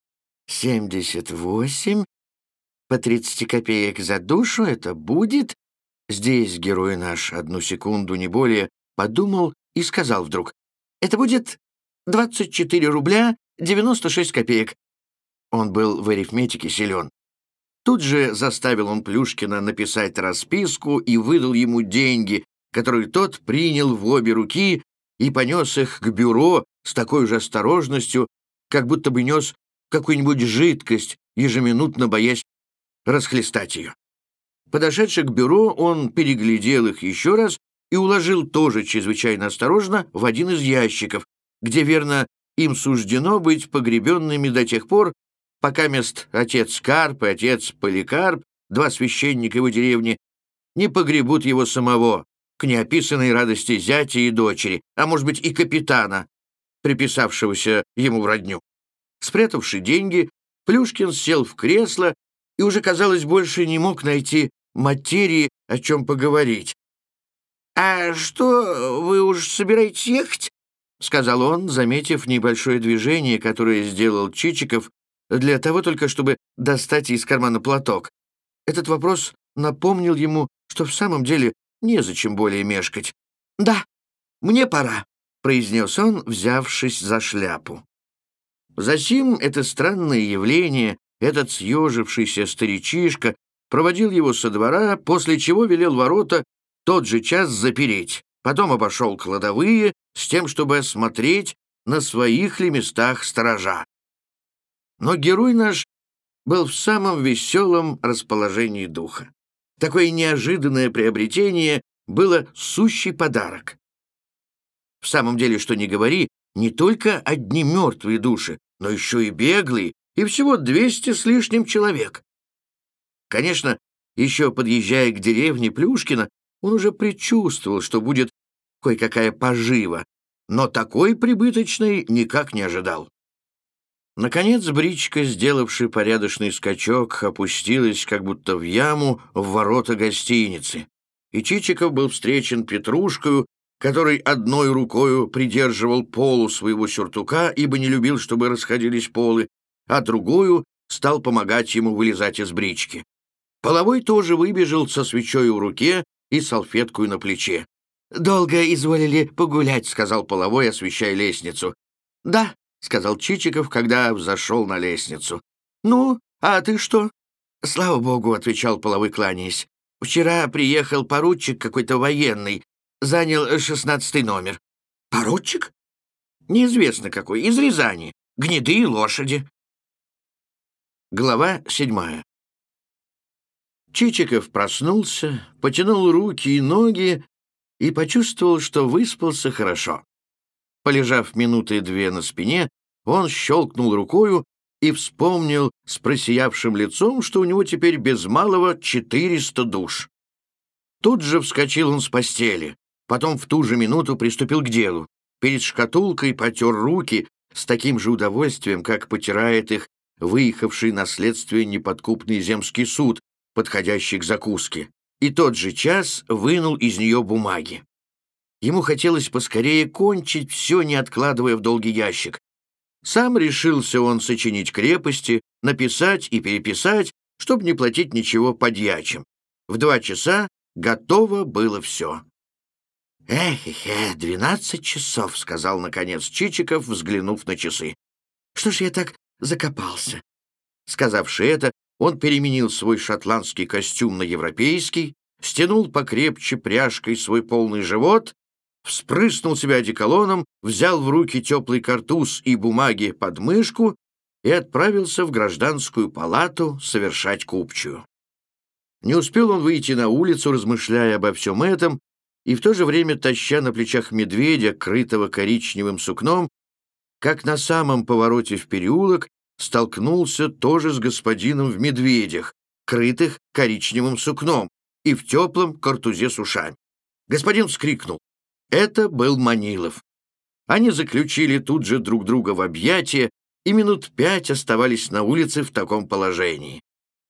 Семьдесят восемь? По тридцати копеек за душу это будет? Здесь герой наш одну секунду, не более, подумал и сказал вдруг. Это будет двадцать четыре рубля девяносто шесть копеек. Он был в арифметике силен. Тут же заставил он Плюшкина написать расписку и выдал ему деньги, которые тот принял в обе руки и понес их к бюро с такой же осторожностью, как будто бы нес какую-нибудь жидкость, ежеминутно боясь расхлестать ее. Подошедший к бюро, он переглядел их еще раз и уложил тоже чрезвычайно осторожно в один из ящиков, где, верно, им суждено быть погребенными до тех пор, пока мест отец Карп и отец Поликарп, два священника его деревни, не погребут его самого, к неописанной радости зятя и дочери, а может быть и капитана, приписавшегося ему в родню. Спрятавши деньги, Плюшкин сел в кресло и уже, казалось, больше не мог найти материи, о чем поговорить. «А что, вы уж собираетесь ехать?» — сказал он, заметив небольшое движение, которое сделал Чичиков для того только, чтобы достать из кармана платок. Этот вопрос напомнил ему, что в самом деле незачем более мешкать. «Да, мне пора», — произнес он, взявшись за шляпу. Засим это странное явление, этот съежившийся старичишка, проводил его со двора, после чего велел ворота тот же час запереть. Потом обошел кладовые с тем, чтобы осмотреть, на своих ли местах сторожа. Но герой наш был в самом веселом расположении духа. Такое неожиданное приобретение было сущий подарок. В самом деле, что не говори, не только одни мертвые души, но еще и беглые, и всего двести с лишним человек. Конечно, еще подъезжая к деревне Плюшкина, он уже предчувствовал, что будет кое-какая пожива, но такой прибыточной никак не ожидал. Наконец бричка, сделавший порядочный скачок, опустилась как будто в яму в ворота гостиницы, и Чичиков был встречен Петрушкою, который одной рукою придерживал полу своего сюртука, ибо не любил, чтобы расходились полы, а другую стал помогать ему вылезать из брички. Половой тоже выбежал со свечой в руке и салфеткой на плече. «Долго изволили погулять», — сказал Половой, освещая лестницу. «Да», — сказал Чичиков, когда взошел на лестницу. «Ну, а ты что?» «Слава богу», — отвечал Половой, кланяясь. «Вчера приехал поручик какой-то военный, занял шестнадцатый номер». «Поручик?» «Неизвестно какой, из Рязани. Гнедые лошади». Глава седьмая. Чичиков проснулся, потянул руки и ноги и почувствовал, что выспался хорошо. Полежав минуты две на спине, он щелкнул рукою и вспомнил с просиявшим лицом, что у него теперь без малого четыреста душ. Тут же вскочил он с постели, потом в ту же минуту приступил к делу. Перед шкатулкой потер руки с таким же удовольствием, как потирает их выехавший на следствие неподкупный земский суд, подходящий к закуске, и тот же час вынул из нее бумаги. Ему хотелось поскорее кончить все, не откладывая в долгий ящик. Сам решился он сочинить крепости, написать и переписать, чтобы не платить ничего подьячим. В два часа готово было все. «Эх-эх, двенадцать часов», — сказал, наконец, Чичиков, взглянув на часы. «Что ж я так закопался?» Сказавши это, он переменил свой шотландский костюм на европейский, стянул покрепче пряжкой свой полный живот, вспрыснул себя одеколоном, взял в руки теплый картуз и бумаги под мышку и отправился в гражданскую палату совершать купчую. Не успел он выйти на улицу, размышляя обо всем этом, и в то же время таща на плечах медведя, крытого коричневым сукном, как на самом повороте в переулок столкнулся тоже с господином в медведях, крытых коричневым сукном, и в теплом картузе с ушами. Господин вскрикнул. Это был Манилов. Они заключили тут же друг друга в объятия и минут пять оставались на улице в таком положении.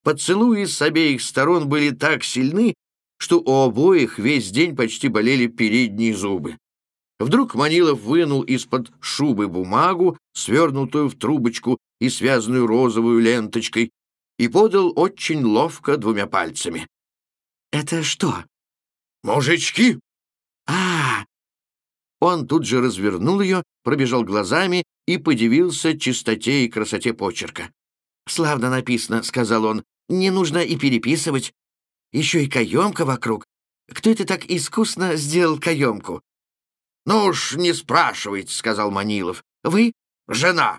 Поцелуи с обеих сторон были так сильны, что у обоих весь день почти болели передние зубы. Вдруг Манилов вынул из-под шубы бумагу, свернутую в трубочку и связанную розовую ленточкой, и подал очень ловко двумя пальцами. «Это что?» «Мужички!» «А, он тут же развернул ее, пробежал глазами и подивился чистоте и красоте почерка. «Славно написано», — сказал он. «Не нужно и переписывать. Еще и каемка вокруг. Кто это так искусно сделал каемку?» «Ну уж не спрашивайте», — сказал Манилов. «Вы?» «Жена».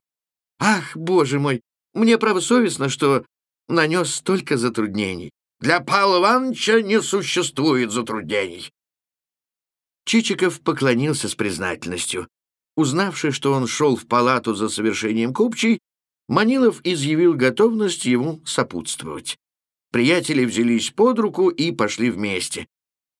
«Ах, боже мой, мне право что нанес столько затруднений». «Для Павла Ивановича не существует затруднений. Чичиков поклонился с признательностью. Узнавши, что он шел в палату за совершением купчей, Манилов изъявил готовность ему сопутствовать. Приятели взялись под руку и пошли вместе.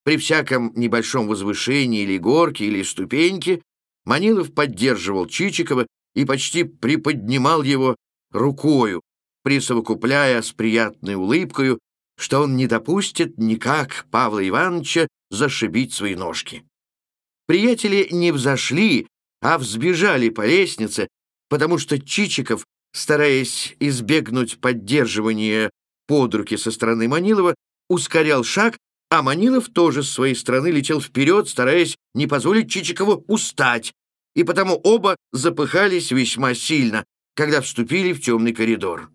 При всяком небольшом возвышении или горке, или ступеньке Манилов поддерживал Чичикова и почти приподнимал его рукою, присовокупляя с приятной улыбкою, что он не допустит никак Павла Ивановича зашибить свои ножки. Приятели не взошли, а взбежали по лестнице, потому что Чичиков, стараясь избегнуть поддерживания под руки со стороны Манилова, ускорял шаг, а Манилов тоже с своей стороны летел вперед, стараясь не позволить Чичикову устать, и потому оба запыхались весьма сильно, когда вступили в темный коридор.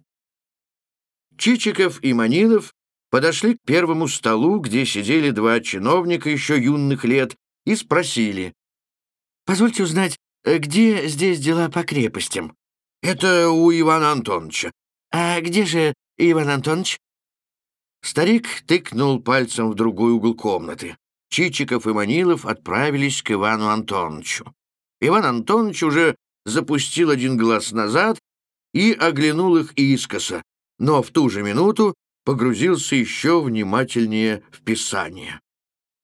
Чичиков и Манилов подошли к первому столу, где сидели два чиновника еще юных лет и спросили. «Позвольте узнать, э, где здесь дела по крепостям?» «Это у Ивана Антоновича». «А где же Иван Антонович?» Старик тыкнул пальцем в другой угол комнаты. Чичиков и Манилов отправились к Ивану Антоновичу. Иван Антонович уже запустил один глаз назад и оглянул их искоса, но в ту же минуту погрузился еще внимательнее в писание.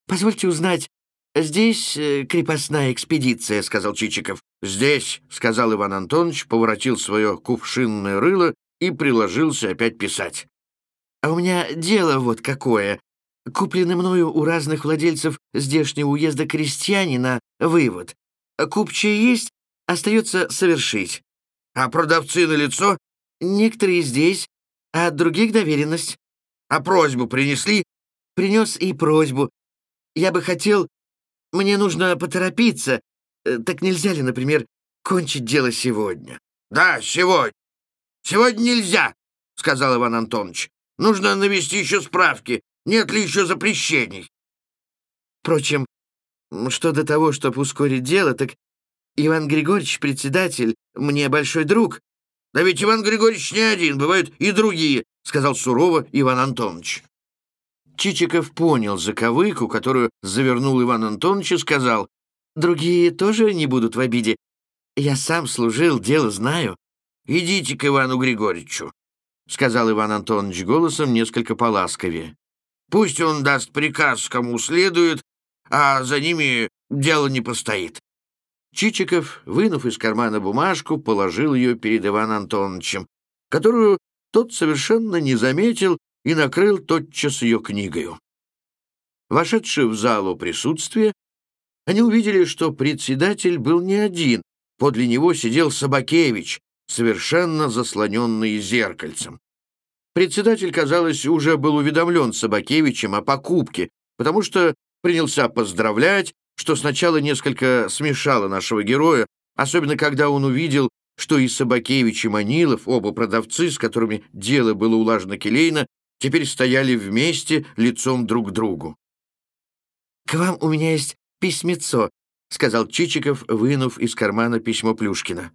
«Позвольте узнать, «Здесь э, крепостная экспедиция», — сказал Чичиков. «Здесь», — сказал Иван Антонович, поворотил свое кувшинное рыло и приложился опять писать. «А у меня дело вот какое. Куплены мною у разных владельцев здешнего уезда крестьяне на вывод. Купчие есть, остается совершить. А продавцы на лицо? Некоторые здесь, а других доверенность. А просьбу принесли? Принес и просьбу. Я бы хотел мне нужно поторопиться. Э, так нельзя ли, например, кончить дело сегодня?» «Да, сегодня. Сегодня нельзя», — сказал Иван Антонович. «Нужно навести еще справки, нет ли еще запрещений». Впрочем, что до того, чтобы ускорить дело, так Иван Григорьевич, председатель, мне большой друг. «Да ведь Иван Григорьевич не один, бывают и другие», — сказал сурово Иван Антонович. Чичиков понял заковыку, которую завернул Иван Антонович и сказал, «Другие тоже не будут в обиде. Я сам служил, дело знаю». «Идите к Ивану Григорьевичу», — сказал Иван Антонович голосом несколько поласковее. «Пусть он даст приказ, кому следует, а за ними дело не постоит». Чичиков, вынув из кармана бумажку, положил ее перед Иваном Антоновичем, которую тот совершенно не заметил и накрыл тотчас ее книгою. Вошедшие в залу присутствие, они увидели, что председатель был не один, подле него сидел Собакевич, совершенно заслоненный зеркальцем. Председатель, казалось, уже был уведомлен Собакевичем о покупке, потому что принялся поздравлять, что сначала несколько смешало нашего героя, особенно когда он увидел, что и Собакевич, и Манилов, оба продавцы, с которыми дело было улажено келейно, теперь стояли вместе лицом друг к другу. «К вам у меня есть письмецо», — сказал Чичиков, вынув из кармана письмо Плюшкина.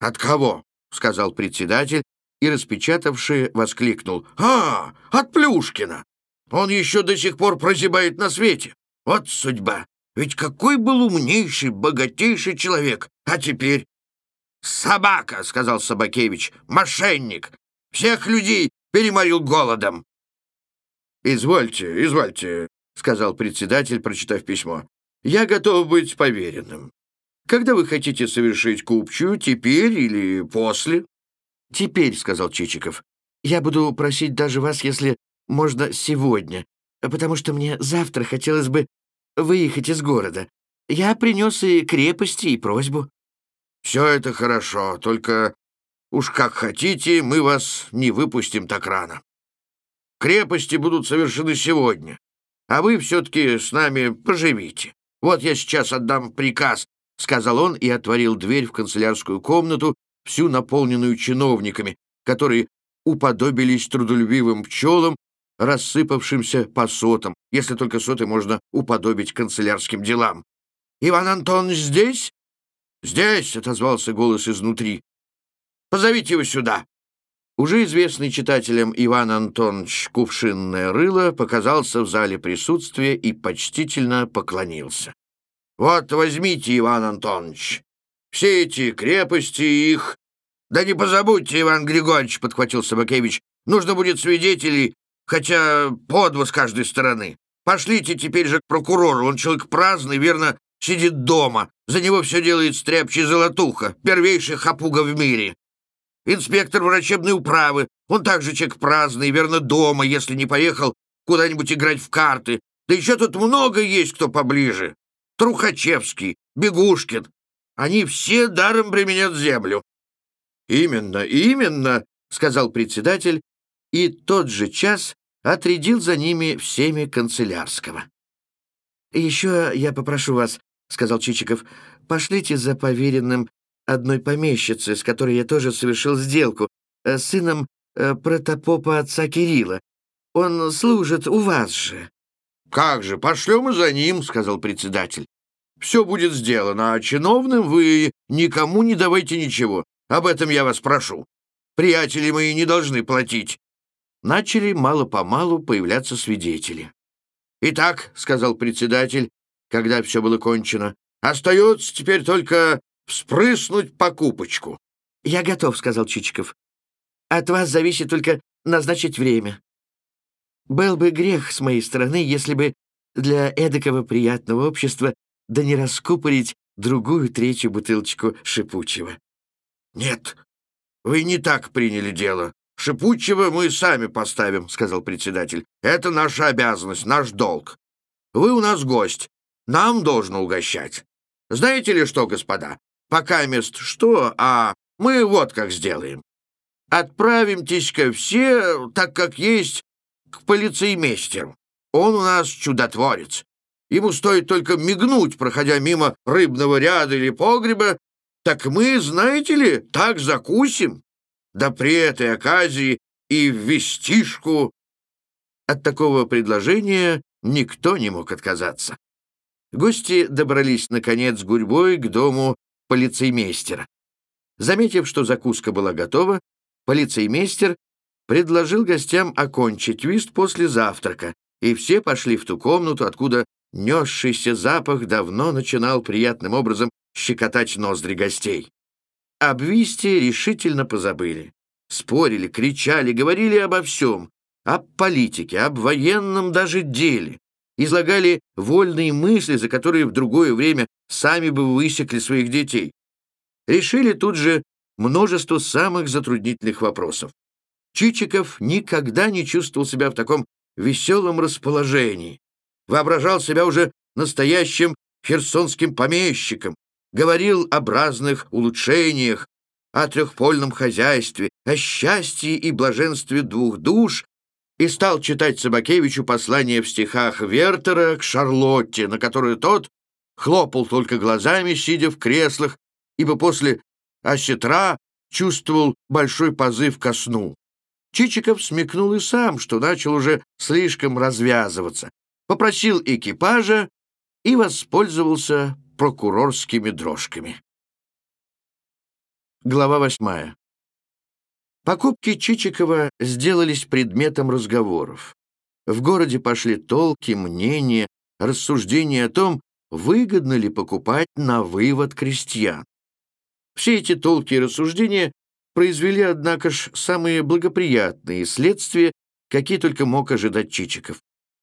«От кого?» — сказал председатель, и, распечатавший, воскликнул. «А, от Плюшкина! Он еще до сих пор прозябает на свете. Вот судьба! Ведь какой был умнейший, богатейший человек! А теперь...» «Собака!» — сказал Собакевич. «Мошенник! Всех людей переморил голодом!» «Извольте, извольте», — сказал председатель, прочитав письмо. «Я готов быть поверенным. Когда вы хотите совершить купчую, теперь или после?» «Теперь», — сказал Чичиков. «Я буду просить даже вас, если можно, сегодня, потому что мне завтра хотелось бы выехать из города. Я принес и крепости, и просьбу». «Все это хорошо, только уж как хотите, мы вас не выпустим так рано. Крепости будут совершены сегодня, а вы все-таки с нами поживите. Вот я сейчас отдам приказ», — сказал он и отворил дверь в канцелярскую комнату, всю наполненную чиновниками, которые уподобились трудолюбивым пчелам, рассыпавшимся по сотам, если только соты можно уподобить канцелярским делам. «Иван Антонович здесь?» «Здесь», — отозвался голос изнутри. «Позовите его сюда». Уже известный читателям Иван Антонович Кувшинное рыло показался в зале присутствия и почтительно поклонился. «Вот возьмите, Иван Антонович, все эти крепости их...» «Да не позабудьте, Иван Григорьевич», — подхватил Собакевич, «нужно будет свидетелей, хотя по два с каждой стороны. Пошлите теперь же к прокурору, он человек праздный, верно, сидит дома. За него все делает стряпчий золотуха, первейший хапуга в мире. Инспектор врачебной управы, он также человек праздный, верно, дома, если не поехал куда-нибудь играть в карты. Да еще тут много есть кто поближе. Трухачевский, Бегушкин, они все даром применят землю». «Именно, именно», — сказал председатель, и тот же час отрядил за ними всеми канцелярского. «Еще я попрошу вас», — сказал Чичиков, — «пошлите за поверенным одной помещицы, с которой я тоже совершил сделку, э, сыном э, протопопа отца Кирилла. Он служит у вас же». «Как же, пошлем за ним», — сказал председатель. Все будет сделано, а чиновным вы никому не давайте ничего. Об этом я вас прошу. Приятели мои не должны платить». Начали мало-помалу появляться свидетели. «Итак», — сказал председатель, когда все было кончено, «остается теперь только вспрыснуть покупочку». «Я готов», — сказал Чичиков. «От вас зависит только назначить время. Был бы грех с моей стороны, если бы для эдакого приятного общества да не раскупорить другую третью бутылочку шипучего. «Нет, вы не так приняли дело. Шипучего мы сами поставим», — сказал председатель. «Это наша обязанность, наш долг. Вы у нас гость, нам должно угощать. Знаете ли что, господа? Пока мест что, а мы вот как сделаем. Отправимтесь-ка все, так как есть, к полицеймейстеру. Он у нас чудотворец. Ему стоит только мигнуть, проходя мимо рыбного ряда или погреба, так мы, знаете ли, так закусим. Да при этой оказии и в вестишку. От такого предложения никто не мог отказаться. Гости добрались, наконец, гурьбой к дому полицеймейстера. Заметив, что закуска была готова, полицеймейстер предложил гостям окончить вист после завтрака, и все пошли в ту комнату, откуда Несшийся запах давно начинал приятным образом щекотать ноздри гостей. Об Висте решительно позабыли. Спорили, кричали, говорили обо всем. Об политике, об военном даже деле. Излагали вольные мысли, за которые в другое время сами бы высекли своих детей. Решили тут же множество самых затруднительных вопросов. Чичиков никогда не чувствовал себя в таком веселом расположении воображал себя уже настоящим херсонским помещиком, говорил об разных улучшениях, о трехпольном хозяйстве, о счастье и блаженстве двух душ и стал читать Собакевичу послание в стихах Вертера к Шарлотте, на которую тот хлопал только глазами, сидя в креслах, ибо после осетра чувствовал большой позыв ко сну. Чичиков смекнул и сам, что начал уже слишком развязываться, попросил экипажа и воспользовался прокурорскими дрожками. Глава восьмая. Покупки Чичикова сделались предметом разговоров. В городе пошли толки, мнения, рассуждения о том, выгодно ли покупать на вывод крестьян. Все эти толки и рассуждения произвели, однако ж, самые благоприятные следствия, какие только мог ожидать Чичиков.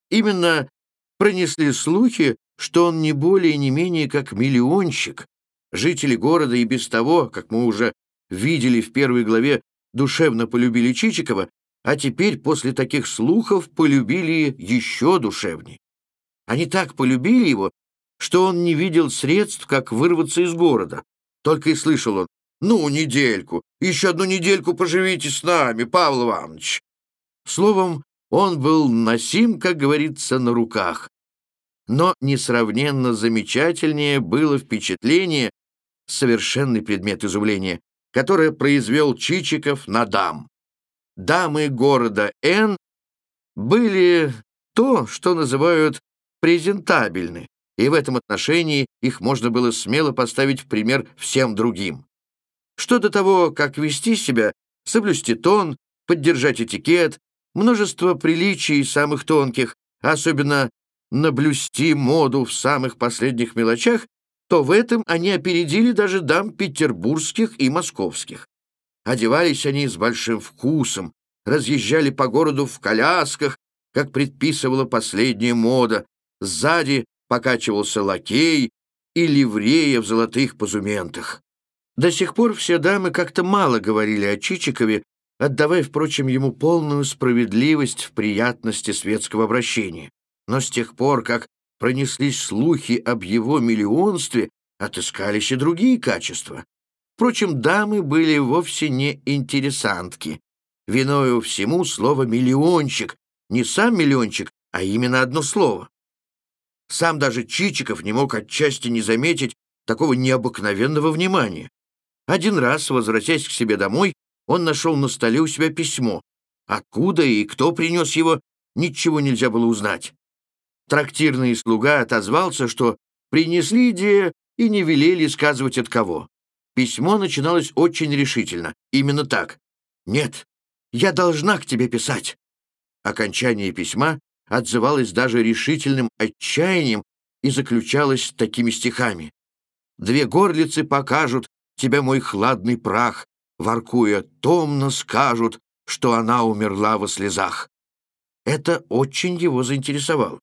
Именно пронесли слухи, что он не более не менее как миллионщик. Жители города и без того, как мы уже видели в первой главе, душевно полюбили Чичикова, а теперь после таких слухов полюбили еще душевней. Они так полюбили его, что он не видел средств, как вырваться из города. Только и слышал он, «Ну, недельку, еще одну недельку поживите с нами, Павел Иванович». Словом, он был носим, как говорится, на руках. Но несравненно замечательнее было впечатление, совершенный предмет изумления, которое произвел Чичиков на дам. Дамы города Н были то, что называют презентабельны, и в этом отношении их можно было смело поставить в пример всем другим. Что до того, как вести себя, соблюсти тон, поддержать этикет, множество приличий самых тонких, особенно наблюсти моду в самых последних мелочах, то в этом они опередили даже дам петербургских и московских. Одевались они с большим вкусом, разъезжали по городу в колясках, как предписывала последняя мода, сзади покачивался лакей и ливрея в золотых позументах. До сих пор все дамы как-то мало говорили о Чичикове, отдавая, впрочем, ему полную справедливость в приятности светского обращения. Но с тех пор, как пронеслись слухи об его миллионстве, отыскались и другие качества. Впрочем, дамы были вовсе не интересантки. Виною всему слово «миллиончик», не сам миллиончик, а именно одно слово. Сам даже Чичиков не мог отчасти не заметить такого необыкновенного внимания. Один раз, возвратясь к себе домой, он нашел на столе у себя письмо. Откуда и кто принес его, ничего нельзя было узнать. Трактирный слуга отозвался, что принесли идею и не велели сказывать от кого. Письмо начиналось очень решительно. Именно так. «Нет, я должна к тебе писать». Окончание письма отзывалось даже решительным отчаянием и заключалось такими стихами. «Две горлицы покажут тебе мой хладный прах, воркуя, томно скажут, что она умерла во слезах». Это очень его заинтересовало.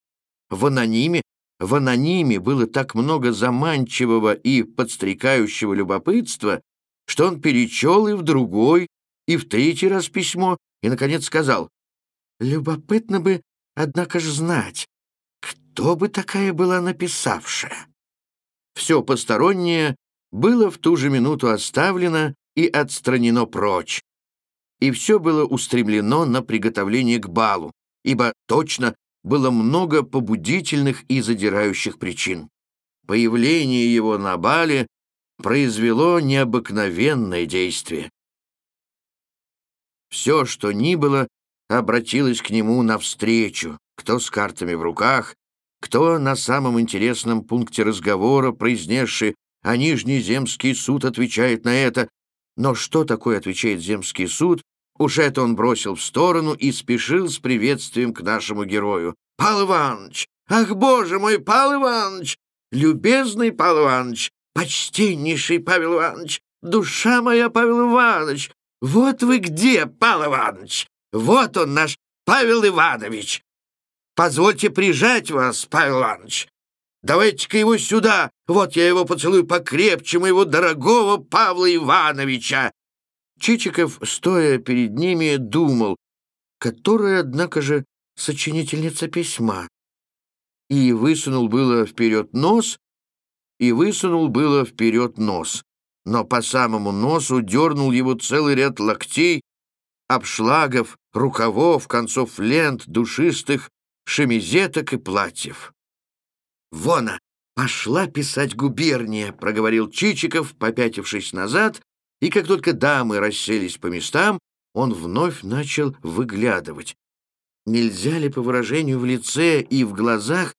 В анониме, в анониме было так много заманчивого и подстрекающего любопытства, что он перечел и в другой, и в третий раз письмо, и, наконец, сказал, «Любопытно бы, однако же, знать, кто бы такая была написавшая». Все постороннее было в ту же минуту оставлено и отстранено прочь, и все было устремлено на приготовление к балу, ибо точно было много побудительных и задирающих причин. Появление его на бале произвело необыкновенное действие. Все, что ни было, обратилось к нему навстречу, кто с картами в руках, кто на самом интересном пункте разговора, произнесший «А Нижний земский суд отвечает на это». Но что такое отвечает земский суд, Уж это он бросил в сторону и спешил с приветствием к нашему герою. «Павел Иванович! Ах, боже мой, Павел Иванович! Любезный Павел Иванович! Почтеннейший Павел Иванович! Душа моя, Павел Иванович! Вот вы где, Павел Иванович! Вот он, наш Павел Иванович! Позвольте прижать вас, Павел Иванович! Давайте-ка его сюда! Вот я его поцелую покрепче, моего дорогого Павла Ивановича!» Чичиков, стоя перед ними, думал, которая, однако же, сочинительница письма. И высунул было вперед нос, и высунул было вперед нос, но по самому носу дернул его целый ряд локтей, обшлагов, рукавов, концов лент, душистых, шемизеток и платьев. «Вона, пошла писать губерния», — проговорил Чичиков, попятившись назад и как только дамы расселись по местам, он вновь начал выглядывать. Нельзя ли по выражению в лице и в глазах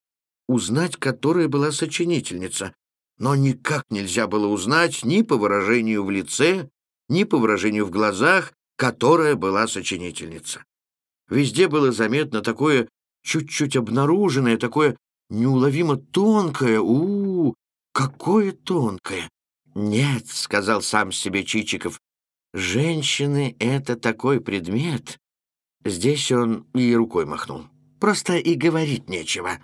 узнать, которая была сочинительница? Но никак нельзя было узнать ни по выражению в лице, ни по выражению в глазах, которая была сочинительница. Везде было заметно такое чуть-чуть обнаруженное, такое неуловимо тонкое. у у, -у какое тонкое! «Нет», — сказал сам себе Чичиков, — «женщины — это такой предмет». Здесь он и рукой махнул. Просто и говорить нечего.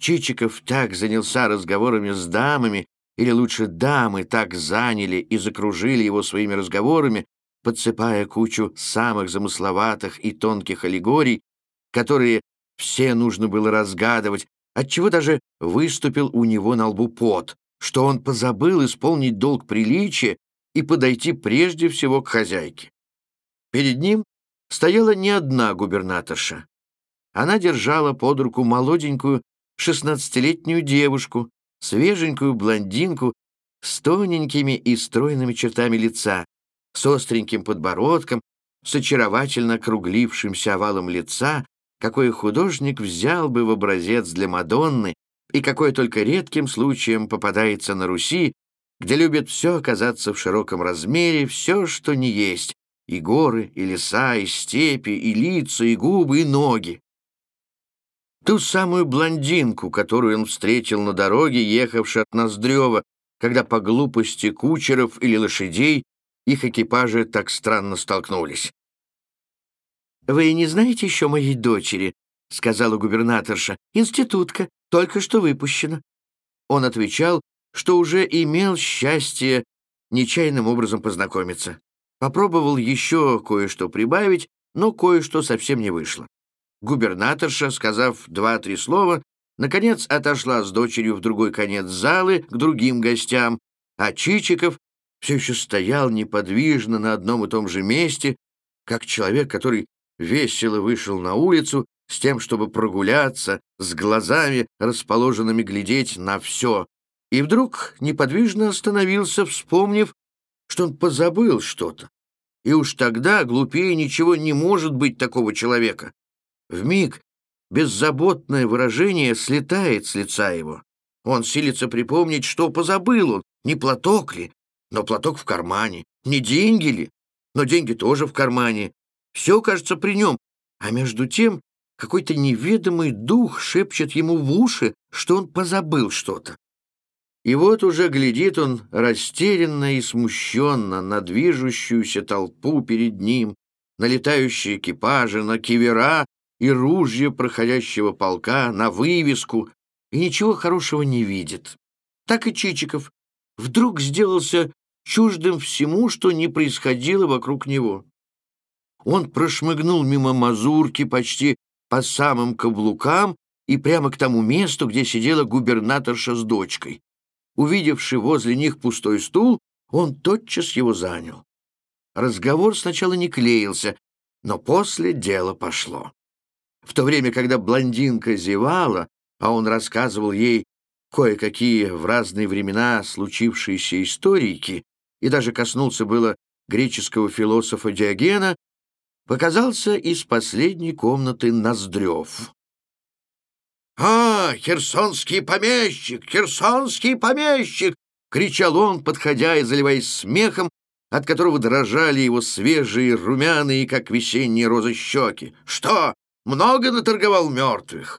Чичиков так занялся разговорами с дамами, или лучше дамы так заняли и закружили его своими разговорами, подсыпая кучу самых замысловатых и тонких аллегорий, которые все нужно было разгадывать, отчего даже выступил у него на лбу пот, что он позабыл исполнить долг приличия и подойти прежде всего к хозяйке. Перед ним стояла не одна губернаторша. Она держала под руку молоденькую шестнадцатилетнюю девушку, свеженькую блондинку с тоненькими и стройными чертами лица, с остреньким подбородком, с очаровательно округлившимся овалом лица, какой художник взял бы в образец для Мадонны и какой только редким случаем попадается на Руси, где любят все оказаться в широком размере, все, что не есть, и горы, и леса, и степи, и лица, и губы, и ноги. Ту самую блондинку, которую он встретил на дороге, ехавшей от Ноздрева, когда по глупости кучеров или лошадей их экипажи так странно столкнулись. «Вы не знаете еще моей дочери?» — сказала губернаторша. «Институтка, только что выпущена». Он отвечал, что уже имел счастье нечаянным образом познакомиться. Попробовал еще кое-что прибавить, но кое-что совсем не вышло. Губернаторша, сказав два-три слова, наконец отошла с дочерью в другой конец залы к другим гостям, а Чичиков все еще стоял неподвижно на одном и том же месте, как человек, который весело вышел на улицу с тем, чтобы прогуляться, с глазами, расположенными глядеть на все, и вдруг неподвижно остановился, вспомнив, что он позабыл что-то. И уж тогда глупее ничего не может быть такого человека. В миг беззаботное выражение слетает с лица его. Он силится припомнить, что позабыл он, не платок ли, но платок в кармане, не деньги ли, но деньги тоже в кармане. Все, кажется, при нем, а между тем какой-то неведомый дух шепчет ему в уши, что он позабыл что-то. И вот уже глядит он растерянно и смущенно на движущуюся толпу перед ним, на летающие экипажи, на кивера и ружья проходящего полка, на вывеску, и ничего хорошего не видит. Так и Чичиков вдруг сделался чуждым всему, что не происходило вокруг него. Он прошмыгнул мимо мазурки почти по самым каблукам и прямо к тому месту, где сидела губернаторша с дочкой. Увидевши возле них пустой стул, он тотчас его занял. Разговор сначала не клеился, но после дело пошло. В то время, когда блондинка зевала, а он рассказывал ей кое-какие в разные времена случившиеся историки и даже коснулся было греческого философа Диогена, показался из последней комнаты Ноздрев. «А, херсонский помещик! Херсонский помещик!» — кричал он, подходя и заливаясь смехом, от которого дрожали его свежие, румяные, как весенние розы щеки. «Что, много наторговал мертвых?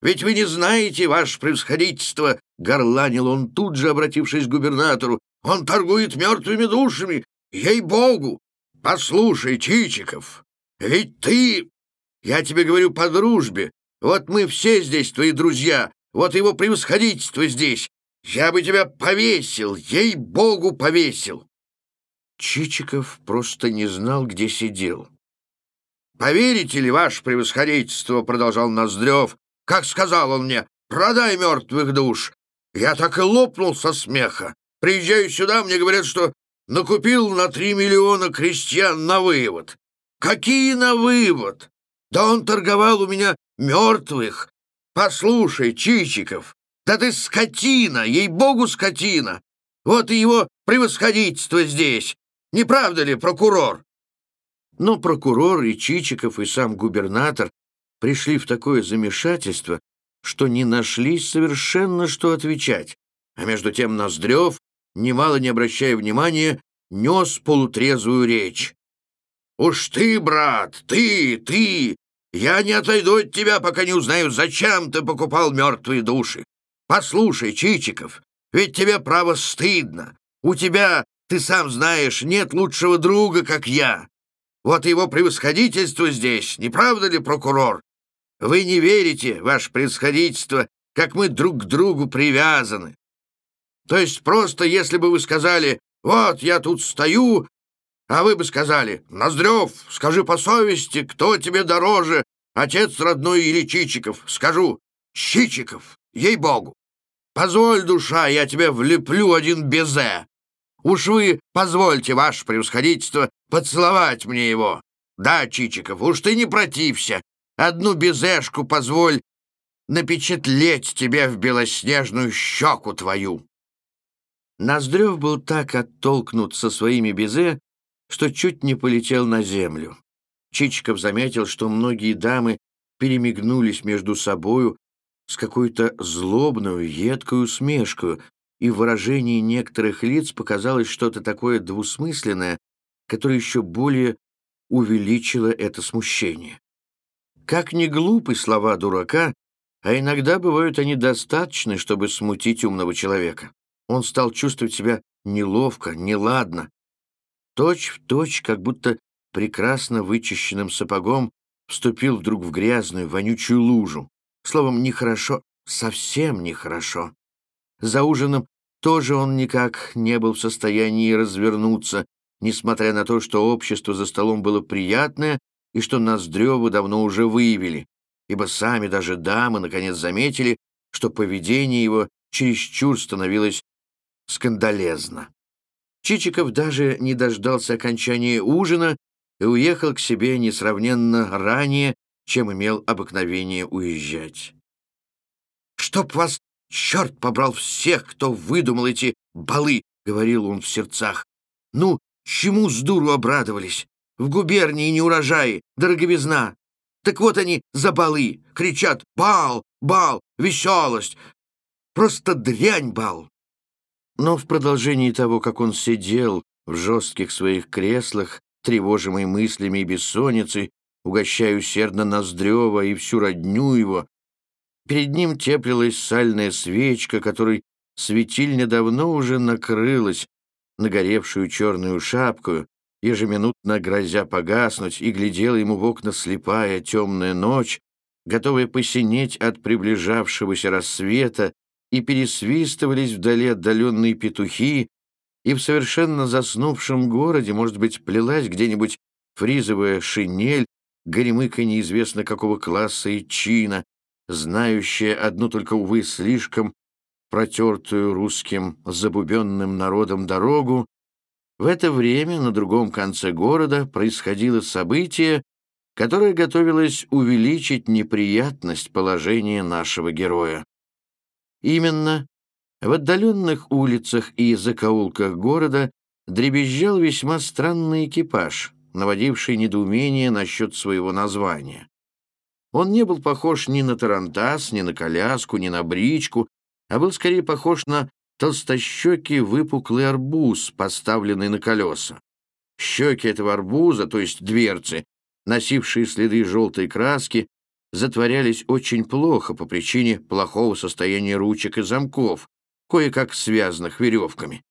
Ведь вы не знаете, ваше превосходительство!» — горланил он тут же, обратившись к губернатору. «Он торгует мертвыми душами! Ей-богу! Послушай, Чичиков, ведь ты... Я тебе говорю по дружбе. Вот мы все здесь твои друзья, вот его превосходительство здесь. Я бы тебя повесил, ей-богу, повесил!» Чичиков просто не знал, где сидел. «Поверите ли, ваше превосходительство?» — продолжал Ноздрев. «Как сказал он мне, продай мертвых душ!» Я так и лопнул со смеха. Приезжаю сюда, мне говорят, что накупил на три миллиона крестьян на вывод. Какие на вывод? Да он торговал у меня мертвых. Послушай, Чичиков, да ты скотина, ей-богу, скотина. Вот и его превосходительство здесь. Не правда ли, прокурор? Но прокурор и Чичиков, и сам губернатор пришли в такое замешательство, что не нашлись совершенно, что отвечать. А между тем Ноздрев, немало не обращая внимания, нес полутрезвую речь. «Уж ты, брат, ты, ты! Я не отойду от тебя, пока не узнаю, зачем ты покупал мертвые души. Послушай, Чичиков, ведь тебе, право, стыдно. У тебя, ты сам знаешь, нет лучшего друга, как я. Вот его превосходительство здесь, не правда ли, прокурор? Вы не верите, ваше превосходительство, как мы друг к другу привязаны. То есть просто, если бы вы сказали, вот я тут стою, а вы бы сказали, Ноздрев, скажи по совести, кто тебе дороже, отец родной или Чичиков? Скажу, Чичиков, ей-богу. Позволь, душа, я тебе влеплю один безе. Уж вы позвольте, ваше превосходительство, поцеловать мне его. Да, Чичиков, уж ты не протився. Одну безешку позволь напечатлеть тебе в белоснежную щеку твою. Ноздрев был так оттолкнут со своими безе, что чуть не полетел на землю. Чичиков заметил, что многие дамы перемигнулись между собою с какой-то злобной, едкой усмешкой, и в выражении некоторых лиц показалось что-то такое двусмысленное, которое еще более увеличило это смущение. Как ни глупы слова дурака, а иногда бывают они достаточны, чтобы смутить умного человека. Он стал чувствовать себя неловко, неладно. Точь в точь, как будто прекрасно вычищенным сапогом вступил вдруг в грязную, вонючую лужу. Словом, нехорошо, совсем нехорошо. За ужином тоже он никак не был в состоянии развернуться, несмотря на то, что общество за столом было приятное и что Ноздрёва давно уже выявили, ибо сами даже дамы наконец заметили, что поведение его чересчур становилось скандалезно. Чичиков даже не дождался окончания ужина и уехал к себе несравненно ранее, чем имел обыкновение уезжать. «Чтоб вас черт побрал всех, кто выдумал эти балы!» — говорил он в сердцах. «Ну, чему с дуру обрадовались? В губернии не урожаи, дороговизна. Так вот они за балы, кричат «бал, бал, веселость!» Просто дрянь бал. Но в продолжении того, как он сидел в жестких своих креслах, тревожимый мыслями и бессонницей, угощая усердно Ноздрева и всю родню его. Перед ним теплилась сальная свечка, которой светильня давно уже накрылась, нагоревшую черную шапку, ежеминутно грозя погаснуть, и глядела ему в окна слепая темная ночь, готовая посинеть от приближавшегося рассвета, и пересвистывались вдали отдаленные петухи, и в совершенно заснувшем городе, может быть, плелась где-нибудь фризовая шинель горемыка неизвестно какого класса и чина, знающая одну только, увы, слишком протертую русским забубенным народом дорогу, в это время на другом конце города происходило событие, которое готовилось увеличить неприятность положения нашего героя. Именно в отдаленных улицах и закоулках города дребезжал весьма странный экипаж — наводивший недоумение насчет своего названия. Он не был похож ни на тарантас, ни на коляску, ни на бричку, а был скорее похож на толстощекий выпуклый арбуз, поставленный на колеса. Щеки этого арбуза, то есть дверцы, носившие следы желтой краски, затворялись очень плохо по причине плохого состояния ручек и замков, кое-как связанных веревками.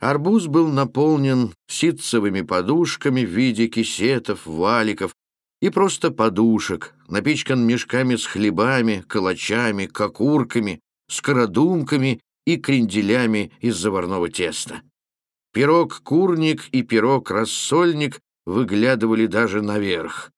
Арбуз был наполнен ситцевыми подушками в виде кисетов, валиков и просто подушек, напичкан мешками с хлебами, калачами, кокурками, скородумками и кренделями из заварного теста. Пирог-курник и пирог-рассольник выглядывали даже наверх.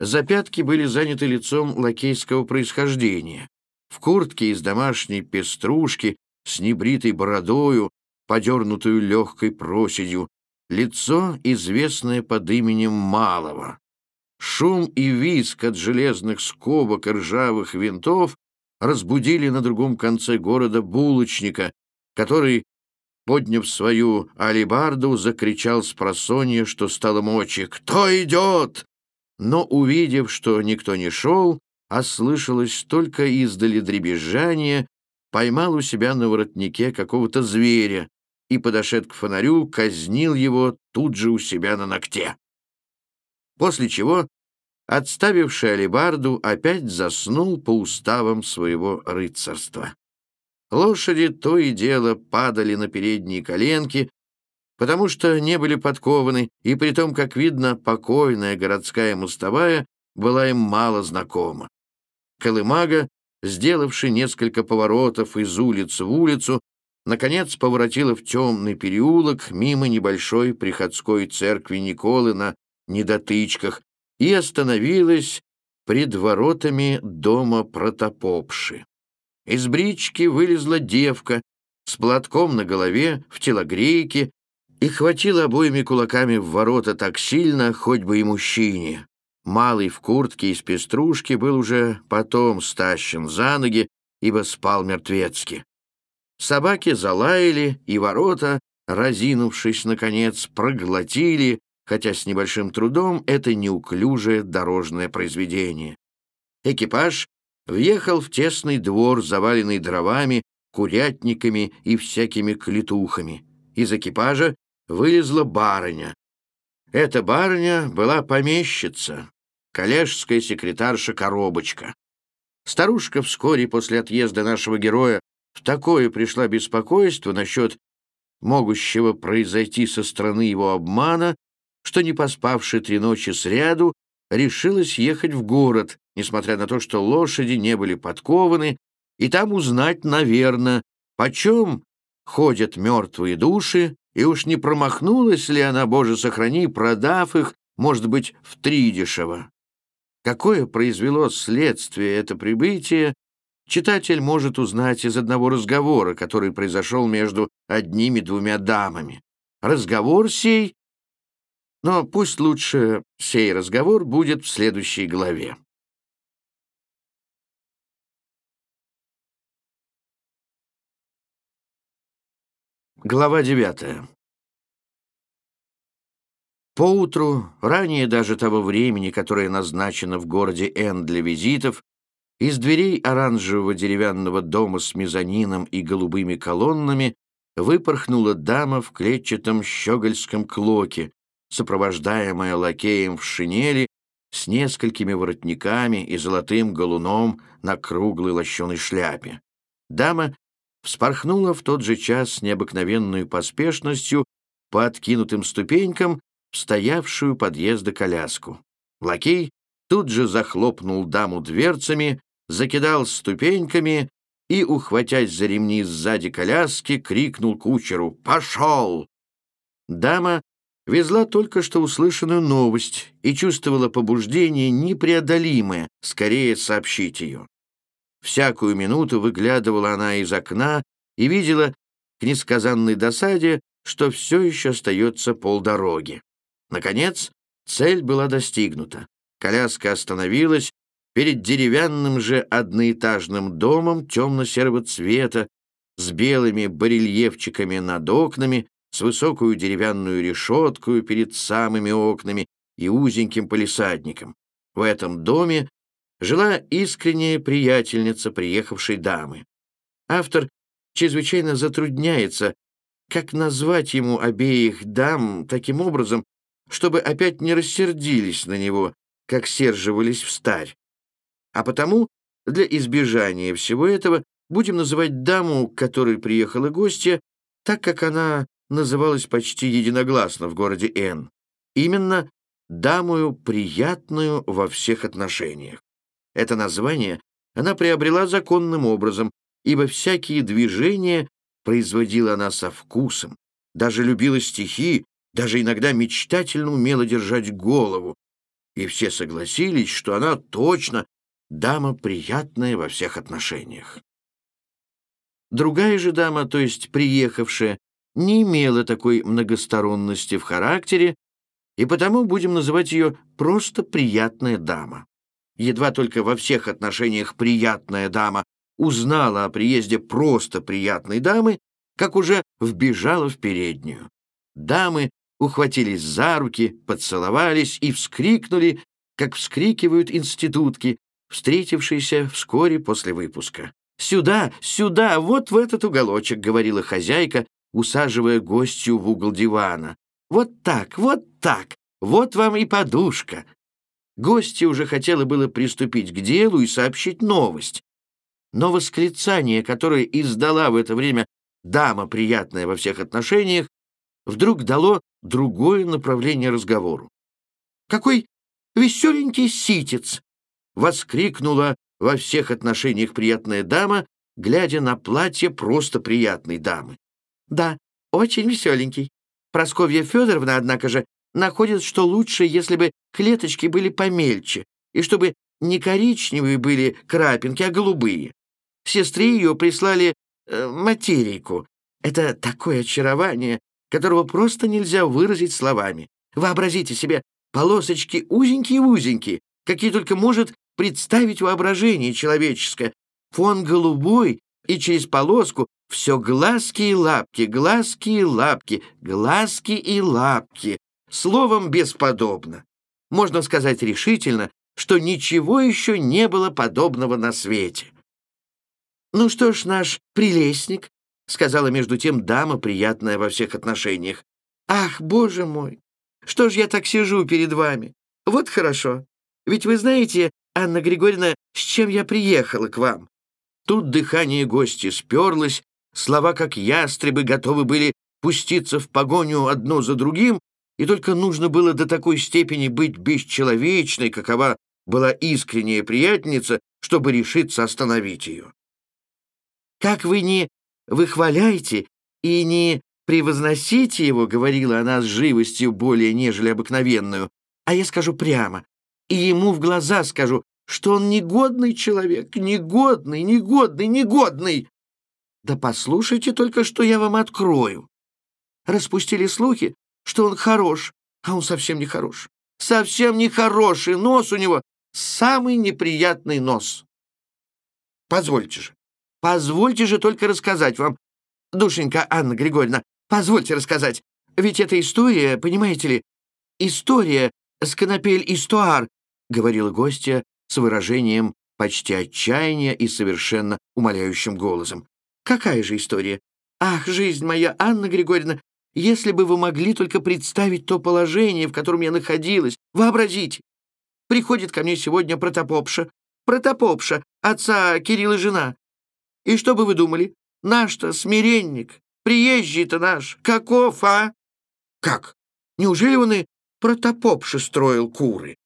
Запятки были заняты лицом лакейского происхождения. В куртке из домашней пеструшки с небритой бородою подернутую легкой проседью, лицо, известное под именем Малого. Шум и визг от железных скобок и ржавых винтов разбудили на другом конце города булочника, который, подняв свою алибарду, закричал с просонья, что стало мочи «Кто идет?». Но, увидев, что никто не шел, а слышалось только издали дребезжание, поймал у себя на воротнике какого-то зверя, и, подошед к фонарю, казнил его тут же у себя на ногте. После чего, отставивший алебарду, опять заснул по уставам своего рыцарства. Лошади то и дело падали на передние коленки, потому что не были подкованы, и при том, как видно, покойная городская мостовая была им мало знакома. Колымага, сделавший несколько поворотов из улицы в улицу, наконец поворотила в темный переулок мимо небольшой приходской церкви Николы на недотычках и остановилась пред воротами дома протопопши. Из брички вылезла девка с платком на голове, в телогрейке, и хватила обоими кулаками в ворота так сильно, хоть бы и мужчине. Малый в куртке из пеструшки был уже потом стащен за ноги, ибо спал мертвецки. Собаки залаяли, и ворота, разинувшись, наконец, проглотили, хотя с небольшим трудом, это неуклюжее дорожное произведение. Экипаж въехал в тесный двор, заваленный дровами, курятниками и всякими клетухами. Из экипажа вылезла барыня. Эта барыня была помещица, коллежская секретарша Коробочка. Старушка вскоре после отъезда нашего героя в такое пришла беспокойство насчет могущего произойти со стороны его обмана, что, не поспавши три ночи сряду, решилась ехать в город, несмотря на то, что лошади не были подкованы, и там узнать, наверное, почем ходят мертвые души, и уж не промахнулась ли она, Боже сохрани, продав их, может быть, в три дешево. Какое произвело следствие это прибытие, читатель может узнать из одного разговора, который произошел между одними-двумя дамами. Разговор сей но пусть лучше сей разговор будет в следующей главе. Глава девятая. Поутру, ранее даже того времени, которое назначено в городе Н для визитов, из дверей оранжевого деревянного дома с мезонином и голубыми колоннами выпорхнула дама в клетчатом щегольском клоке, сопровождаемая лакеем в шинели с несколькими воротниками и золотым галуном на круглой лощеной шляпе. Дама вспорхнула в тот же час с необыкновенной поспешностью по откинутым ступенькам в стоявшую подъезда коляску. Лакей тут же захлопнул даму дверцами, закидал ступеньками и, ухватясь за ремни сзади коляски, крикнул кучеру «Пошел!». Дама везла только что услышанную новость и чувствовала побуждение непреодолимое, скорее сообщить ее. Всякую минуту выглядывала она из окна и видела к несказанной досаде, что все еще остается полдороги. Наконец, цель была достигнута. Коляска остановилась перед деревянным же одноэтажным домом темно-серого цвета с белыми барельефчиками над окнами, с высокую деревянную решеткой перед самыми окнами и узеньким полисадником. В этом доме жила искренняя приятельница приехавшей дамы. Автор чрезвычайно затрудняется, как назвать ему обеих дам таким образом, чтобы опять не рассердились на него, как серживались встарь. А потому, для избежания всего этого, будем называть даму, к которой приехала гостья, так как она называлась почти единогласно в городе Н. Именно «дамую приятную во всех отношениях». Это название она приобрела законным образом, ибо всякие движения производила она со вкусом, даже любила стихи, даже иногда мечтательно умела держать голову. И все согласились, что она точно дама приятная во всех отношениях. Другая же дама, то есть приехавшая, не имела такой многосторонности в характере, и потому будем называть ее просто «приятная дама». Едва только во всех отношениях «приятная дама» узнала о приезде просто приятной дамы, как уже вбежала в переднюю. Дамы ухватились за руки, поцеловались и вскрикнули, как вскрикивают институтки, встретившиеся вскоре после выпуска. «Сюда, сюда, вот в этот уголочек», — говорила хозяйка, усаживая гостью в угол дивана. «Вот так, вот так! Вот вам и подушка!» Гостья уже хотела было приступить к делу и сообщить новость. Но восклицание, которое издала в это время дама, приятная во всех отношениях, вдруг дало другое направление разговору. «Какой веселенький ситец!» — воскликнула во всех отношениях приятная дама, глядя на платье просто приятной дамы. «Да, очень веселенький. Просковья Федоровна, однако же, находит, что лучше, если бы клеточки были помельче, и чтобы не коричневые были крапинки, а голубые. Сестре ее прислали э, материйку. Это такое очарование, которого просто нельзя выразить словами. Вообразите себе, полосочки узенькие-узенькие, какие только может представить воображение человеческое. Фон голубой, и через полоску все глазки и лапки, глазки и лапки, глазки и лапки. Словом, бесподобно. Можно сказать решительно, что ничего еще не было подобного на свете. «Ну что ж, наш прелестник», — сказала между тем дама, приятная во всех отношениях. «Ах, боже мой, что ж я так сижу перед вами? Вот хорошо. Ведь вы знаете, Анна Григорьевна, с чем я приехала к вам?» Тут дыхание гостя сперлось, слова, как ястребы, готовы были пуститься в погоню одно за другим, и только нужно было до такой степени быть бесчеловечной, какова была искренняя приятница, чтобы решиться остановить ее. «Как вы не выхваляете и не превозносите его, — говорила она с живостью более нежели обыкновенную, — а я скажу прямо, и ему в глаза скажу, что он негодный человек, негодный, негодный, негодный. Да послушайте только, что я вам открою. Распустили слухи, что он хорош, а он совсем не хорош. Совсем не хороший нос у него, самый неприятный нос. Позвольте же, Позвольте же только рассказать вам. Душенька Анна Григорьевна, позвольте рассказать. Ведь эта история, понимаете ли, история с конопель истуар, говорила гостья с выражением почти отчаяния и совершенно умоляющим голосом. Какая же история? Ах, жизнь моя, Анна Григорьевна, если бы вы могли только представить то положение, в котором я находилась, вообразите. Приходит ко мне сегодня протопопша, протопопша, отца Кирилла жена, и что бы вы думали? Наш-то смиренник, приезжий-то наш, каков, а? Как? Неужели он и протопопше строил куры?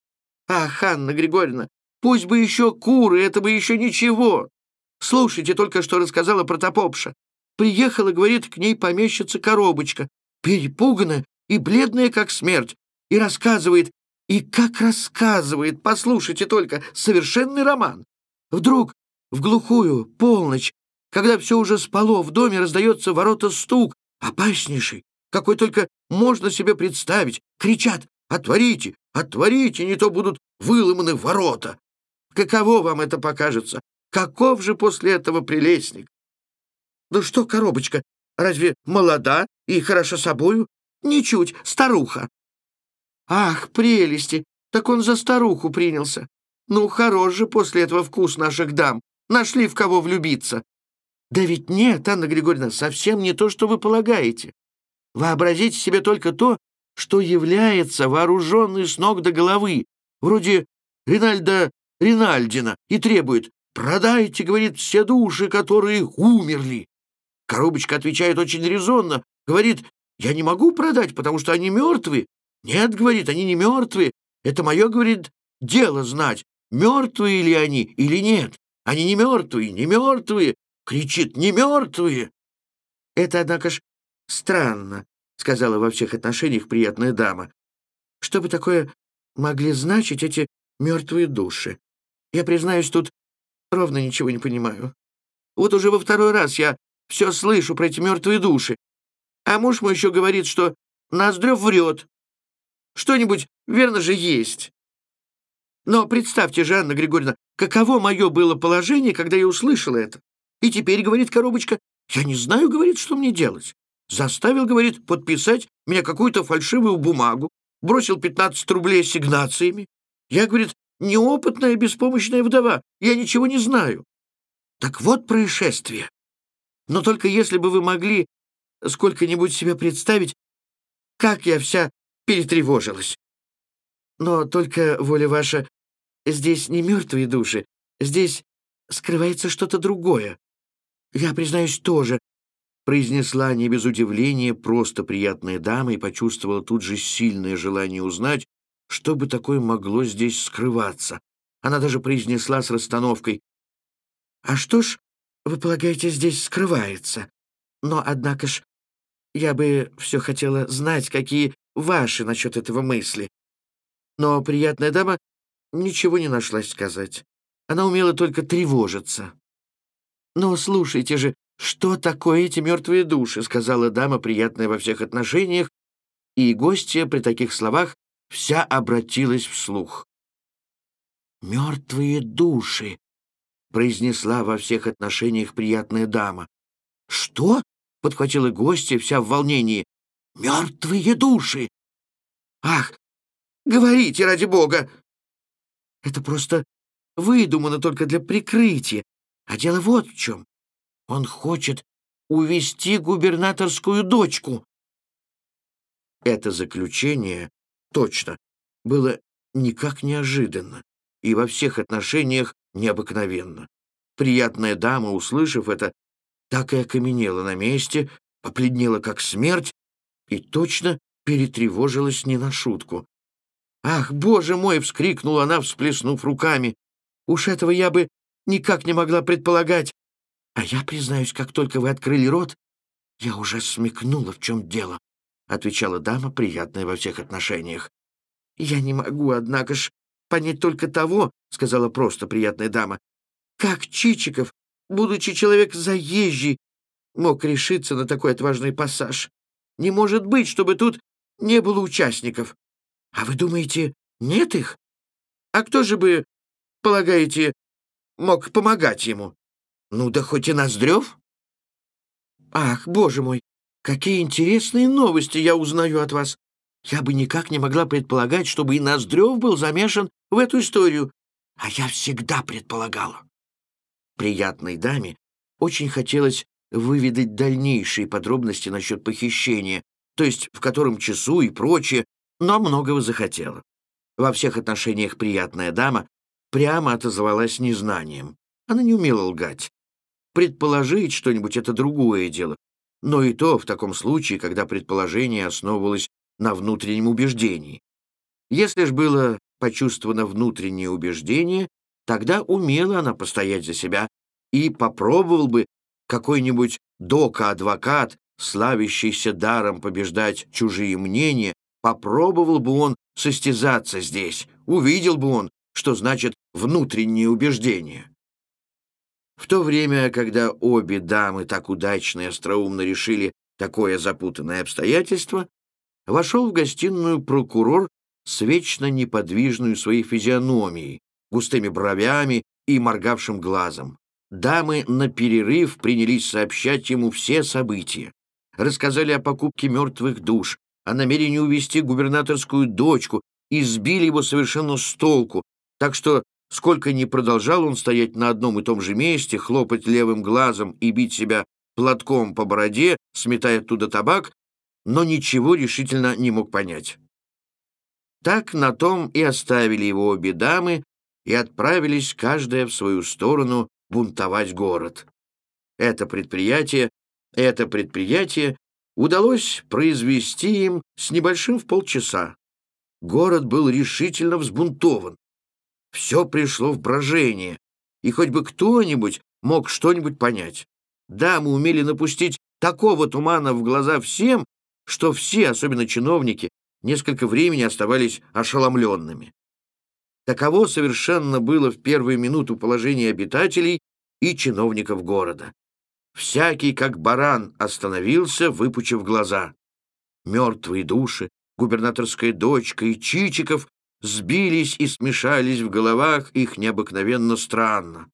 Ах, Анна Григорьевна, пусть бы еще куры, это бы еще ничего. Слушайте только, что рассказала протопопша. Приехала, говорит, к ней помещица коробочка, перепуганная и бледная, как смерть, и рассказывает, и как рассказывает, послушайте только, совершенный роман. Вдруг в глухую полночь, когда все уже спало, в доме раздается ворота стук, опаснейший, какой только можно себе представить. Кричат «Отворите! Отворите! Не то будут выломаны ворота!» Каково вам это покажется? Каков же после этого прелестник? Да что, коробочка, разве молода и хороша собою? Ничуть, старуха. Ах, прелести! Так он за старуху принялся. Ну, хорош же после этого вкус наших дам. Нашли в кого влюбиться. Да ведь нет, Анна Григорьевна, совсем не то, что вы полагаете. Вообразите себе только то, что является вооруженный с ног до головы, вроде Ринальда Ринальдина, и требует «Продайте, — говорит, — все души, которые умерли». Коробочка отвечает очень резонно, говорит «Я не могу продать, потому что они мертвы». «Нет, — говорит, — они не мертвы. Это мое, — говорит, — дело знать, мертвые ли они или нет». Они не мертвые, не мертвые!» — кричит «Не мертвые!» «Это, однако ж, странно», — сказала во всех отношениях приятная дама. «Что бы такое могли значить эти мертвые души? Я, признаюсь, тут ровно ничего не понимаю. Вот уже во второй раз я все слышу про эти мертвые души. А муж мой еще говорит, что Ноздрев врет. Что-нибудь, верно же, есть. Но представьте же, Анна Григорьевна, каково мое было положение, когда я услышала это. И теперь, говорит коробочка, я не знаю, говорит, что мне делать. Заставил, говорит, подписать меня какую-то фальшивую бумагу, бросил 15 рублей ассигнациями. Я, говорит, неопытная беспомощная вдова, я ничего не знаю. Так вот происшествие. Но только если бы вы могли сколько-нибудь себе представить, как я вся перетревожилась. Но только, воля ваша, здесь не мертвые души, здесь скрывается что-то другое. Я, признаюсь, тоже, произнесла не без удивления просто приятная дама и почувствовала тут же сильное желание узнать, что бы такое могло здесь скрываться. Она даже произнесла с расстановкой. «А что ж, вы полагаете, здесь скрывается? Но, однако ж, я бы все хотела знать, какие ваши насчет этого мысли». Но приятная дама ничего не нашлась сказать. Она умела только тревожиться. «Но слушайте же, что такое эти мертвые души?» — сказала дама, приятная во всех отношениях, и гостья при таких словах вся обратилась вслух. «Мертвые души», — произнесла во всех отношениях приятная дама. «Что?» — подхватила гостья вся в волнении. «Мертвые души!» «Ах, говорите, ради бога!» «Это просто выдумано только для прикрытия, а дело вот в чем. Он хочет увести губернаторскую дочку». Это заключение, точно, было никак неожиданно и во всех отношениях необыкновенно. Приятная дама, услышав это, так и окаменела на месте, побледнела как смерть и точно перетревожилась не на шутку. «Ах, боже мой!» — вскрикнула она, всплеснув руками. «Уж этого я бы никак не могла предполагать. А я, признаюсь, как только вы открыли рот, я уже смекнула, в чем дело», — отвечала дама, приятная во всех отношениях. «Я не могу, однако ж, понять только того, — сказала просто приятная дама, — как Чичиков, будучи человек заезжий, мог решиться на такой отважный пассаж. Не может быть, чтобы тут не было участников. А вы думаете, нет их? А кто же бы, полагаете, мог помогать ему? Ну да хоть и Ноздрев? Ах, боже мой, какие интересные новости я узнаю от вас. Я бы никак не могла предполагать, чтобы и Ноздрев был замешан в эту историю. А я всегда предполагала. Приятной даме очень хотелось выведать дальнейшие подробности насчет похищения, то есть в котором часу и прочее, но многого захотела. Во всех отношениях приятная дама прямо отозвалась незнанием. Она не умела лгать. Предположить что-нибудь — это другое дело. Но и то в таком случае, когда предположение основывалось на внутреннем убеждении. Если ж было почувствовано внутреннее убеждение, тогда умела она постоять за себя и попробовал бы какой-нибудь дока-адвокат, славящийся даром побеждать чужие мнения, попробовал бы он состязаться здесь, увидел бы он, что значит внутреннее убеждение. В то время, когда обе дамы так удачно и остроумно решили такое запутанное обстоятельство, вошел в гостиную прокурор с вечно неподвижной своей физиономией, густыми бровями и моргавшим глазом. Дамы на перерыв принялись сообщать ему все события. Рассказали о покупке мертвых душ, о намерении увезти губернаторскую дочку и сбили его совершенно с толку, так что сколько ни продолжал он стоять на одном и том же месте, хлопать левым глазом и бить себя платком по бороде, сметая оттуда табак, но ничего решительно не мог понять. Так на том и оставили его обе дамы и отправились каждая в свою сторону бунтовать город. Это предприятие, это предприятие удалось произвести им с небольшим в полчаса. Город был решительно взбунтован. Все пришло в брожение, и хоть бы кто-нибудь мог что-нибудь понять. Дамы умели напустить такого тумана в глаза всем, что все, особенно чиновники, несколько времени оставались ошеломленными. Таково совершенно было в первую минуту положение обитателей и чиновников города. Всякий, как баран, остановился, выпучив глаза. Мертвые души, губернаторская дочка и Чичиков сбились и смешались в головах их необыкновенно странно.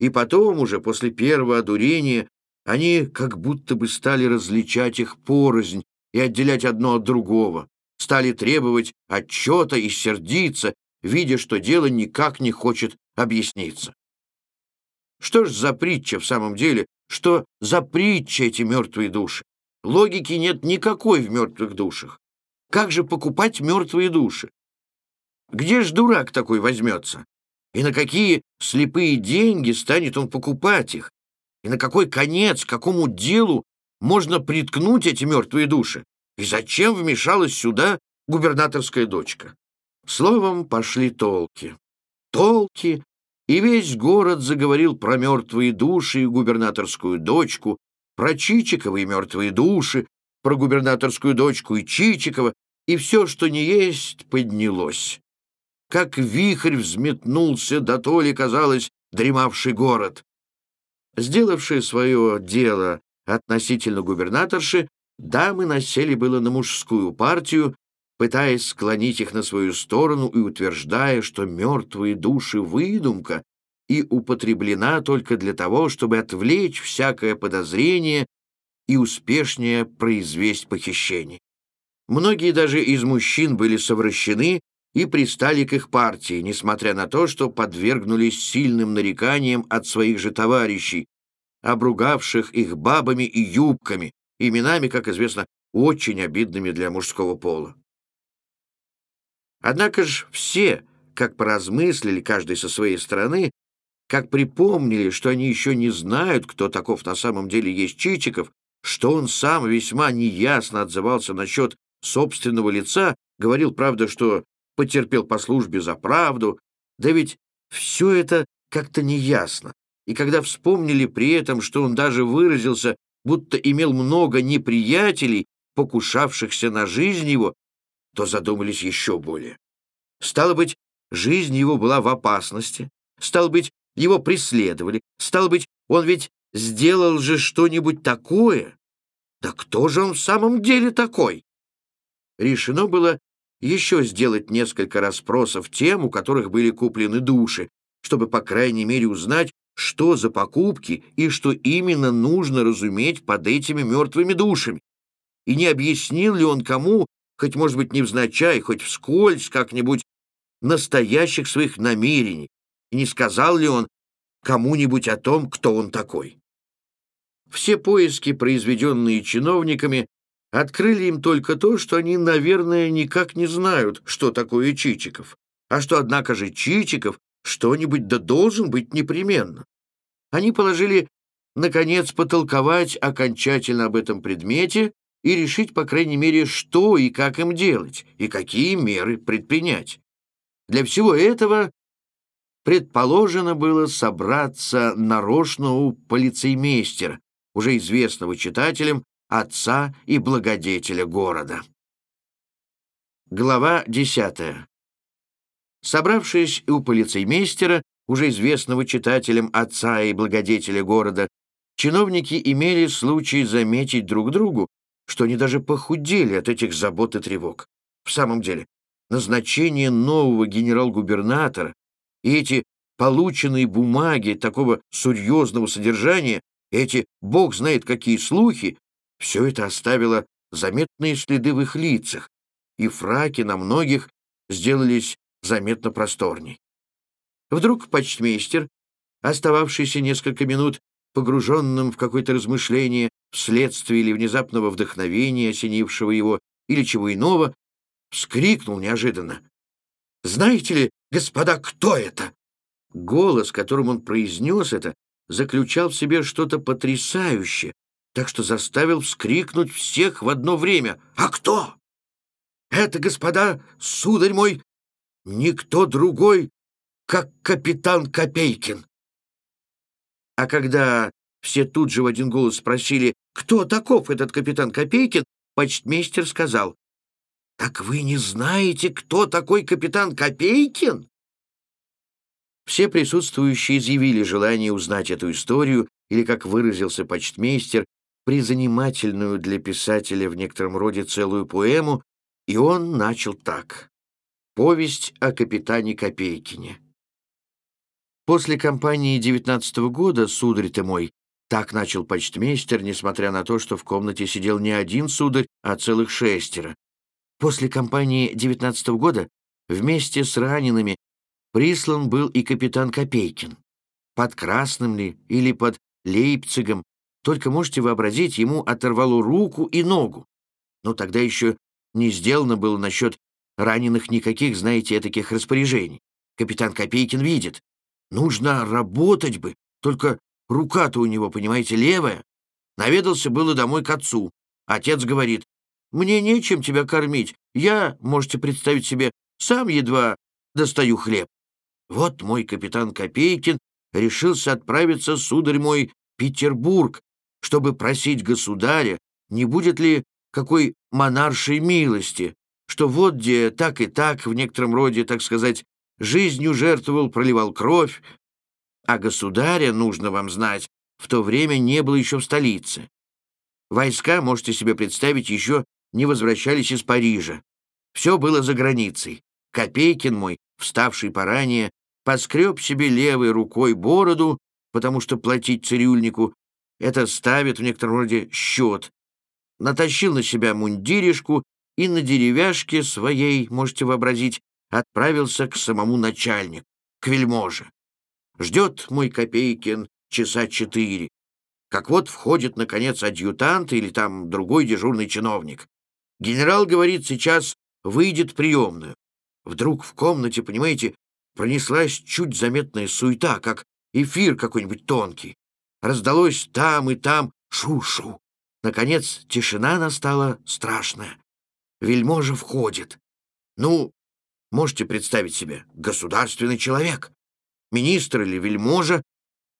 И потом, уже после первого одурения, они как будто бы стали различать их порознь и отделять одно от другого, стали требовать отчета и сердиться, видя, что дело никак не хочет объясниться. Что ж за притча в самом деле, что за притча эти мертвые души? Логики нет никакой в мертвых душах. Как же покупать мертвые души? Где ж дурак такой возьмется? И на какие слепые деньги станет он покупать их? И на какой конец, какому делу можно приткнуть эти мертвые души? И зачем вмешалась сюда губернаторская дочка? Словом, пошли толки. Толки, и весь город заговорил про мертвые души и губернаторскую дочку, про Чичикова и мертвые души, про губернаторскую дочку и Чичикова, и все, что не есть, поднялось. Как вихрь взметнулся, да то ли, казалось, дремавший город. Сделавшие свое дело относительно губернаторши, дамы насели было на мужскую партию, пытаясь склонить их на свою сторону и утверждая, что мертвые души — выдумка и употреблена только для того, чтобы отвлечь всякое подозрение и успешнее произвести похищение. Многие даже из мужчин были совращены и пристали к их партии, несмотря на то, что подвергнулись сильным нареканиям от своих же товарищей, обругавших их бабами и юбками, именами, как известно, очень обидными для мужского пола. Однако же все, как поразмыслили каждый со своей стороны, как припомнили, что они еще не знают, кто таков на самом деле есть Чичиков, что он сам весьма неясно отзывался насчет собственного лица, говорил, правда, что потерпел по службе за правду, да ведь все это как-то неясно. И когда вспомнили при этом, что он даже выразился, будто имел много неприятелей, покушавшихся на жизнь его, то задумались еще более. Стало быть, жизнь его была в опасности, стало быть, его преследовали, стало быть, он ведь сделал же что-нибудь такое. Да кто же он в самом деле такой? Решено было еще сделать несколько расспросов тем, у которых были куплены души, чтобы, по крайней мере, узнать, что за покупки и что именно нужно разуметь под этими мертвыми душами. И не объяснил ли он кому хоть, может быть, невзначай, хоть вскользь как-нибудь, настоящих своих намерений, и не сказал ли он кому-нибудь о том, кто он такой. Все поиски, произведенные чиновниками, открыли им только то, что они, наверное, никак не знают, что такое Чичиков, а что, однако же, Чичиков что-нибудь да должен быть непременно. Они положили, наконец, потолковать окончательно об этом предмете и решить, по крайней мере, что и как им делать, и какие меры предпринять. Для всего этого предположено было собраться нарочно у полицеймейстера, уже известного читателям, отца и благодетеля города. Глава десятая. Собравшись у полицеймейстера, уже известного читателям отца и благодетеля города, чиновники имели случай заметить друг другу, что они даже похудели от этих забот и тревог. В самом деле, назначение нового генерал-губернатора и эти полученные бумаги такого серьезного содержания, эти бог знает какие слухи, все это оставило заметные следы в их лицах, и фраки на многих сделались заметно просторней. Вдруг почтмейстер, остававшийся несколько минут погруженным в какое-то размышление, вследствие или внезапного вдохновения, осенившего его, или чего иного, вскрикнул неожиданно. «Знаете ли, господа, кто это?» Голос, которым он произнес это, заключал в себе что-то потрясающее, так что заставил вскрикнуть всех в одно время. «А кто?» «Это, господа, сударь мой, никто другой, как капитан Копейкин». А когда все тут же в один голос спросили, кто таков этот капитан Копейкин, почтмейстер сказал, «Так вы не знаете, кто такой капитан Копейкин?» Все присутствующие изъявили желание узнать эту историю, или, как выразился почтмейстер, призанимательную для писателя в некотором роде целую поэму, и он начал так. Повесть о капитане Копейкине. После кампании девятнадцатого года, сударь ты мой, так начал почтмейстер, несмотря на то, что в комнате сидел не один сударь, а целых шестеро. После кампании девятнадцатого года вместе с ранеными прислан был и капитан Копейкин. Под Красным ли или под Лейпцигом, Только можете вообразить, ему оторвало руку и ногу. Но тогда еще не сделано было насчет раненых никаких, знаете, таких распоряжений. Капитан Копейкин видит. Нужно работать бы, только рука-то у него, понимаете, левая. Наведался было домой к отцу. Отец говорит, «Мне нечем тебя кормить. Я, можете представить себе, сам едва достаю хлеб». Вот мой капитан Копейкин решился отправиться, сударь мой, Петербург, чтобы просить государя, не будет ли какой монаршей милости, что вот где так и так, в некотором роде, так сказать, жизнью жертвовал, проливал кровь, а государя, нужно вам знать, в то время не было еще в столице. Войска, можете себе представить, еще не возвращались из Парижа. Все было за границей. Копейкин мой, вставший поранее, поскреб себе левой рукой бороду, потому что платить цирюльнику — это ставит в некотором роде счет. Натащил на себя мундиришку и на деревяшке своей, можете вообразить, отправился к самому начальнику, к вельможе. Ждет мой Копейкин часа четыре. Как вот входит, наконец, адъютант или там другой дежурный чиновник. Генерал говорит, сейчас выйдет приемную. Вдруг в комнате, понимаете, пронеслась чуть заметная суета, как эфир какой-нибудь тонкий. Раздалось там и там шу-шу. Наконец, тишина настала страшная. Вельможа входит. Ну, можете представить себе, государственный человек. Министр или вельможа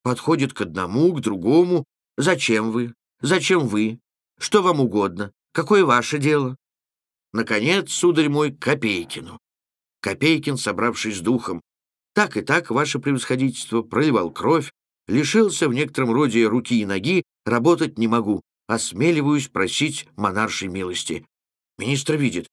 подходит к одному, к другому. Зачем вы? Зачем вы? Что вам угодно? Какое ваше дело? Наконец, сударь мой, Копейкину. Копейкин, собравшись с духом, так и так, ваше превосходительство, проливал кровь, лишился в некотором роде руки и ноги, работать не могу, осмеливаюсь просить монаршей милости. Министр видит,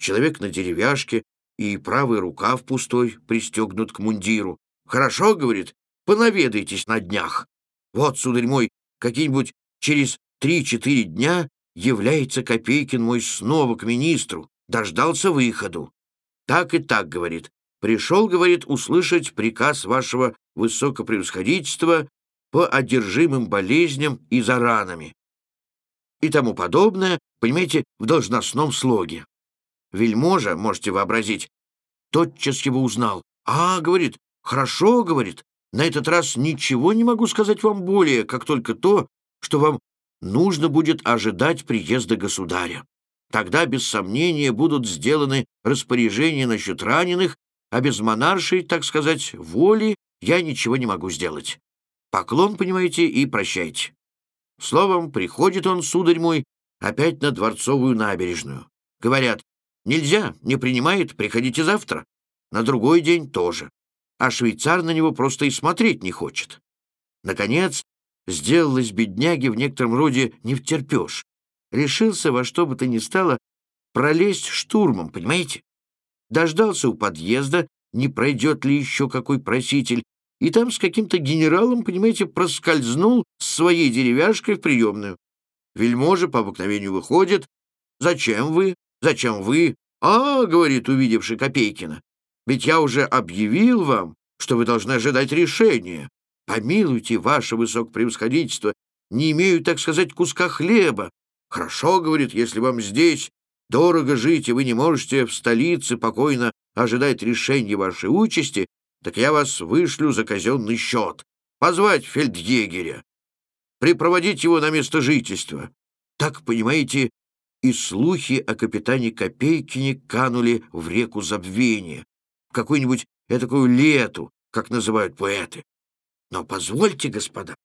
человек на деревяшке и правый рукав пустой пристегнут к мундиру. Хорошо, говорит, понаведайтесь на днях. Вот, сударь мой, какие-нибудь через три-четыре дня является Копейкин мой снова к министру, дождался выходу. Так и так, говорит, пришел, говорит, услышать приказ вашего высокопревосходительства по одержимым болезням и за ранами и тому подобное, понимаете, в должностном слоге. Вельможа, можете вообразить, тотчас его узнал. «А, — говорит, — хорошо, — говорит, — на этот раз ничего не могу сказать вам более, как только то, что вам нужно будет ожидать приезда государя. Тогда, без сомнения, будут сделаны распоряжения насчет раненых, а без монаршей, так сказать, воли я ничего не могу сделать. Поклон, понимаете, и прощайте. Словом, приходит он, сударь мой, опять на Дворцовую набережную. Говорят, нельзя, не принимает, приходите завтра. На другой день тоже. А швейцар на него просто и смотреть не хочет. Наконец, сделалось бедняги в некотором роде не втерпешь. Решился во что бы то ни стало пролезть штурмом, понимаете? Дождался у подъезда, не пройдет ли еще какой проситель, и там с каким-то генералом, понимаете, проскользнул с своей деревяшкой в приемную. Вельможа по обыкновению выходит. «Зачем вы? Зачем вы?» «А, — говорит, увидевший Копейкина, — ведь я уже объявил вам, что вы должны ожидать решения. Помилуйте, ваше высокопревосходительство, не имею, так сказать, куска хлеба. Хорошо, — говорит, — если вам здесь дорого жить, и вы не можете в столице покойно ожидать решения вашей участи, так я вас вышлю за казенный счет. Позвать фельдъегеря, припроводить его на место жительства. Так, понимаете, и слухи о капитане Копейкине канули в реку забвения, в какую-нибудь этакую лету, как называют поэты. Но позвольте, господа,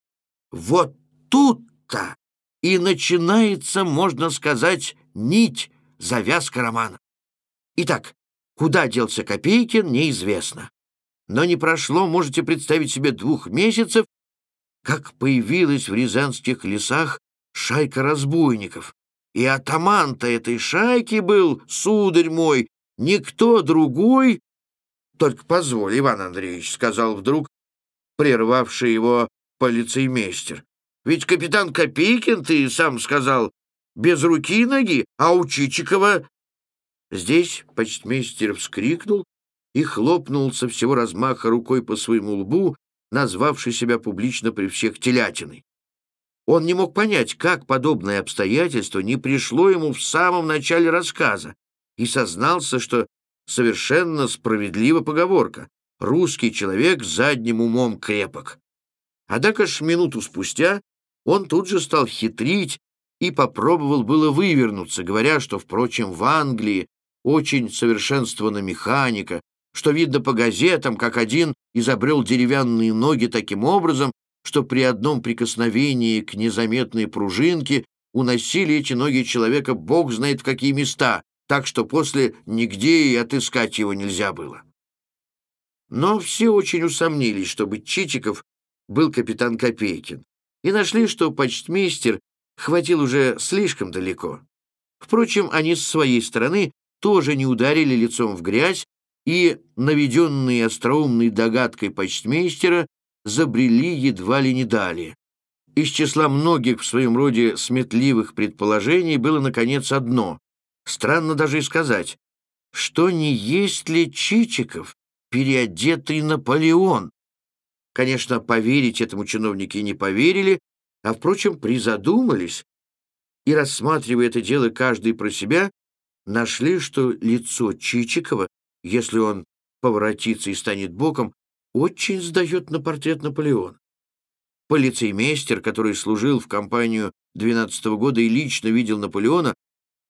вот тут-то и начинается, можно сказать, нить, завязка романа. Итак, куда делся Копейкин, неизвестно. Но не прошло, можете представить себе, двух месяцев, как появилась в рязанских лесах шайка разбойников. И атаман-то этой шайки был, сударь мой, никто другой. Только позволь, Иван Андреевич, — сказал вдруг прервавший его полицеймейстер. Ведь капитан Копейкин, ты сам сказал, без руки и ноги, а у Чичикова... Здесь почтмейстер вскрикнул и хлопнул со всего размаха рукой по своему лбу, назвавший себя публично при всех телятиной. Он не мог понять, как подобное обстоятельство не пришло ему в самом начале рассказа, и сознался, что совершенно справедлива поговорка «русский человек задним умом крепок». Однако ж минуту спустя он тут же стал хитрить и попробовал было вывернуться, говоря, что, впрочем, в Англии очень совершенствована механика, что видно по газетам, как один изобрел деревянные ноги таким образом, что при одном прикосновении к незаметной пружинке уносили эти ноги человека бог знает в какие места, так что после нигде и отыскать его нельзя было. Но все очень усомнились, чтобы Чичиков был капитан Копейкин, и нашли, что почтмейстер хватил уже слишком далеко. Впрочем, они с своей стороны тоже не ударили лицом в грязь, и, наведенные остроумной догадкой почтмейстера, забрели едва ли не далее. Из числа многих в своем роде сметливых предположений было, наконец, одно. Странно даже и сказать, что не есть ли Чичиков переодетый Наполеон? Конечно, поверить этому чиновники не поверили, а, впрочем, призадумались и, рассматривая это дело каждый про себя, нашли, что лицо Чичикова, если он поворотится и станет боком, очень сдает на портрет Наполеона. Полицеймейстер, который служил в компанию 12 -го года и лично видел Наполеона,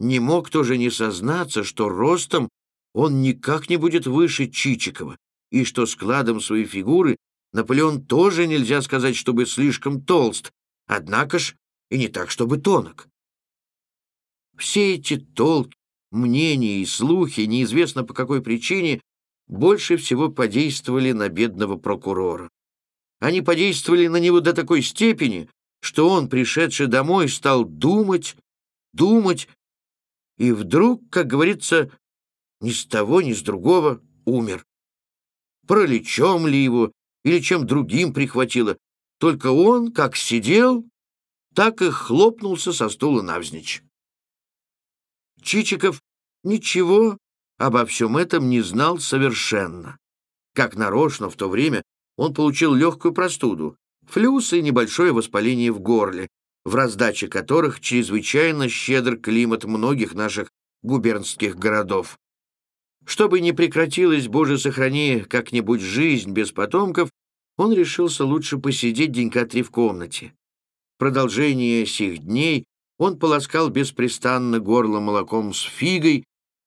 не мог тоже не сознаться, что ростом он никак не будет выше Чичикова, и что складом своей фигуры Наполеон тоже нельзя сказать, чтобы слишком толст, однако ж и не так, чтобы тонок. Все эти толки, мнения и слухи, неизвестно по какой причине, больше всего подействовали на бедного прокурора. Они подействовали на него до такой степени, что он, пришедший домой, стал думать, думать, и вдруг, как говорится, ни с того, ни с другого умер. Пролечом ли его или чем другим прихватило, только он, как сидел, так и хлопнулся со стула навзничь. Чичиков ничего обо всем этом не знал совершенно. Как нарочно в то время он получил легкую простуду, флюс и небольшое воспаление в горле, в раздаче которых чрезвычайно щедр климат многих наших губернских городов. Чтобы не прекратилась, Боже, сохрани, как-нибудь жизнь без потомков, он решился лучше посидеть денька три в комнате. Продолжение сих дней он полоскал беспрестанно горло молоком с фигой,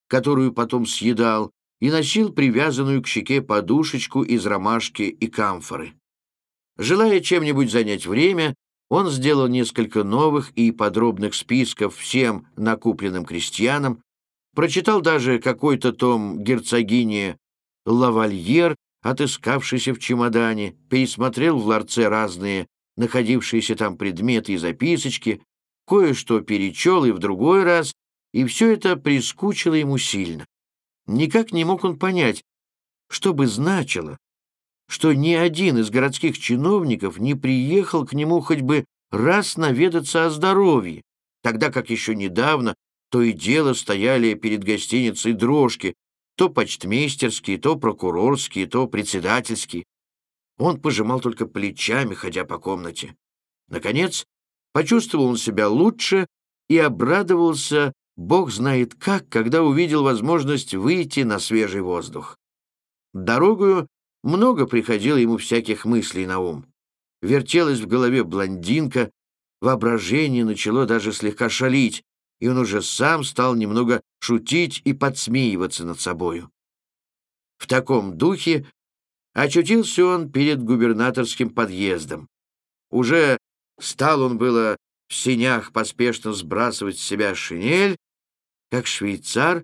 которую потом съедал, и носил привязанную к щеке подушечку из ромашки и камфоры. Желая чем-нибудь занять время, он сделал несколько новых и подробных списков всем накупленным крестьянам, прочитал даже какой-то том герцогини Лавальер, отыскавшийся в чемодане, пересмотрел в ларце разные находившиеся там предметы и записочки, кое-что перечел и в другой раз, и все это прискучило ему сильно. Никак не мог он понять, что бы значило, что ни один из городских чиновников не приехал к нему хоть бы раз наведаться о здоровье, тогда как еще недавно то и дело стояли перед гостиницей дрожки, то почтмейстерские, то прокурорские, то председательские. Он пожимал только плечами, ходя по комнате. Наконец, почувствовал он себя лучше и обрадовался, бог знает как, когда увидел возможность выйти на свежий воздух. Дорогою много приходило ему всяких мыслей на ум. Вертелась в голове блондинка, воображение начало даже слегка шалить, и он уже сам стал немного шутить и подсмеиваться над собою. В таком духе очутился он перед губернаторским подъездом. Уже стал он было в синях поспешно сбрасывать с себя шинель, как швейцар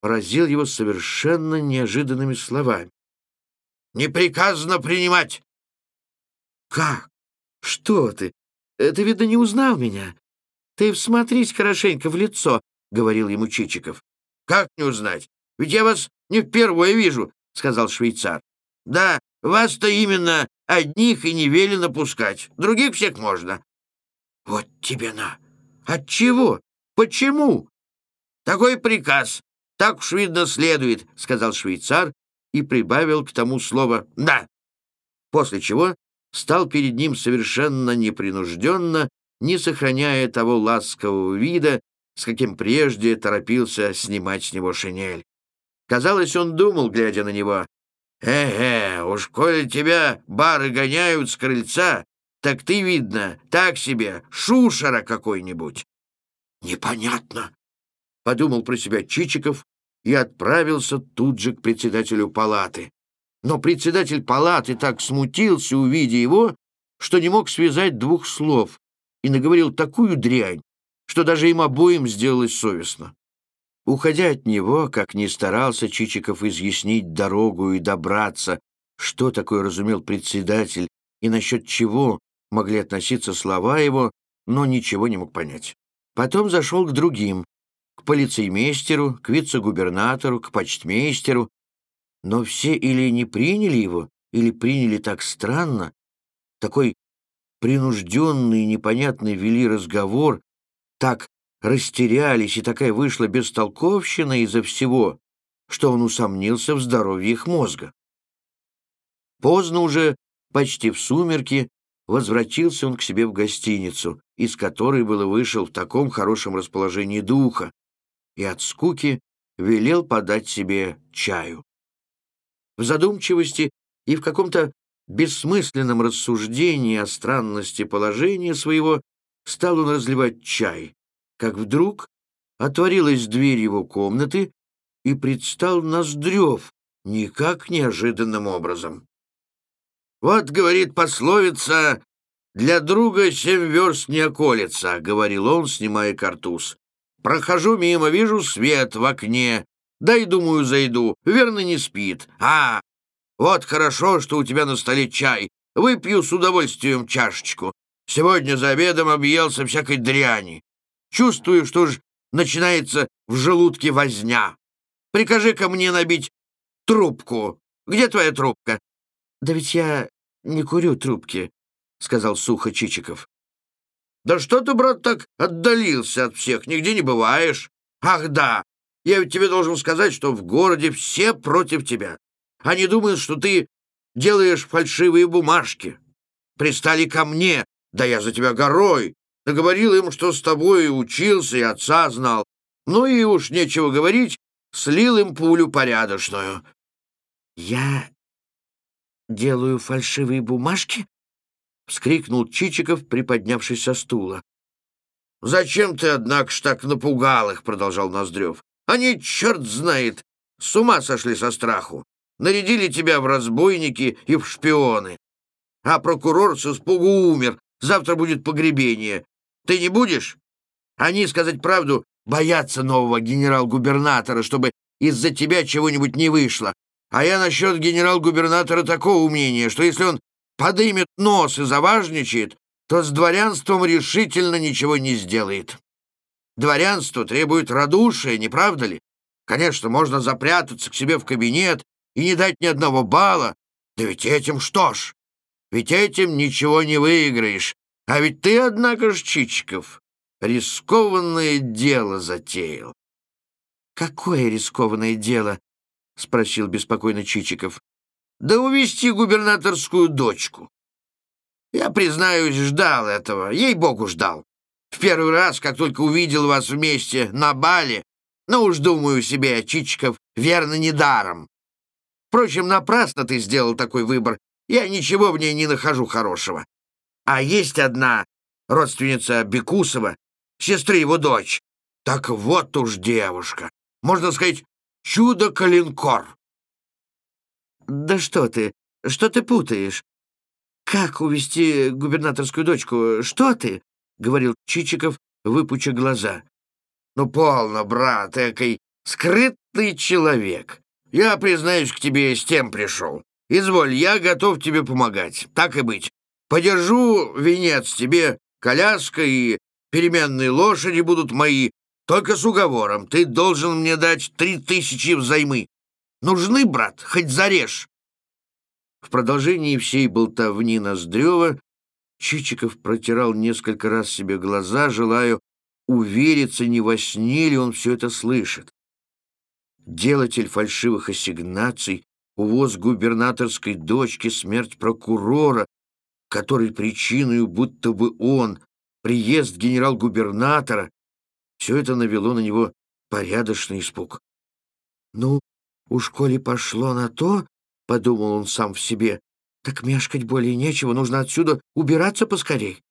поразил его совершенно неожиданными словами. «Не приказано принимать!» «Как? Что ты? Ты, видно, не узнал меня. «Ты всмотрись хорошенько в лицо», — говорил ему Чичиков. «Как не узнать? Ведь я вас не впервые вижу», — сказал швейцар. «Да, вас-то именно одних и не велено пускать, других всех можно». «Вот тебе на! Отчего? Почему?» «Такой приказ. Так уж, видно, следует», — сказал швейцар и прибавил к тому слово «да». После чего стал перед ним совершенно непринужденно не сохраняя того ласкового вида, с каким прежде торопился снимать с него шинель. Казалось, он думал, глядя на него, «Э-э, уж коли тебя бары гоняют с крыльца, так ты, видно, так себе, шушера какой-нибудь». «Непонятно», — подумал про себя Чичиков и отправился тут же к председателю палаты. Но председатель палаты так смутился, увидя его, что не мог связать двух слов и наговорил такую дрянь, что даже им обоим сделалось совестно. Уходя от него, как ни старался Чичиков изъяснить дорогу и добраться, что такое разумел председатель и насчет чего могли относиться слова его, но ничего не мог понять. Потом зашел к другим, к полицеймейстеру, к вице-губернатору, к почтмейстеру, но все или не приняли его, или приняли так странно, такой принужденный и непонятный вели разговор, так растерялись, и такая вышла бестолковщина из-за всего, что он усомнился в здоровье их мозга. Поздно уже, почти в сумерки, возвратился он к себе в гостиницу, из которой было вышел в таком хорошем расположении духа, и от скуки велел подать себе чаю. В задумчивости и в каком-то бессмысленном рассуждении о странности положения своего стал он разливать чай, как вдруг отворилась дверь его комнаты и предстал Ноздрев никак неожиданным образом. «Вот, — говорит пословица, — для друга семь верст не околется, — говорил он, снимая картуз. Прохожу мимо, вижу свет в окне, да и думаю, зайду, верно, не спит. А, вот хорошо, что у тебя на столе чай, выпью с удовольствием чашечку. Сегодня за обедом объелся всякой дряни. Чувствую, что ж начинается в желудке возня. прикажи ко мне набить трубку. Где твоя трубка? — Да ведь я не курю трубки, — сказал сухо Чичиков. — Да что ты, брат, так отдалился от всех, нигде не бываешь? Ах, да, я ведь тебе должен сказать, что в городе все против тебя. Они думают, что ты делаешь фальшивые бумажки. Пристали ко мне, да я за тебя горой. Наговорил им, что с тобой учился и отца знал. Ну и уж нечего говорить, слил им пулю порядочную. «Я делаю фальшивые бумажки?» — вскрикнул Чичиков, приподнявшись со стула. «Зачем ты, однако ж, так напугал их?» — продолжал Ноздрев. «Они, черт знает, с ума сошли со страху. Нарядили тебя в разбойники и в шпионы. А прокурор с испугу умер. Завтра будет погребение. Ты не будешь? Они, сказать правду, боятся нового генерал-губернатора, чтобы из-за тебя чего-нибудь не вышло. А я насчет генерал-губернатора такого мнения, что если он подымет нос и заважничает, то с дворянством решительно ничего не сделает. Дворянство требует радушия, не правда ли? Конечно, можно запрятаться к себе в кабинет и не дать ни одного бала. Да ведь этим что ж? Ведь этим ничего не выиграешь. А ведь ты, однако ж, Чичиков, рискованное дело затеял. — Какое рискованное дело? — спросил беспокойно Чичиков. — Да увести губернаторскую дочку. Я, признаюсь, ждал этого, ей-богу ждал. В первый раз, как только увидел вас вместе на бале, ну уж думаю себе, Чичиков, верно, недаром. Впрочем, напрасно ты сделал такой выбор, я ничего в ней не нахожу хорошего. А есть одна родственница Бекусова, сестры его дочь. Так вот уж девушка. Можно сказать, чудо-калинкор. Да что ты, что ты путаешь? Как увести губернаторскую дочку? Что ты? Говорил Чичиков, выпуча глаза. Ну, полно, брат, экой скрытный человек. Я, признаюсь, к тебе с тем пришел. Изволь, я готов тебе помогать. Так и быть. Подержу венец тебе, коляска и переменные лошади будут мои, только с уговором. Ты должен мне дать три тысячи взаймы. Нужны, брат, хоть зарежь. В продолжении всей болтовни Ноздрева Чичиков протирал несколько раз себе глаза, желая увериться, не во сне ли он все это слышит. Делатель фальшивых ассигнаций, увоз губернаторской дочки, смерть прокурора, который причиной будто бы он, приезд генерал-губернатора — все это навело на него порядочный испуг. «Ну, у школе пошло на то, — подумал он сам в себе, — так мешкать более нечего, нужно отсюда убираться поскорей».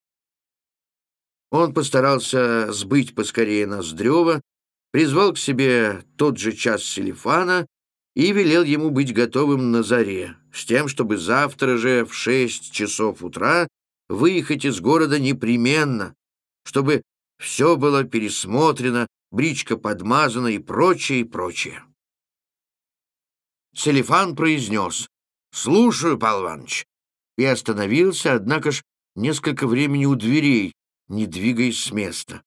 Он постарался сбыть поскорее Ноздрева, призвал к себе тот же час Селифана и велел ему быть готовым на заре, с тем, чтобы завтра же в шесть часов утра выехать из города непременно, чтобы все было пересмотрено, бричка подмазана и прочее, и прочее. Селифан произнес «Слушаю, Павел Иванович», и остановился, однако ж несколько времени у дверей, не двигаясь с места.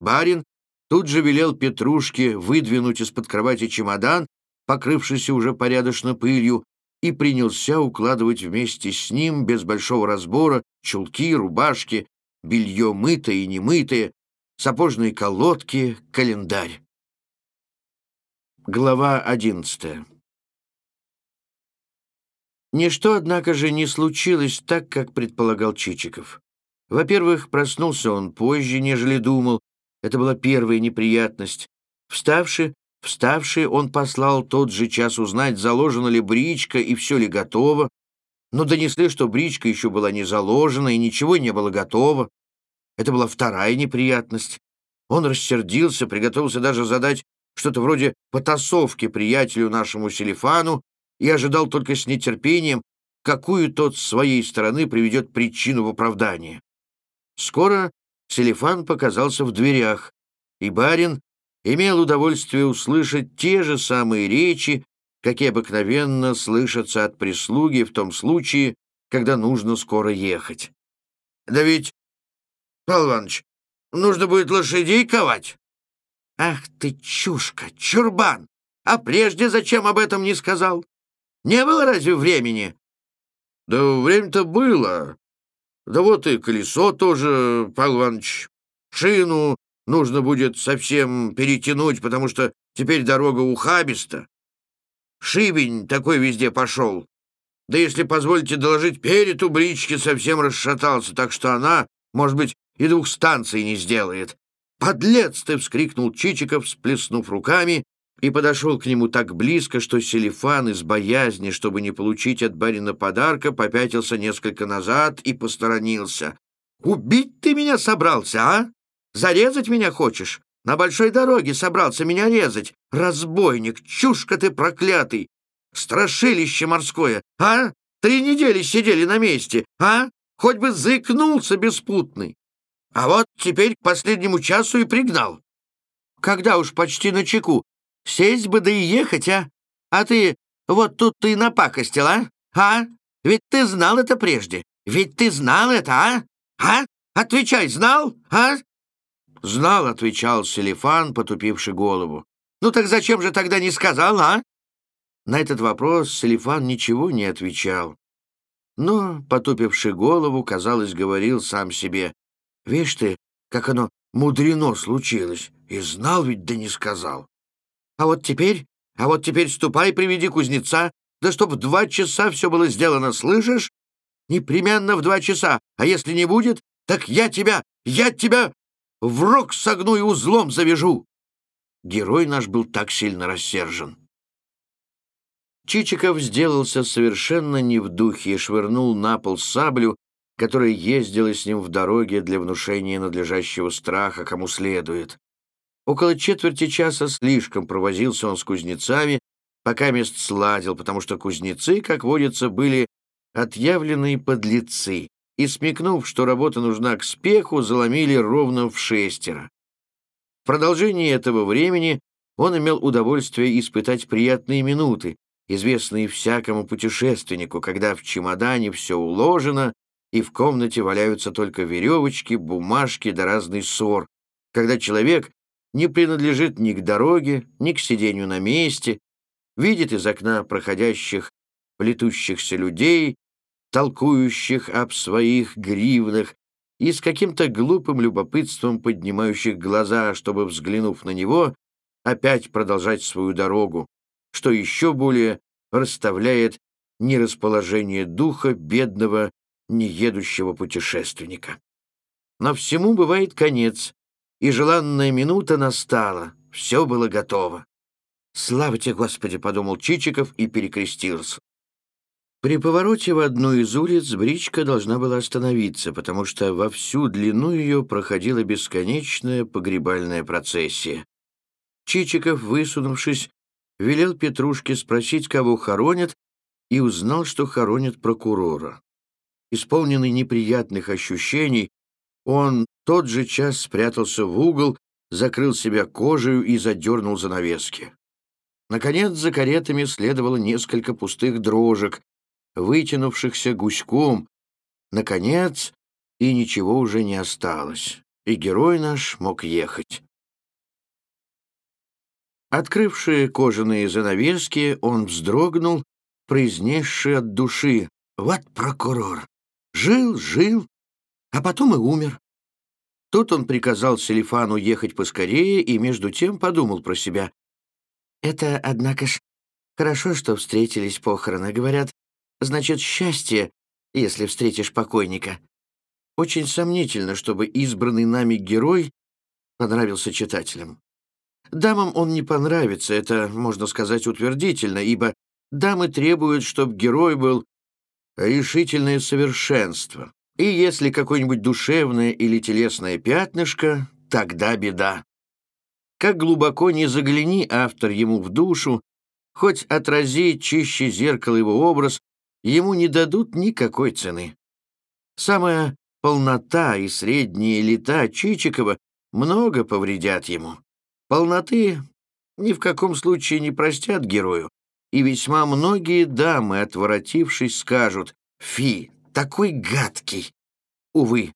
Барин тут же велел Петрушке выдвинуть из-под кровати чемодан, покрывшийся уже порядочно пылью, и принялся укладывать вместе с ним, без большого разбора, чулки, рубашки, белье мытое и немытое, сапожные колодки, календарь. Глава одиннадцатая Ничто, однако же, не случилось так, как предполагал Чичиков. Во-первых, проснулся он позже, нежели думал. Это была первая неприятность. Вставши, Вставший, он послал тот же час узнать, заложена ли бричка и все ли готово, но донесли, что бричка еще была не заложена и ничего не было готово. Это была вторая неприятность. Он рассердился, приготовился даже задать что-то вроде потасовки приятелю нашему Селифану и ожидал только с нетерпением, какую тот с своей стороны приведет причину в оправдание. Скоро Селифан показался в дверях, и барин имел удовольствие услышать те же самые речи, какие обыкновенно слышатся от прислуги в том случае, когда нужно скоро ехать. «Да ведь, Павел Иванович, нужно будет лошадей ковать». «Ах ты, чушка, чурбан! А прежде зачем об этом не сказал? Не было разве времени?» «Да время-то было. Да вот и колесо тоже, Павел Иванович, шину нужно будет совсем перетянуть, потому что теперь дорога ухабиста. Шибень такой везде пошел. Да если позволите доложить, перед у брички совсем расшатался, так что она, может быть, и двух станций не сделает. «Подлец ты!» — вскрикнул Чичиков, сплеснув руками, и подошел к нему так близко, что Селифан из боязни, чтобы не получить от барина подарка, попятился несколько назад и посторонился. «Убить ты меня собрался, а? Зарезать меня хочешь? На большой дороге собрался меня резать. Разбойник, чушка ты проклятый! Страшилище морское, а? Три недели сидели на месте, а? Хоть бы заикнулся беспутный. А вот теперь к последнему часу и пригнал. Когда уж почти на чеку. Сесть бы да и ехать, а? А ты вот тут ты напакостил, а? А? Ведь ты знал это прежде. Ведь ты знал это, а? А? Отвечай, знал, а? «Знал», — отвечал Селифан, потупивший голову. «Ну так зачем же тогда не сказал, а?» На этот вопрос Селифан ничего не отвечал. Но, потупивший голову, казалось, говорил сам себе. «Вишь ты, как оно мудрено случилось, и знал ведь, да не сказал». «А вот теперь, а вот теперь ступай, приведи кузнеца, да чтоб в два часа все было сделано, слышишь? Непременно в два часа, а если не будет, так я тебя, я тебя в рог согну и узлом завяжу!» Герой наш был так сильно рассержен. Чичиков сделался совершенно не в духе и швырнул на пол саблю, которая ездила с ним в дороге для внушения надлежащего страха, кому следует. Около четверти часа слишком провозился он с кузнецами, пока мест сладил, потому что кузнецы, как водится, были отъявленные подлецы, и, смекнув, что работа нужна к спеху, заломили ровно в шестеро. В продолжении этого времени он имел удовольствие испытать приятные минуты, известные всякому путешественнику, когда в чемодане все уложено, и в комнате валяются только веревочки, бумажки да разный ссор, когда человек не принадлежит ни к дороге, ни к сидению на месте, видит из окна проходящих плетущихся людей, толкующих об своих гривнах и с каким-то глупым любопытством поднимающих глаза, чтобы, взглянув на него, опять продолжать свою дорогу, что еще более расставляет нерасположение духа бедного, неедущего путешественника. Но всему бывает конец, и желанная минута настала, все было готово. «Слава тебе, Господи!» — подумал Чичиков и перекрестился. При повороте в одну из улиц бричка должна была остановиться, потому что во всю длину ее проходила бесконечная погребальная процессия. Чичиков, высунувшись, велел Петрушке спросить, кого хоронят, и узнал, что хоронят прокурора. Исполненный неприятных ощущений, он тот же час спрятался в угол, закрыл себя кожей и задернул занавески. Наконец, за каретами следовало несколько пустых дрожек, вытянувшихся гуськом. Наконец, и ничего уже не осталось, и герой наш мог ехать. Открывшие кожаные занавески, он вздрогнул, произнесший от души «Вот прокурор! Жил, жил, а потом и умер». Тут он приказал Селифану ехать поскорее и между тем подумал про себя. «Это, однако ж, хорошо, что встретились похороны. Говорят, значит, счастье, если встретишь покойника». Очень сомнительно, чтобы избранный нами герой понравился читателям. Дамам он не понравится, это можно сказать утвердительно, ибо дамы требуют, чтобы герой был решительное совершенство. И если какое-нибудь душевное или телесное пятнышко, тогда беда. Как глубоко не загляни автор ему в душу, хоть отрази чище зеркало его образ, ему не дадут никакой цены. Самая полнота и средние лета Чичикова много повредят ему. Полноты ни в каком случае не простят герою, и весьма многие дамы, отворотившись, скажут «Фи, такой гадкий!» Увы,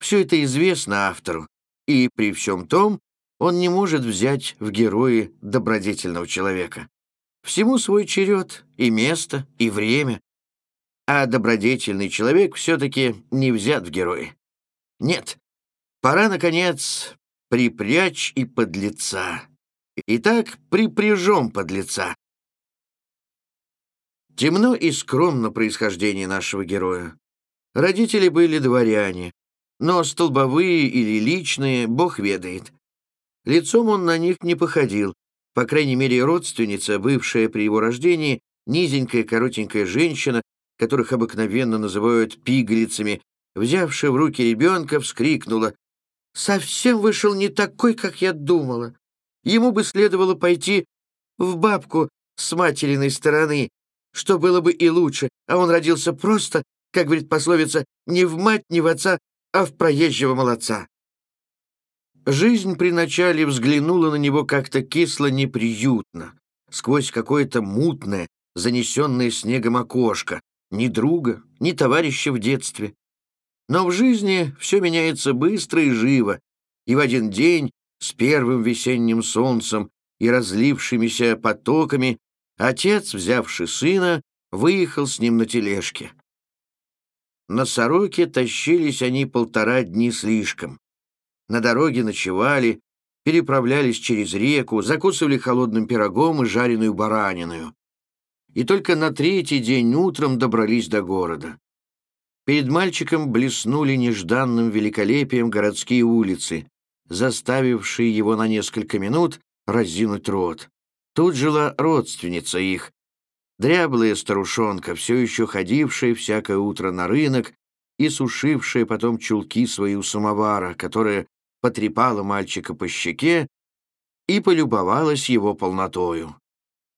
все это известно автору, и при всем том он не может взять в герои добродетельного человека. Всему свой черед, и место, и время. А добродетельный человек все-таки не взят в герои. Нет, пора, наконец, припрячь и подлеца. Итак, припряжем подлеца. Темно и скромно происхождение нашего героя. Родители были дворяне, но столбовые или личные бог ведает. Лицом он на них не походил, по крайней мере, родственница, бывшая при его рождении, низенькая коротенькая женщина, которых обыкновенно называют пигалицами, взявшая в руки ребенка, вскрикнула совсем вышел не такой, как я думала. Ему бы следовало пойти в бабку с материной стороны, что было бы и лучше, а он родился просто, как говорит пословица, не в мать, не в отца, а в проезжего молодца. Жизнь при начале взглянула на него как-то кисло-неприютно, сквозь какое-то мутное, занесенное снегом окошко, ни друга, ни товарища в детстве. Но в жизни все меняется быстро и живо, и в один день с первым весенним солнцем и разлившимися потоками отец, взявший сына, выехал с ним на тележке. На сороке тащились они полтора дни слишком. На дороге ночевали, переправлялись через реку, закусывали холодным пирогом и жареную баранину. И только на третий день утром добрались до города. Перед мальчиком блеснули нежданным великолепием городские улицы, заставившие его на несколько минут разинуть рот. Тут жила родственница их, дряблая старушонка, все еще ходившая всякое утро на рынок и сушившая потом чулки свои у самовара, которая потрепала мальчика по щеке и полюбовалась его полнотою.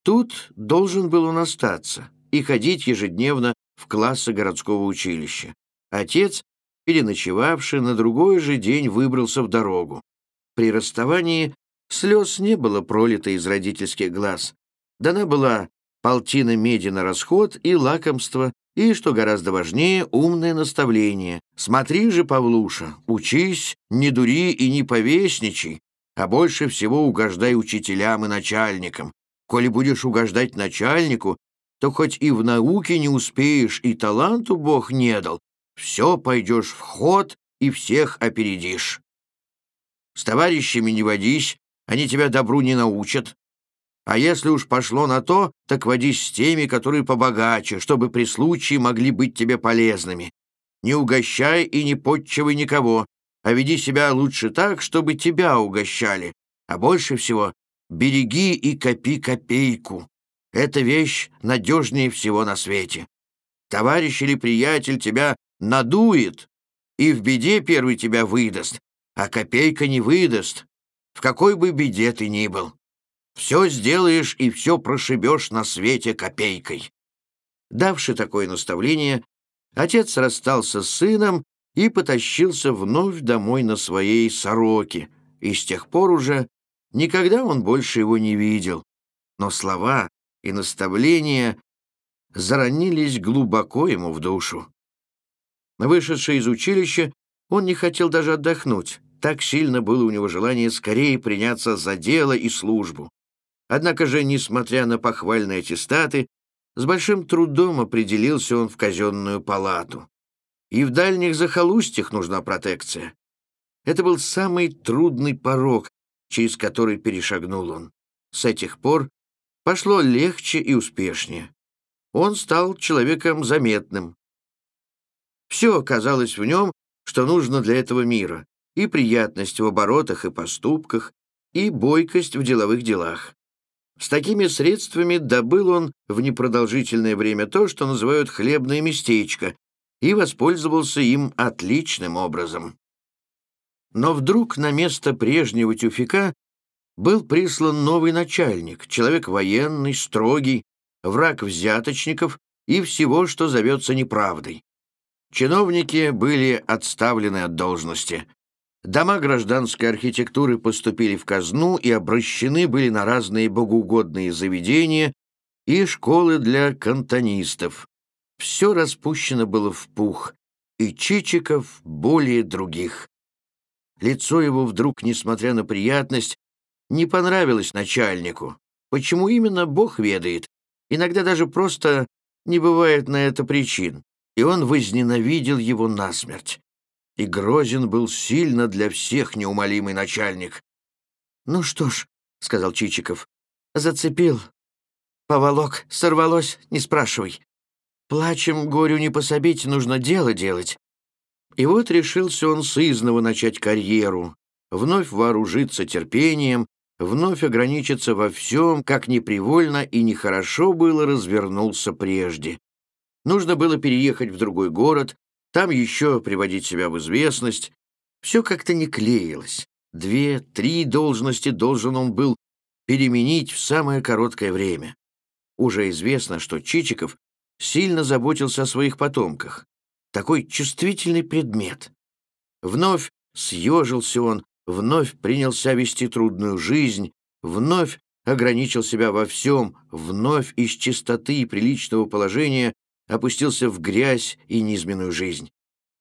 Тут должен был он остаться и ходить ежедневно в классы городского училища. Отец, переночевавший, на другой же день выбрался в дорогу. При расставании слез не было пролито из родительских глаз. Дана была полтина меди на расход и лакомство, и, что гораздо важнее, умное наставление. Смотри же, Павлуша, учись, не дури и не повесничай, а больше всего угождай учителям и начальникам. Коли будешь угождать начальнику, то хоть и в науке не успеешь, и таланту Бог не дал, все пойдешь в ход и всех опередишь. С товарищами не водись, они тебя добру не научат. А если уж пошло на то, так водись с теми, которые побогаче, чтобы при случае могли быть тебе полезными. Не угощай и не подчивай никого, а веди себя лучше так, чтобы тебя угощали. А больше всего береги и копи копейку. Эта вещь надежнее всего на свете. Товарищ или приятель тебя надует, и в беде первый тебя выдаст, а копейка не выдаст, в какой бы беде ты ни был. Все сделаешь и все прошибешь на свете копейкой. Давши такое наставление, отец расстался с сыном и потащился вновь домой на своей сороке, и с тех пор уже никогда он больше его не видел. Но слова и наставления заронились глубоко ему в душу. Вышедший из училища, он не хотел даже отдохнуть. Так сильно было у него желание скорее приняться за дело и службу. Однако же, несмотря на похвальные аттестаты, с большим трудом определился он в казенную палату. И в дальних захолустьях нужна протекция. Это был самый трудный порог, через который перешагнул он. С этих пор пошло легче и успешнее. Он стал человеком заметным, все оказалось в нем, что нужно для этого мира, и приятность в оборотах и поступках, и бойкость в деловых делах. С такими средствами добыл он в непродолжительное время то, что называют «хлебное местечко», и воспользовался им отличным образом. Но вдруг на место прежнего тюфика был прислан новый начальник, человек военный, строгий, враг взяточников и всего, что зовется неправдой. Чиновники были отставлены от должности. Дома гражданской архитектуры поступили в казну и обращены были на разные богоугодные заведения и школы для кантонистов. Все распущено было в пух, и Чичиков более других. Лицо его вдруг, несмотря на приятность, не понравилось начальнику. Почему именно, Бог ведает. Иногда даже просто не бывает на это причин и он возненавидел его насмерть. И грозен был сильно для всех неумолимый начальник. «Ну что ж», — сказал Чичиков, — «зацепил. Поволок, сорвалось, не спрашивай. Плачем, горю не пособить, нужно дело делать». И вот решился он сызново начать карьеру, вновь вооружиться терпением, вновь ограничиться во всем, как непривольно и нехорошо было развернулся прежде. Нужно было переехать в другой город, там еще приводить себя в известность. Все как-то не клеилось. Две, три должности должен он был переменить в самое короткое время. Уже известно, что Чичиков сильно заботился о своих потомках. Такой чувствительный предмет. Вновь съежился он, вновь принялся вести трудную жизнь, вновь ограничил себя во всем, вновь из чистоты и приличного положения опустился в грязь и низменную жизнь.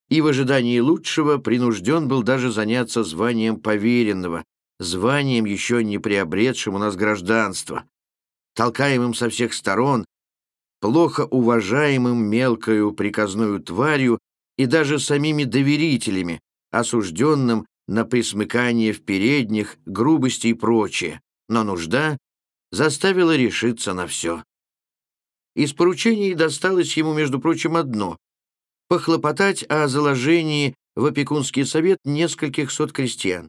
И в ожидании лучшего принужден был даже заняться званием поверенного, званием, еще не приобретшим у нас гражданство, толкаемым со всех сторон, плохо уважаемым мелкою приказную тварью и даже самими доверителями, осужденным на присмыкание в передних, грубости и прочее, но нужда заставила решиться на все. Из поручений досталось ему, между прочим, одно — похлопотать о заложении в опекунский совет нескольких сот крестьян.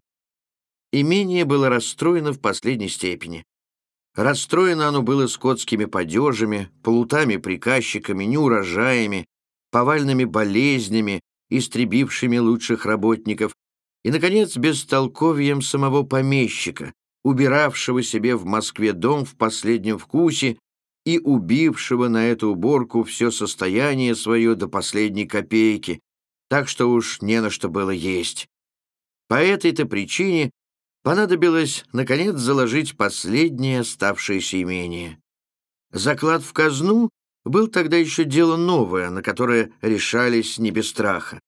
Имение было расстроено в последней степени. Расстроено оно было скотскими падежами, плутами-приказчиками, неурожаями, повальными болезнями, истребившими лучших работников, и, наконец, бестолковьем самого помещика, убиравшего себе в Москве дом в последнем вкусе и убившего на эту уборку все состояние свое до последней копейки, так что уж не на что было есть. По этой-то причине понадобилось, наконец, заложить последнее оставшееся имение. Заклад в казну был тогда еще дело новое, на которое решались не без страха.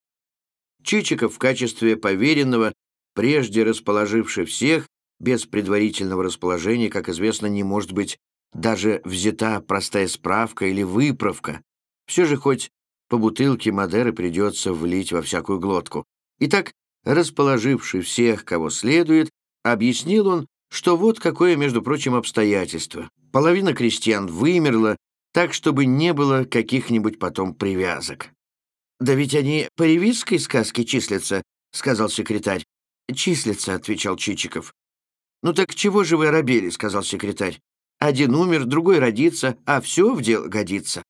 Чичиков в качестве поверенного, прежде расположивший всех, без предварительного расположения, как известно, не может быть даже взята простая справка или выправка, все же хоть по бутылке Мадеры придется влить во всякую глотку. Итак, расположивший всех, кого следует, объяснил он, что вот какое, между прочим, обстоятельство. Половина крестьян вымерла, так, чтобы не было каких-нибудь потом привязок. «Да ведь они по ревизской сказке числятся», — сказал секретарь. «Числится», — отвечал Чичиков. «Ну так чего же вы оробели?» — сказал секретарь. «Один умер, другой родится, а все в дело годится».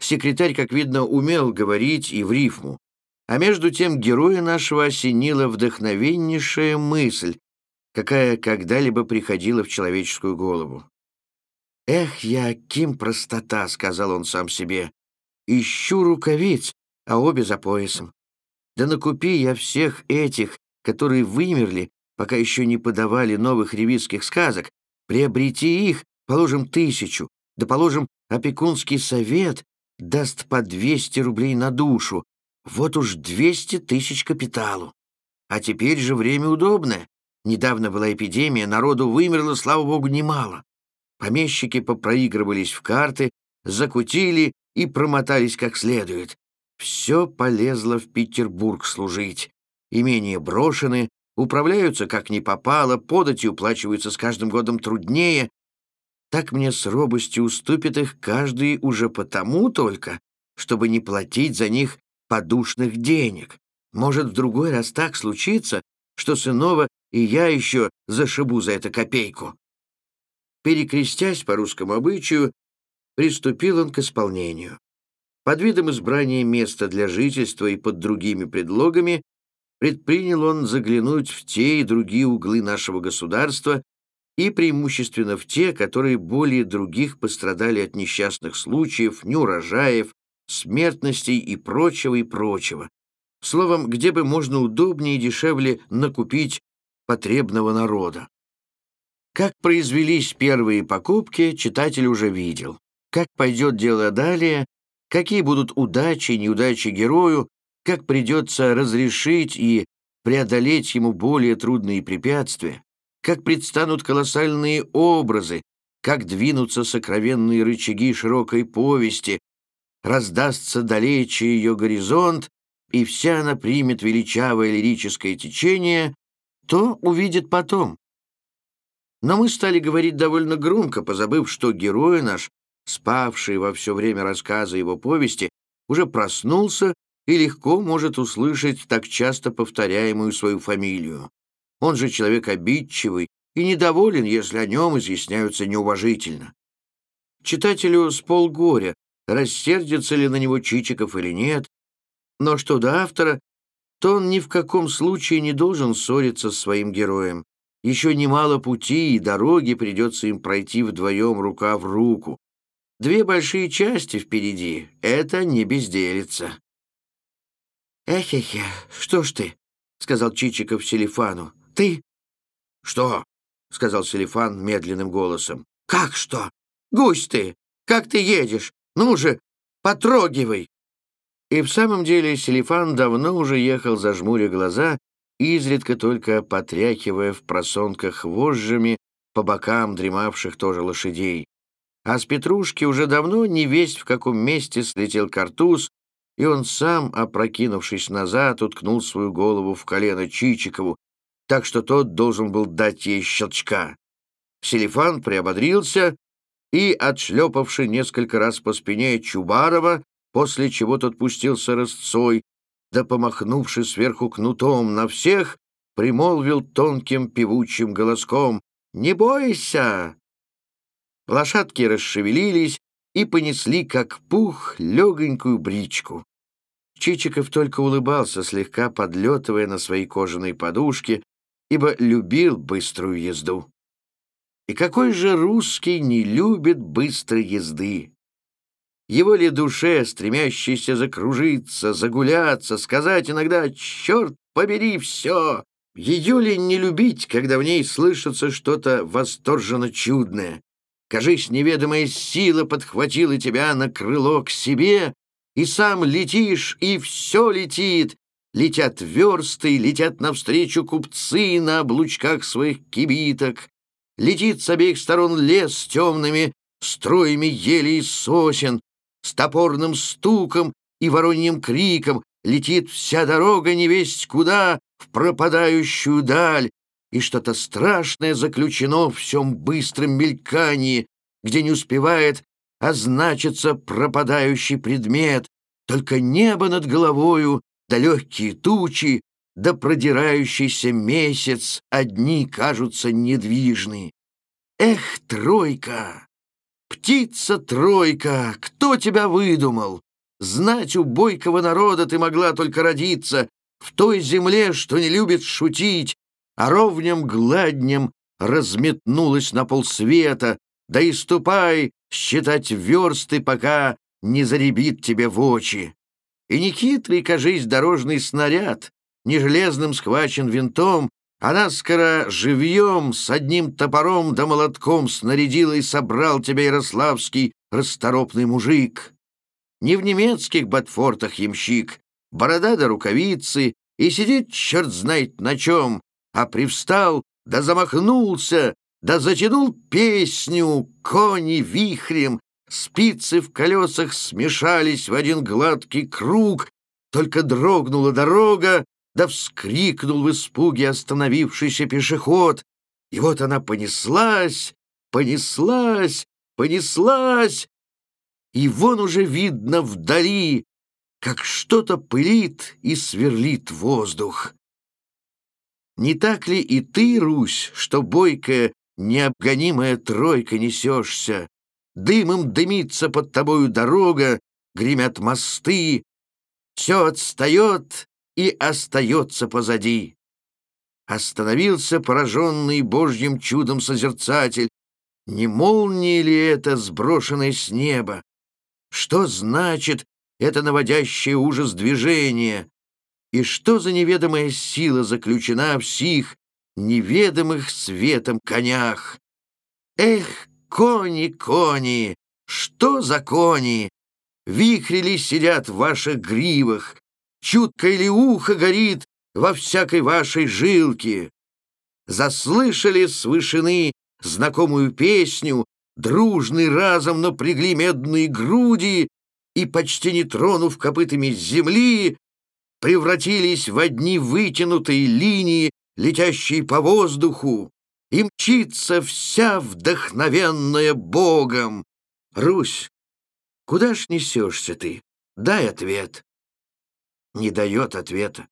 Секретарь, как видно, умел говорить и в рифму. А между тем героя нашего осенила вдохновеннейшая мысль, какая когда-либо приходила в человеческую голову. «Эх, я, ким простота!» — сказал он сам себе. «Ищу рукавиц, а обе за поясом. Да накупи я всех этих, которые вымерли, пока еще не подавали новых ревизских сказок, приобрети их, положим, тысячу, да положим, опекунский совет даст по 200 рублей на душу, вот уж 200 тысяч капиталу. А теперь же время удобное. Недавно была эпидемия, народу вымерло, слава богу, немало. Помещики попроигрывались в карты, закутили и промотались как следует. Все полезло в Петербург служить. Имения брошены, управляются как ни попало, подати уплачиваются с каждым годом труднее. Так мне с робостью уступит их каждый уже потому только, чтобы не платить за них подушных денег. Может, в другой раз так случится, что сынова и я еще зашибу за это копейку. Перекрестясь по русскому обычаю, приступил он к исполнению. Под видом избрания места для жительства и под другими предлогами предпринял он заглянуть в те и другие углы нашего государства и преимущественно в те, которые более других пострадали от несчастных случаев, неурожаев, смертностей и прочего и прочего. Словом, где бы можно удобнее и дешевле накупить потребного народа. Как произвелись первые покупки, читатель уже видел. Как пойдет дело далее, какие будут удачи и неудачи герою, как придется разрешить и преодолеть ему более трудные препятствия, как предстанут колоссальные образы, как двинутся сокровенные рычаги широкой повести, раздастся далече ее горизонт, и вся она примет величавое лирическое течение, то увидит потом. Но мы стали говорить довольно громко, позабыв, что герой наш, спавший во все время рассказа его повести, уже проснулся и легко может услышать так часто повторяемую свою фамилию. Он же человек обидчивый и недоволен, если о нем изъясняются неуважительно. Читателю с полгоря, рассердится ли на него Чичиков или нет, но что до автора, то он ни в каком случае не должен ссориться с своим героем. Еще немало пути и дороги придется им пройти вдвоем рука в руку. Две большие части впереди — это не безделица. «Эхе-хе, что ж ты?» — сказал Чичиков Селифану. «Ты?» «Что?» — сказал Селифан медленным голосом. «Как что? Гусь ты! Как ты едешь? Ну же, потрогивай!» И в самом деле Селифан давно уже ехал, зажмуря глаза, изредка только потряхивая в просонках вожжами по бокам дремавших тоже лошадей. А с Петрушки уже давно не весть в каком месте слетел картуз, и он сам, опрокинувшись назад, уткнул свою голову в колено Чичикову, так что тот должен был дать ей щелчка. Селифан приободрился и, отшлепавши несколько раз по спине Чубарова, после чего тот пустился рысцой, да, помахнувши сверху кнутом на всех, примолвил тонким певучим голоском «Не бойся!». Лошадки расшевелились и понесли, как пух, легонькую бричку. Чичиков только улыбался, слегка подлетывая на своей кожаной подушке, ибо любил быструю езду. И какой же русский не любит быстрой езды? Его ли душе, стремящейся закружиться, загуляться, сказать иногда «Черт побери все!» Ее ли не любить, когда в ней слышится что-то восторженно чудное? Кажись, неведомая сила подхватила тебя на крыло к себе, и сам летишь, и все летит. Летят версты, летят навстречу купцы на облучках своих кибиток. Летит с обеих сторон лес темными строями елей и сосен, с топорным стуком и вороньим криком летит вся дорога невесть куда в пропадающую даль, и что-то страшное заключено в всем быстром мелькании, где не успевает означиться пропадающий предмет, только небо над головою, да легкие тучи, да продирающийся месяц одни кажутся недвижны. Эх, тройка! Птица-тройка! Кто тебя выдумал? Знать у бойкого народа ты могла только родиться в той земле, что не любит шутить, а ровнем гладнем разметнулась на полсвета, да и ступай считать версты, пока не заребит тебе в очи. И не хитрый, кажись, дорожный снаряд, не железным схвачен винтом, а наскоро живьем с одним топором да молотком снарядил и собрал тебя ярославский расторопный мужик. Не в немецких ботфортах ямщик, борода да рукавицы, и сидит черт знает на чем, а привстал да замахнулся, да затянул песню, кони вихрем, спицы в колесах смешались в один гладкий круг, только дрогнула дорога, да вскрикнул в испуге остановившийся пешеход. И вот она понеслась, понеслась, понеслась, и вон уже видно вдали, как что-то пылит и сверлит воздух. Не так ли и ты, Русь, что бойкая, необгонимая тройка несешься? Дымом дымится под тобою дорога, гремят мосты. Все отстает и остается позади. Остановился пораженный Божьим чудом созерцатель. Не молния ли это, сброшенное с неба? Что значит это наводящее ужас движение? И что за неведомая сила заключена в сих неведомых светом конях? Эх, кони, кони, что за кони? Вихри ли сидят в ваших гривах? Чутко ли ухо горит во всякой вашей жилке? Заслышали с знакомую песню, дружный разом напрягли медные груди и, почти не тронув копытами земли, превратились в одни вытянутые линии, летящие по воздуху, и мчится вся вдохновенная Богом. Русь, куда ж несешься ты? Дай ответ. Не дает ответа.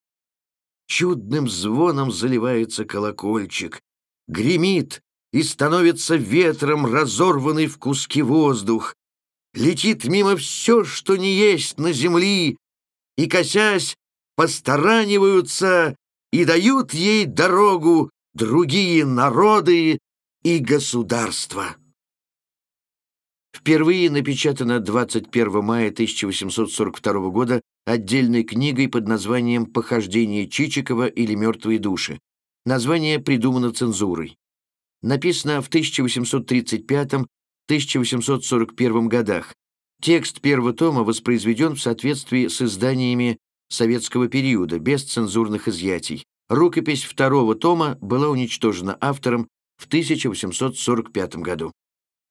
Чудным звоном заливается колокольчик, гремит и становится ветром разорванный в куски воздух. Летит мимо все, что не есть на земли, и, косясь, постараниваются и дают ей дорогу другие народы и государства. Впервые напечатана 21 мая 1842 года отдельной книгой под названием «Похождение Чичикова или «Мертвые души». Название придумано цензурой. Написано в 1835-1841 годах. Текст первого тома воспроизведен в соответствии с изданиями советского периода, без цензурных изъятий. Рукопись второго тома была уничтожена автором в 1845 году.